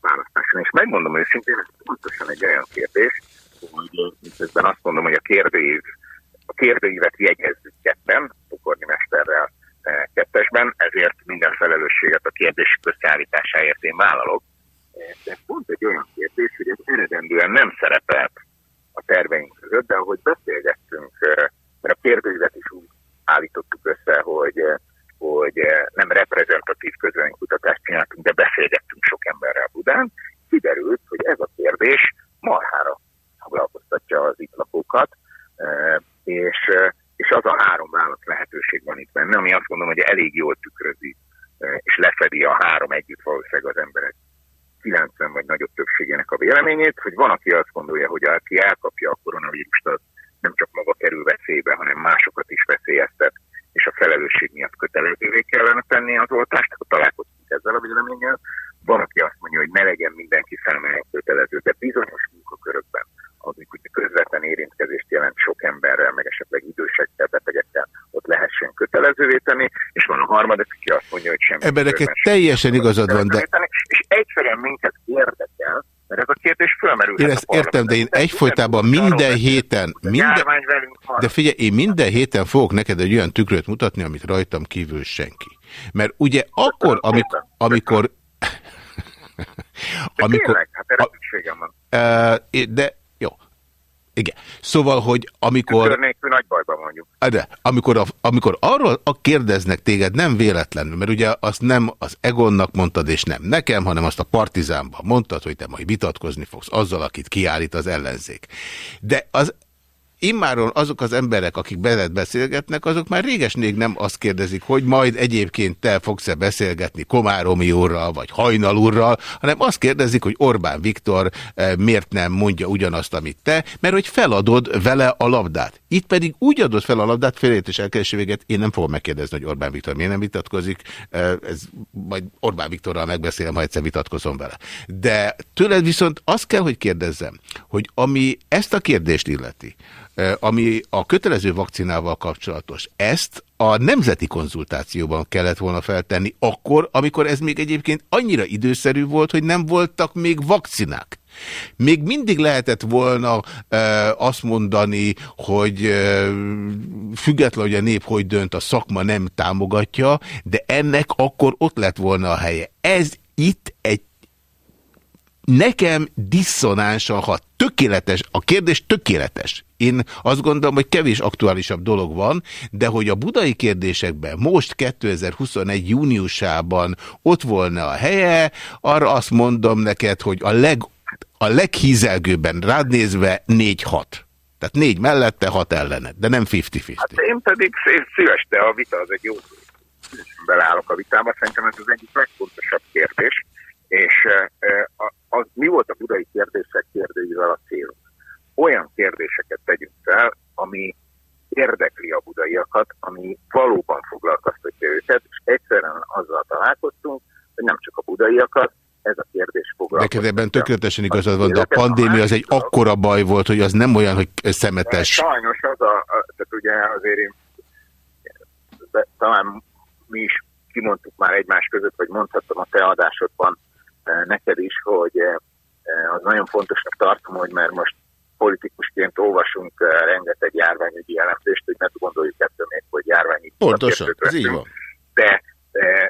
választáson. És megmondom őszintén, ez pontosan egy olyan kérdés, hogy miközben azt mondom, hogy a kérdőív, a kérdőívet jegyezzük ketten, Pokorni mesterrel kettesben, ezért minden felelősséget a kérdés összeállításáért én vállalok. De pont egy olyan kérdés, hogy ez eredendően nem szerepelt a terveink között, de ahogy beszélgettünk, mert a kérdőívet is úgy állítottuk össze, hogy, hogy nem reprezentatív közönkutatást csináltunk, de beszélgettünk sok emberrel Budán, kiderült, hogy ez a kérdés marhára foglalkoztatja az itt lakókat, és, és az a három válasz lehetőség van itt benne, ami azt mondom, hogy elég jól tükrözi, és lefedi a három együtt valószínűleg az emberek 90 vagy nagyobb többségének a véleményét, hogy van, aki azt gondolja, hogy aki elkapja a koronavírust, az nem csak maga kerül veszélybe, hanem másokat is veszélyeztet, és a felelősség miatt kötelezővé kellene tenni az oltást, akkor találkoztunk ezzel a véleménnyel. Van, aki azt mondja, hogy ne legyen mindenki számára kötelező, de bizonyos munkakörökben amikor közvetlen érintkezést jelent sok emberrel, meg esetleg idősekkel, betegekkel, ott lehessen kötelezővé tenni, és van a harmadik, aki azt mondja, hogy semmi. Ebben teljesen igazad van, de... És egyszerűen minket érdekel, mert ez a kérdés fölmerül. Én ezt értem, de én egyfolytában minden héten, minden, de figyelj, én minden héten fogok neked egy olyan tükröt mutatni, amit rajtam kívül senki. Mert ugye akkor, amikor, amikor amikor, tényleg, hát erre szükségem van. De igen. Szóval, hogy amikor... nagy bajban mondjuk. De, amikor, a, amikor arról a kérdeznek téged nem véletlenül, mert ugye azt nem az Egonnak mondtad, és nem nekem, hanem azt a Partizánban mondtad, hogy te majd vitatkozni fogsz azzal, akit kiállít az ellenzék. De az immáron azok az emberek, akik veled beszélgetnek, azok már régesnék nem azt kérdezik, hogy majd egyébként te fogsz-e beszélgetni Komáromi úrral, vagy Hajnal úrral, hanem azt kérdezik, hogy Orbán Viktor eh, miért nem mondja ugyanazt, amit te, mert hogy feladod vele a labdát. Itt pedig úgy adod fel a labdát, félreértés elkereső véget, én nem fogom megkérdezni, hogy Orbán Viktor miért nem vitatkozik, ez majd Orbán Viktorral megbeszélem, ha egyszer vitatkozom vele. De tőled viszont azt kell, hogy kérdezzem, hogy ami ezt a kérdést illeti, ami a kötelező vakcinával kapcsolatos. Ezt a nemzeti konzultációban kellett volna feltenni akkor, amikor ez még egyébként annyira időszerű volt, hogy nem voltak még vakcinák. Még mindig lehetett volna e, azt mondani, hogy e, független, hogy a nép hogy dönt, a szakma nem támogatja, de ennek akkor ott lett volna a helye. Ez itt egy nekem diszonánsa, ha tökéletes, a kérdés tökéletes. Én azt gondolom, hogy kevés aktuálisabb dolog van, de hogy a budai kérdésekben most 2021 júniusában ott volna a helye, arra azt mondom neked, hogy a, leg, a leghízelgőbben rád nézve 4-6. Tehát négy mellette, hat ellene, de nem 50-50. Hát én pedig szíves, de a vita az egy jó beleállok a vitába. Szerintem ez az egyik legfontosabb kérdés, és az mi volt a budai kérdések kérdőivel a célunk? Olyan kérdéseket tegyünk fel, ami érdekli a budaiakat, ami valóban foglalkoztatja őket, és egyszerűen azzal találkoztunk, hogy nem csak a budaiakat, ez a kérdés foglalkoztatja. Neked ebben tökéletesen igazad van, de a pandémia az egy akkora baj volt, hogy az nem olyan, hogy szemetes. Sajnos az a, a tehát ugye azért én, de, talán mi is kimondtuk már egymás között, vagy mondhattam a te adásodban, neked is, hogy az nagyon fontosnak tartom, hogy mert most politikusként olvasunk rengeteg járványügyi jelentést, hogy ne gondoljuk ettől még, hogy járványügyi Pontosan, ez így van. De,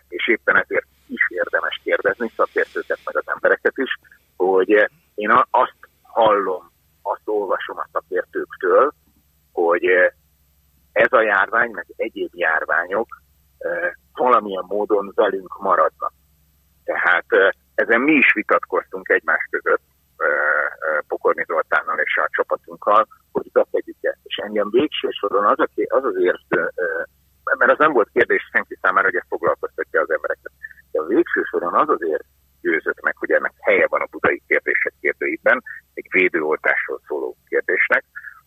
és éppen ezért is érdemes kérdezni szakértőket, meg az embereket is, hogy én azt hallom, azt olvasom a szakértőktől, hogy ez a járvány, meg egyéb járványok valamilyen módon velünk maradnak. Tehát ezen mi is vitatkoztunk egymás között, Pokorni Zoltánnal és a csapatunkkal, hogy betegyük ezt. És engem végső soron az, aki, az azért, mert az nem volt kérdés senki számára, hogy ezt foglalkoztatja az embereket. De a végső soron az azért győzött meg, hogy ennek helye van a budai kérdések kérdőiben, egy védőoltásról szóló kérdésnek,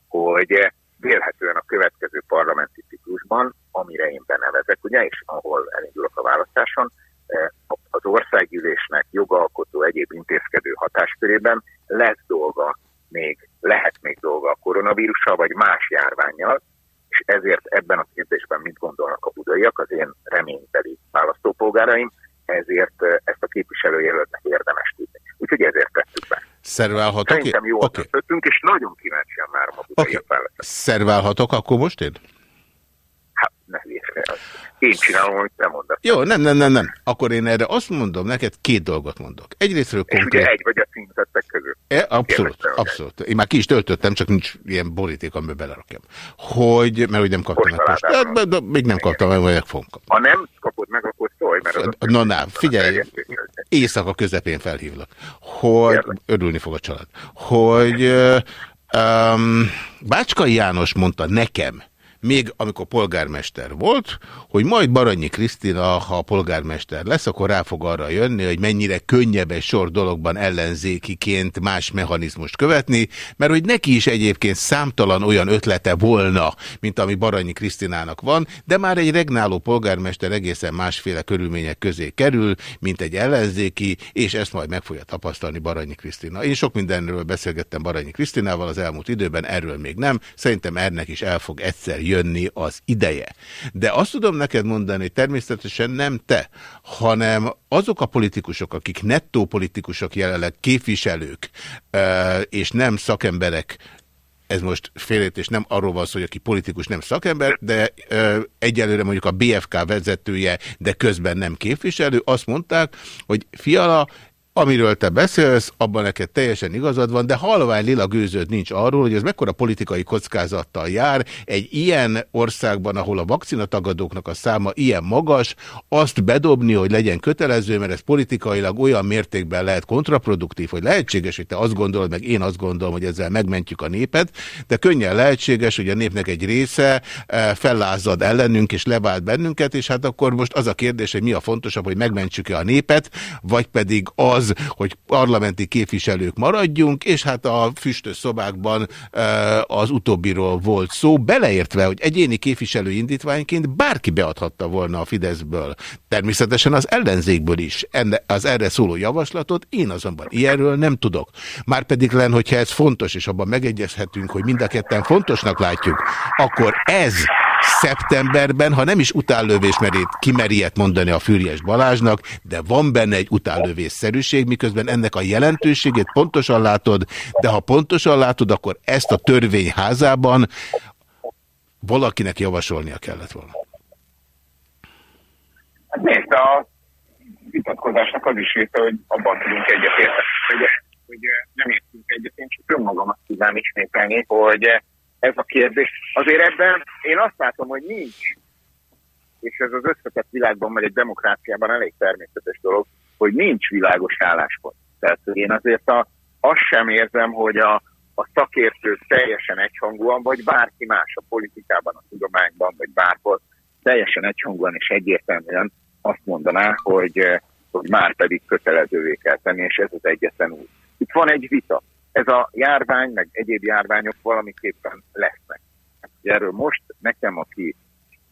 hogy vélhetően a következő parlamenti ciklusban, amire én benevezek, ugye, és ahol elindulok a választáson, az országgyűlésnek jogalkotó egyéb intézkedő hatáskörében lesz dolga még, lehet még dolga a koronavírussal, vagy más járványjal, és ezért ebben a kérdésben mit gondolnak a budaiak, az én reményteli választópolgáraim, ezért ezt a képviselőjelöltnek érdemes tudni. Úgyhogy ezért tettük be. Szerválhatok? Szerintem jó okay. és nagyon kíváncsian már a okay. Szerválhatok akkor most én? Hát ne én csinálom, amit te mondasz. Jó, nem, nem, nem, nem. Akkor én erre azt mondom, neked két dolgot mondok. Egyrésztről konkrét... ugye egy vagy a címzettek közül. E, abszolút, abszolút. Én már ki is töltöttem, csak nincs ilyen boríték, amiben belerakjam. Hogy, mert hogy nem kaptam meg most. De, de, de, még nem kaptam meg, vagy fogom kapni. Ha nem kapod meg, akkor szólj, mert az Na, na, figyelj, éjszaka közepén felhívlak. Hogy, örülni fog a család. Hogy um, Bácskai János mondta nekem, még amikor polgármester volt, hogy majd Baranyi Krisztina, ha polgármester lesz, akkor rá fog arra jönni, hogy mennyire könnyebb egy sor dologban ellenzékiként más mechanizmust követni, mert hogy neki is egyébként számtalan olyan ötlete volna, mint ami Baranyi Krisztinának van, de már egy regnáló polgármester egészen másféle körülmények közé kerül, mint egy ellenzéki, és ezt majd meg fogja tapasztalni Baranyi Krisztina. Én sok mindenről beszélgettem Baranyi Krisztinával az elmúlt időben, erről még nem. Szerintem ennek is el fog egyszer jönni az ideje. De azt tudom neked mondani, természetesen nem te, hanem azok a politikusok, akik nettó politikusok jelenleg képviselők, és nem szakemberek, ez most félét, nem arról van szó, hogy aki politikus nem szakember, de ö, egyelőre mondjuk a BFK vezetője, de közben nem képviselő, azt mondták, hogy fiala, Amiről te beszélsz, abban neked teljesen igazad van, de halvány lila gőződ nincs arról, hogy ez mekkora politikai kockázattal jár. Egy ilyen országban, ahol a vakcinatagadóknak a száma ilyen magas, azt bedobni, hogy legyen kötelező, mert ez politikailag olyan mértékben lehet kontraproduktív, hogy lehetséges, hogy te azt gondolod, meg én azt gondolom, hogy ezzel megmentjük a népet, de könnyen lehetséges, hogy a népnek egy része eh, fellázad ellenünk és levált bennünket, és hát akkor most az a kérdés, hogy mi a fontosabb, hogy megmentsük-e a népet, vagy pedig az, az, hogy parlamenti képviselők maradjunk, és hát a füstös szobákban az utóbbiról volt szó, beleértve, hogy egyéni képviselő indítványként bárki beadhatta volna a Fideszből. Természetesen az ellenzékből is enne, az erre szóló javaslatot, én azonban ilyenről nem tudok. Márpedig len, hogyha ez fontos, és abban megegyezhetünk, hogy mind a ketten fontosnak látjuk, akkor ez szeptemberben, ha nem is utállövés, mert itt kimeri mondani a Füriyes Balázsnak, de van benne egy utállövésszerűség, miközben ennek a jelentőségét pontosan látod, de ha pontosan látod, akkor ezt a törvényházában valakinek javasolnia kellett volna. Hát nézd, a vitatkozásnak az is része, hogy abban tudunk egyetérteni, hogy, hogy nem értünk egyet, én csak önmagamat tudnám ismételni, hogy ez a kérdés. Azért ebben én azt látom, hogy nincs, és ez az összetett világban, vagy egy demokráciában elég természetes dolog, hogy nincs világos álláspont. Tehát én azért a, azt sem érzem, hogy a, a szakértők teljesen egyhangúan, vagy bárki más a politikában, a tudományban, vagy bárhol teljesen egyhangúan és egyértelműen azt mondaná, hogy, hogy már pedig kötelezővé kell tenni, és ez az egyetlen út. Itt van egy vita ez a járvány, meg egyéb járványok valamiképpen lesznek. Erről most nekem, aki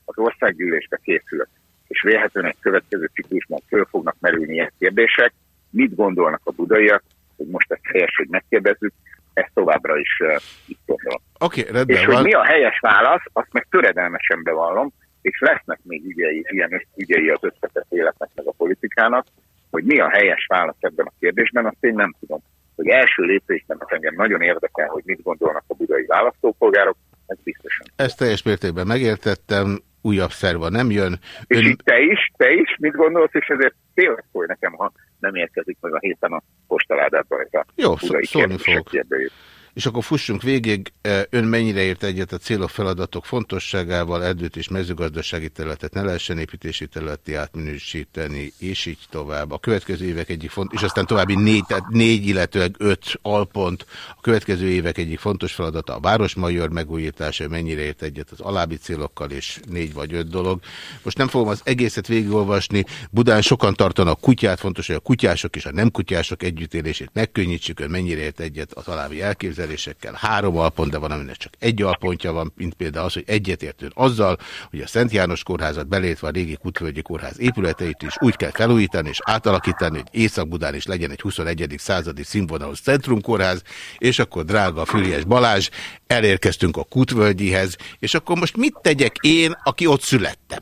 az országgyűlésbe készül, és vélhetően egy következő ciklusban föl fognak merülni ilyen kérdések, mit gondolnak a budaiak, hogy most ezt helyes, hogy megkérdezzük, ezt továbbra is uh, itt gondolom. Okay, rendben és van. hogy mi a helyes válasz, azt meg töredelmesen bevallom, és lesznek még ügyei, ilyen ügyei az összetett életnek, meg a politikának, hogy mi a helyes válasz ebben a kérdésben, azt én nem tudom hogy első lépésben az engem nagyon érdekel, hogy mit gondolnak a budai választópolgárok, ez biztosan. Ezt teljes mértékben megértettem. újabb szerva nem jön. És Ön... így te is, te is mit gondolsz, és ezért tényleg szólj nekem, ha nem érkezik meg a héten a postaládában ez a Jó, szólni fogok. Kérdőjét. És akkor fussunk végig, ön mennyire ért egyet a célok feladatok fontosságával, erdőt és mezőgazdasági területet ne lehessen építési területi átminősíteni, és így tovább. A következő évek egyik font, és aztán további négy, tehát négy, illetőleg öt alpont. A következő évek egyik fontos feladata a Városmajor megújítása, mennyire ért egyet az alábbi célokkal, és négy vagy öt dolog. Most nem fogom az egészet végigolvasni. Budán sokan tartanak kutyát, fontos, hogy a kutyások és a nem kutyások együttélését megkönnyítsük, ön mennyire ért egyet az alábbi elképzelés elképzelésekkel három alpont, de van, aminek csak egy alpontja van, mint például az, hogy egyetértően azzal, hogy a Szent János kórházat belétve a régi Kutvölgyi kórház épületeit is úgy kell felújítani és átalakítani, hogy Észak-Budán is legyen egy 21. századi színvonalú centrumkórház, és akkor drága Füriás Balázs, elérkeztünk a Kutvölgyihez, és akkor most mit tegyek én, aki ott születtem?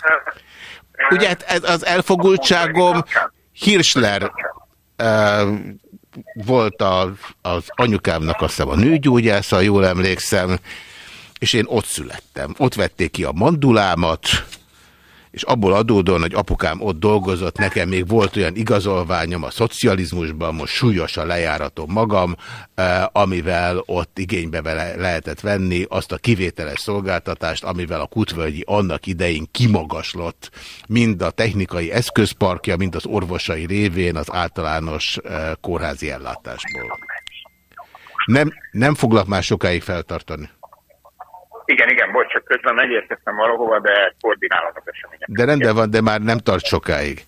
Ugye hát ez az elfogultságom Hirschler volt a, az anyukámnak azt hiszem a nőgyógyásza, jól emlékszem, és én ott születtem. Ott vették ki a mandulámat, és abból adódóan, hogy apukám ott dolgozott, nekem még volt olyan igazolványom a szocializmusban, most súlyosan lejáratom magam, eh, amivel ott igénybe lehetett venni azt a kivételes szolgáltatást, amivel a Kutvölgyi annak idején kimagaslott, mind a technikai eszközparkja, mind az orvosai révén az általános eh, kórházi ellátásból. Nem, nem foglak már sokáig feltartani. Igen, igen, bocs, csak közben megérkeztem valahova, de koordinálom az eseményeket. De rendben van, de már nem tart sokáig.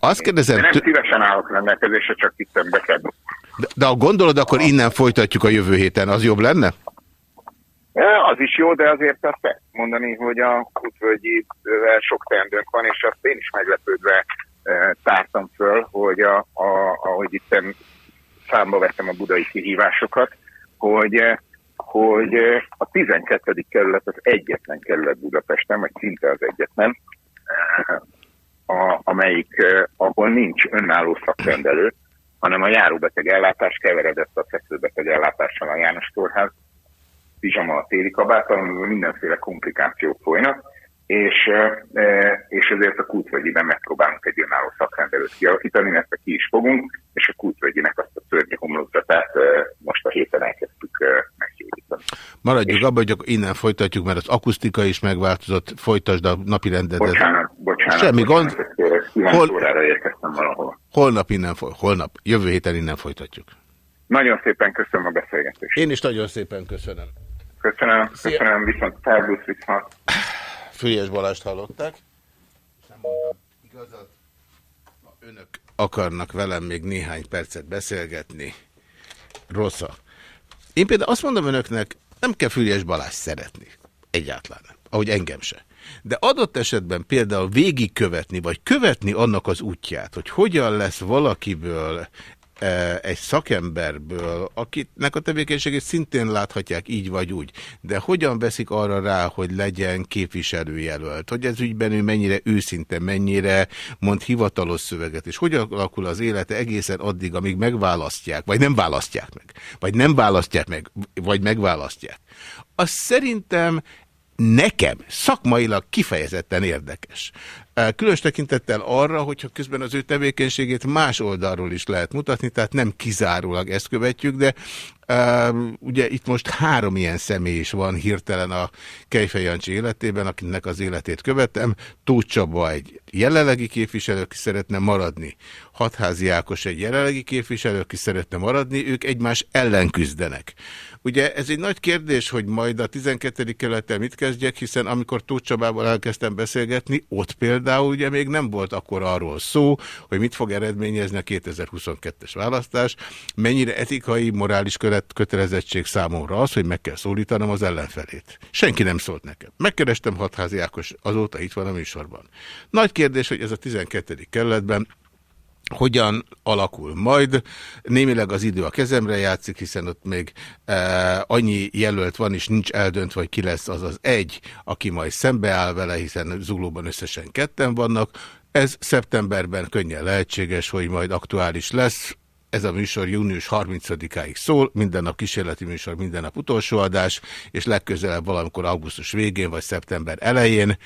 Azt kérdezem... De nem szívesen állok rendelkezésre, csak itt be kell. De, de ha gondolod, akkor innen folytatjuk a jövő héten, az jobb lenne? Az is jó, de azért azt mondani, hogy a Kutvölgyi sok teendőnk van, és azt én is meglepődve tártam föl, hogy a, a, ahogy itt számba vettem a budai kihívásokat, hogy hogy a 12. kerület az egyetlen kerület Budapesten, vagy szinte az egyetlen, a, amelyik, ahol nincs önálló szakrendelő, hanem a járóbeteg ellátás keveredett a feszőbeteg ellátással a János Kórház, pizsama a téli kabátal, amiben mindenféle komplikációk folynak, és, és ezért a kultvölgyiben megpróbálunk egy önálló szakrendelőt kialakítani, ezt ki is fogunk, és a kultvölgyinek azt a szörnyű homlokzatát most a héten elkezdtük meggyógyítani. Maradjuk abban, hogy innen folytatjuk, mert az akusztika is megváltozott, folytasd a napi rendet. Bocsánat, bocsánat. Semmi bocsánat, gond. Hol... órára érkeztem valahol. Holnap innen, holnap, jövő héten innen folytatjuk. Nagyon szépen köszönöm a beszélgetést. Én is nagyon szépen köszönöm. Köszönöm, Szia. köszönöm, viszont szervusz, viszont. Fülyes Balást hallották. Nem mondtam igazat. Ha önök akarnak velem még néhány percet beszélgetni, rossza. Én például azt mondom önöknek, nem kell Fülyes Balázs szeretni. Egyáltalán nem. Ahogy engem se. De adott esetben például végigkövetni, vagy követni annak az útját, hogy hogyan lesz valakiből egy szakemberből, akitnek a tevékenységét szintén láthatják így vagy úgy, de hogyan veszik arra rá, hogy legyen képviselőjelölt, hogy ez ügyben ő mennyire őszinte, mennyire mond hivatalos szöveget, és hogyan alakul az élete egészen addig, amíg megválasztják, vagy nem választják meg, vagy nem választják meg, vagy megválasztják. Az szerintem nekem szakmailag kifejezetten érdekes. Különös tekintettel arra, hogyha közben az ő tevékenységét más oldalról is lehet mutatni, tehát nem kizárólag ezt követjük, de uh, ugye itt most három ilyen személy is van hirtelen a Kejfej Jancsi életében, akinek az életét követem. Tóth Csaba egy jelenlegi képviselő, aki szeretne maradni. Hatházi Ákos egy jelenlegi képviselő, aki szeretne maradni, ők egymás ellen küzdenek. Ugye ez egy nagy kérdés, hogy majd a 12. kerülettel mit kezdjek, hiszen amikor Tóth Csabával elkezdtem beszélgetni, ott például ugye még nem volt akkor arról szó, hogy mit fog eredményezni a 2022-es választás, mennyire etikai, morális kötelezettség számomra az, hogy meg kell szólítanom az ellenfelét. Senki nem szólt nekem. Megkerestem Hatházi Ákos, azóta itt van a műsorban. Nagy kérdés, hogy ez a 12. kerületben hogyan alakul majd. Némileg az idő a kezemre játszik, hiszen ott még e, annyi jelölt van, és nincs eldöntve, hogy ki lesz az az egy, aki majd szembeáll vele, hiszen Zuglóban összesen ketten vannak. Ez szeptemberben könnyen lehetséges, hogy majd aktuális lesz. Ez a műsor június 30-áig szól, minden nap kísérleti műsor, minden nap utolsó adás, és legközelebb valamikor augusztus végén vagy szeptember elején.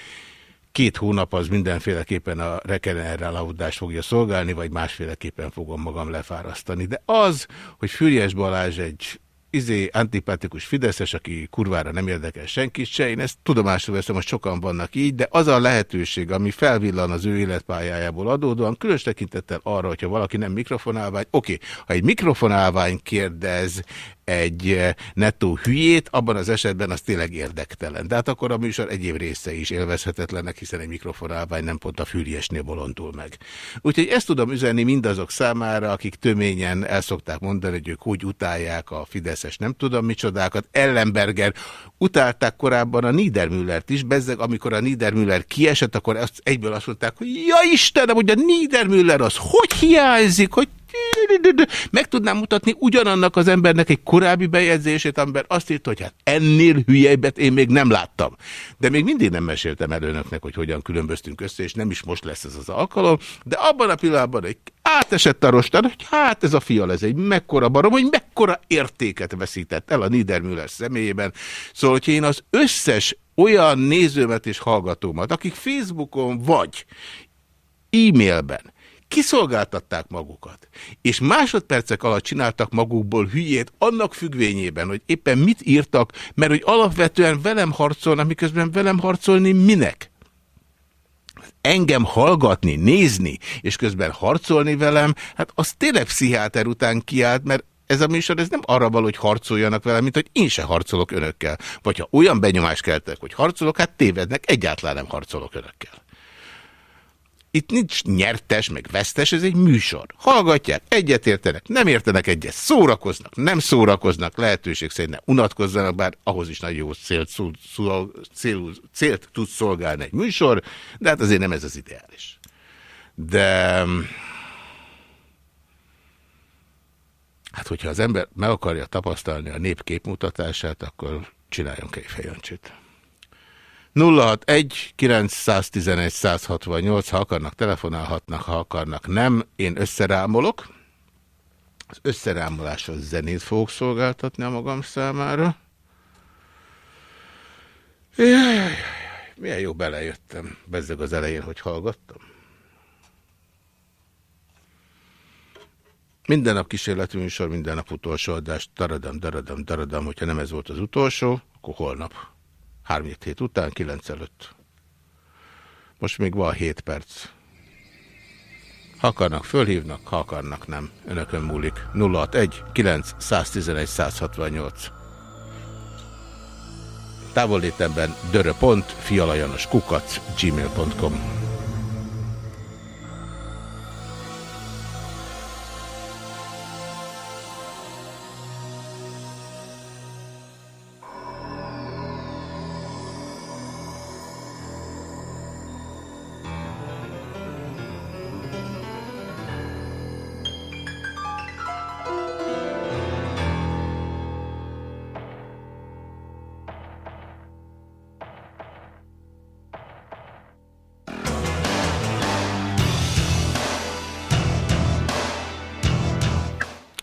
Két hónap az mindenféleképpen a regenerálódást fogja szolgálni, vagy másféleképpen fogom magam lefárasztani. De az, hogy Füriyes Balázs egy izé antipatikus Fideszes, aki kurvára nem érdekel senkit se, én ezt tudomásul veszem, hogy sokan vannak így, de az a lehetőség, ami felvillan az ő életpályájából adódóan, különös tekintettel arra, hogyha valaki nem mikrofonálvány, oké, ha egy mikrofonálvány kérdez egy eh, nettó hülyét, abban az esetben az tényleg érdektelen. De hát akkor a műsor egyéb része is élvezhetetlenek, hiszen egy mikrofonálvány nem pont a fűriesnél bolondul meg. Úgyhogy ezt tudom üzenni mindazok számára, akik töményen el szokták mondani, hogy ők úgy utálják a Fideszes nem tudom micsodákat. Ellenberger utálták korábban a Niedermüllert is, bezzeg amikor a Niedermüller kiesett, akkor azt egyből azt mondták, hogy ja Istenem, hogy a Niedermüller az hogy hiányzik, hogy meg tudnám mutatni ugyanannak az embernek egy korábbi bejegyzését, amiben azt írta, hogy hát ennél hülyebbet én még nem láttam. De még mindig nem meséltem el önöknek, hogy hogyan különböztünk össze, és nem is most lesz ez az alkalom, de abban a pillanatban egy átesett a rostán, hogy hát ez a fial, ez egy mekkora barom, hogy mekkora értéket veszített el a Niedermüller személyében. Szóval, hogy én az összes olyan nézőmet és hallgatómat, akik Facebookon vagy e-mailben kiszolgáltatták magukat, és másodpercek alatt csináltak magukból hülyét annak függvényében, hogy éppen mit írtak, mert hogy alapvetően velem harcolnak, miközben velem harcolni minek? Engem hallgatni, nézni, és közben harcolni velem, hát az tényleg pszichiáter után kiállt, mert ez a műsor ez nem arra való, hogy harcoljanak velem, mint hogy én se harcolok önökkel. Vagy ha olyan benyomást keltek, hogy harcolok, hát tévednek, egyáltalán nem harcolok önökkel. Itt nincs nyertes, meg vesztes, ez egy műsor. Hallgatják, egyet értenek, nem értenek egyet, szórakoznak, nem szórakoznak, lehetőség szerint ne unatkozzanak, bár ahhoz is nagyon jó célt, szul, szul, cél, célt tud szolgálni egy műsor, de hát azért nem ez az ideális. De... Hát, hogyha az ember meg akarja tapasztalni a nép képmutatását, akkor csináljon kejfejöncsit. 061 911 168, ha akarnak, telefonálhatnak, ha akarnak, nem. Én összerámolok. Az összerámoláshoz zenét fogok szolgáltatni a magam számára. Jaj, milyen jó belejöttem. Bezzeg az elején, hogy hallgattam. Minden nap kísérleti műsor, minden nap utolsó adás, daradam, daradam, daradam, hogyha nem ez volt az utolsó, akkor holnap. 3 hét után, 9 előtt. Most még van 7 perc. Ha akarnak, fölhívnak, ha akarnak, nem. Önökön múlik. 061 9 111 168. Távollétemben dörö.fialajanos fialajanos kukac gmail.com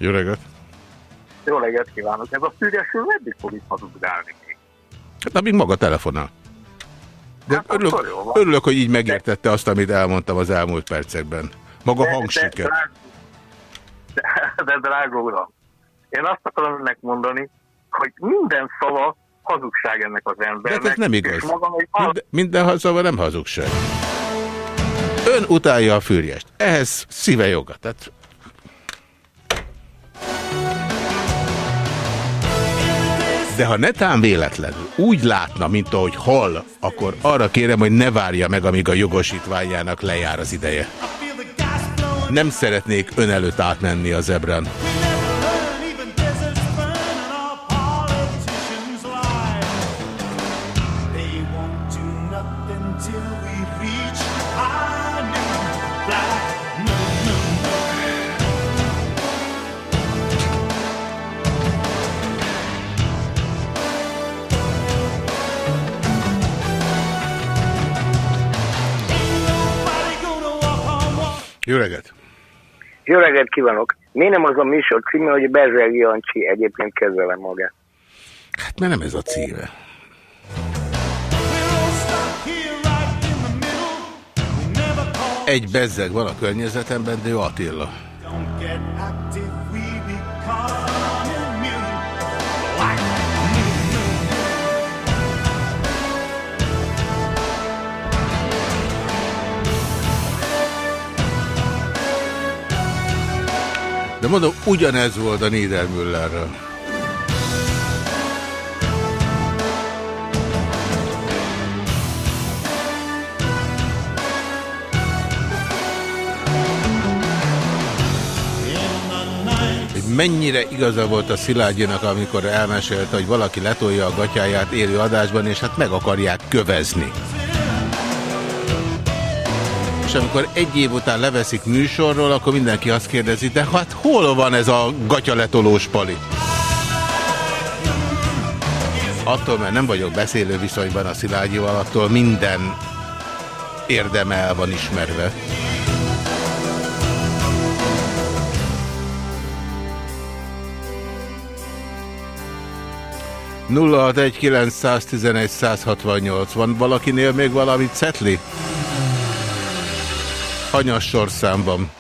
Jó reggelt! Jó reggelt kívánok! Ez a Fűresül meddig fog itt hazugdálni még? Hát amíg maga telefonál. De hát örülök, örülök, hogy így megértette azt, amit elmondtam az elmúlt percekben. Maga de, hangsiker. De, de, de drága uram, én azt akarom önnek mondani, hogy minden szava hazugság ennek az embernek. De ez nem igaz. Magam, hogy minden, minden szava nem hazugság. Ön utálja a fűrjest. Ehhez szíve joga. Tehát De ha netán véletlenül úgy látna, mint ahogy hall, akkor arra kérem, hogy ne várja meg, amíg a jogosítványának lejár az ideje. Nem szeretnék ön előtt átmenni a zebrán. Jó reggelt kívánok! Miért nem az a műsor címe, hogy Bezsel Jancsi egyébként kezelem magát? Hát mert nem ez a címe. Egy bezzeg van a környezetemben, de ő Attila. De mondom, ugyanez volt a Niedermüllerről. mennyire igaza volt a Szilágyinak, amikor elmesélte, hogy valaki letolja a gatyáját élő adásban, és hát meg akarják kövezni. És amikor egy év után leveszik műsorról, akkor mindenki azt kérdezi, de hát hol van ez a gatyaletolós pali? Attól, mert nem vagyok beszélő viszonyban a Szilágyival, attól minden érdeme el van ismerve. 0619111 Van valakinél még valamit szetli? Hanyas sorszámban.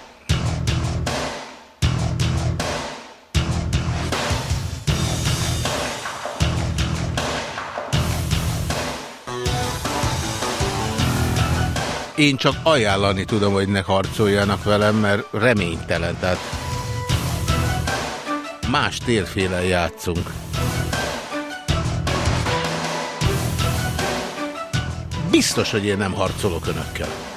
Én csak ajánlani tudom, hogy ne harcoljanak velem, mert reménytelen, tehát más térfélen játszunk. Biztos, hogy én nem harcolok önökkel.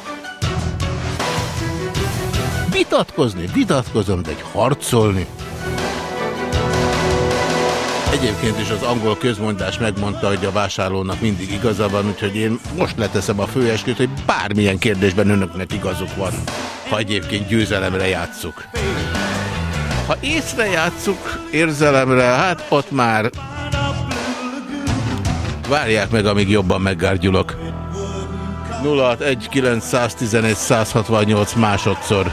Vitatkozni, vitatkozom, de egy harcolni. Egyébként is az angol közmondás megmondta, hogy a vásárlónak mindig igaza van, úgyhogy én most leteszem a főesküt, hogy bármilyen kérdésben önöknek igazuk van, ha egyébként győzelemre játszuk. Ha észre játszuk érzelemre, hát ott már várják meg, amíg jobban meggárgyulok. 061 168 másodszor.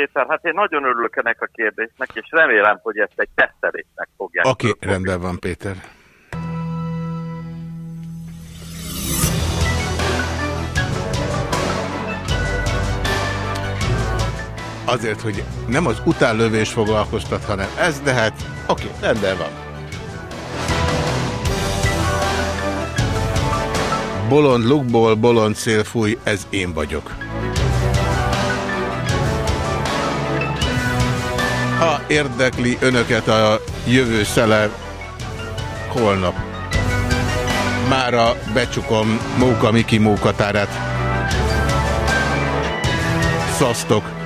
Péter, hát én nagyon örülök ennek a kérdésnek, és remélem, hogy ezt egy tesztelésnek fogják. Oké, okay, rendben van, Péter. Azért, hogy nem az utánlövés foglalkoztat, hanem ez, de hát oké, okay, rendben van. Bolond lukból, bolond szél fúj, ez én vagyok. Ha érdekli önöket a jövő szele, holnap. Mára becsukom Móka Miki mókatárát. Szasztok!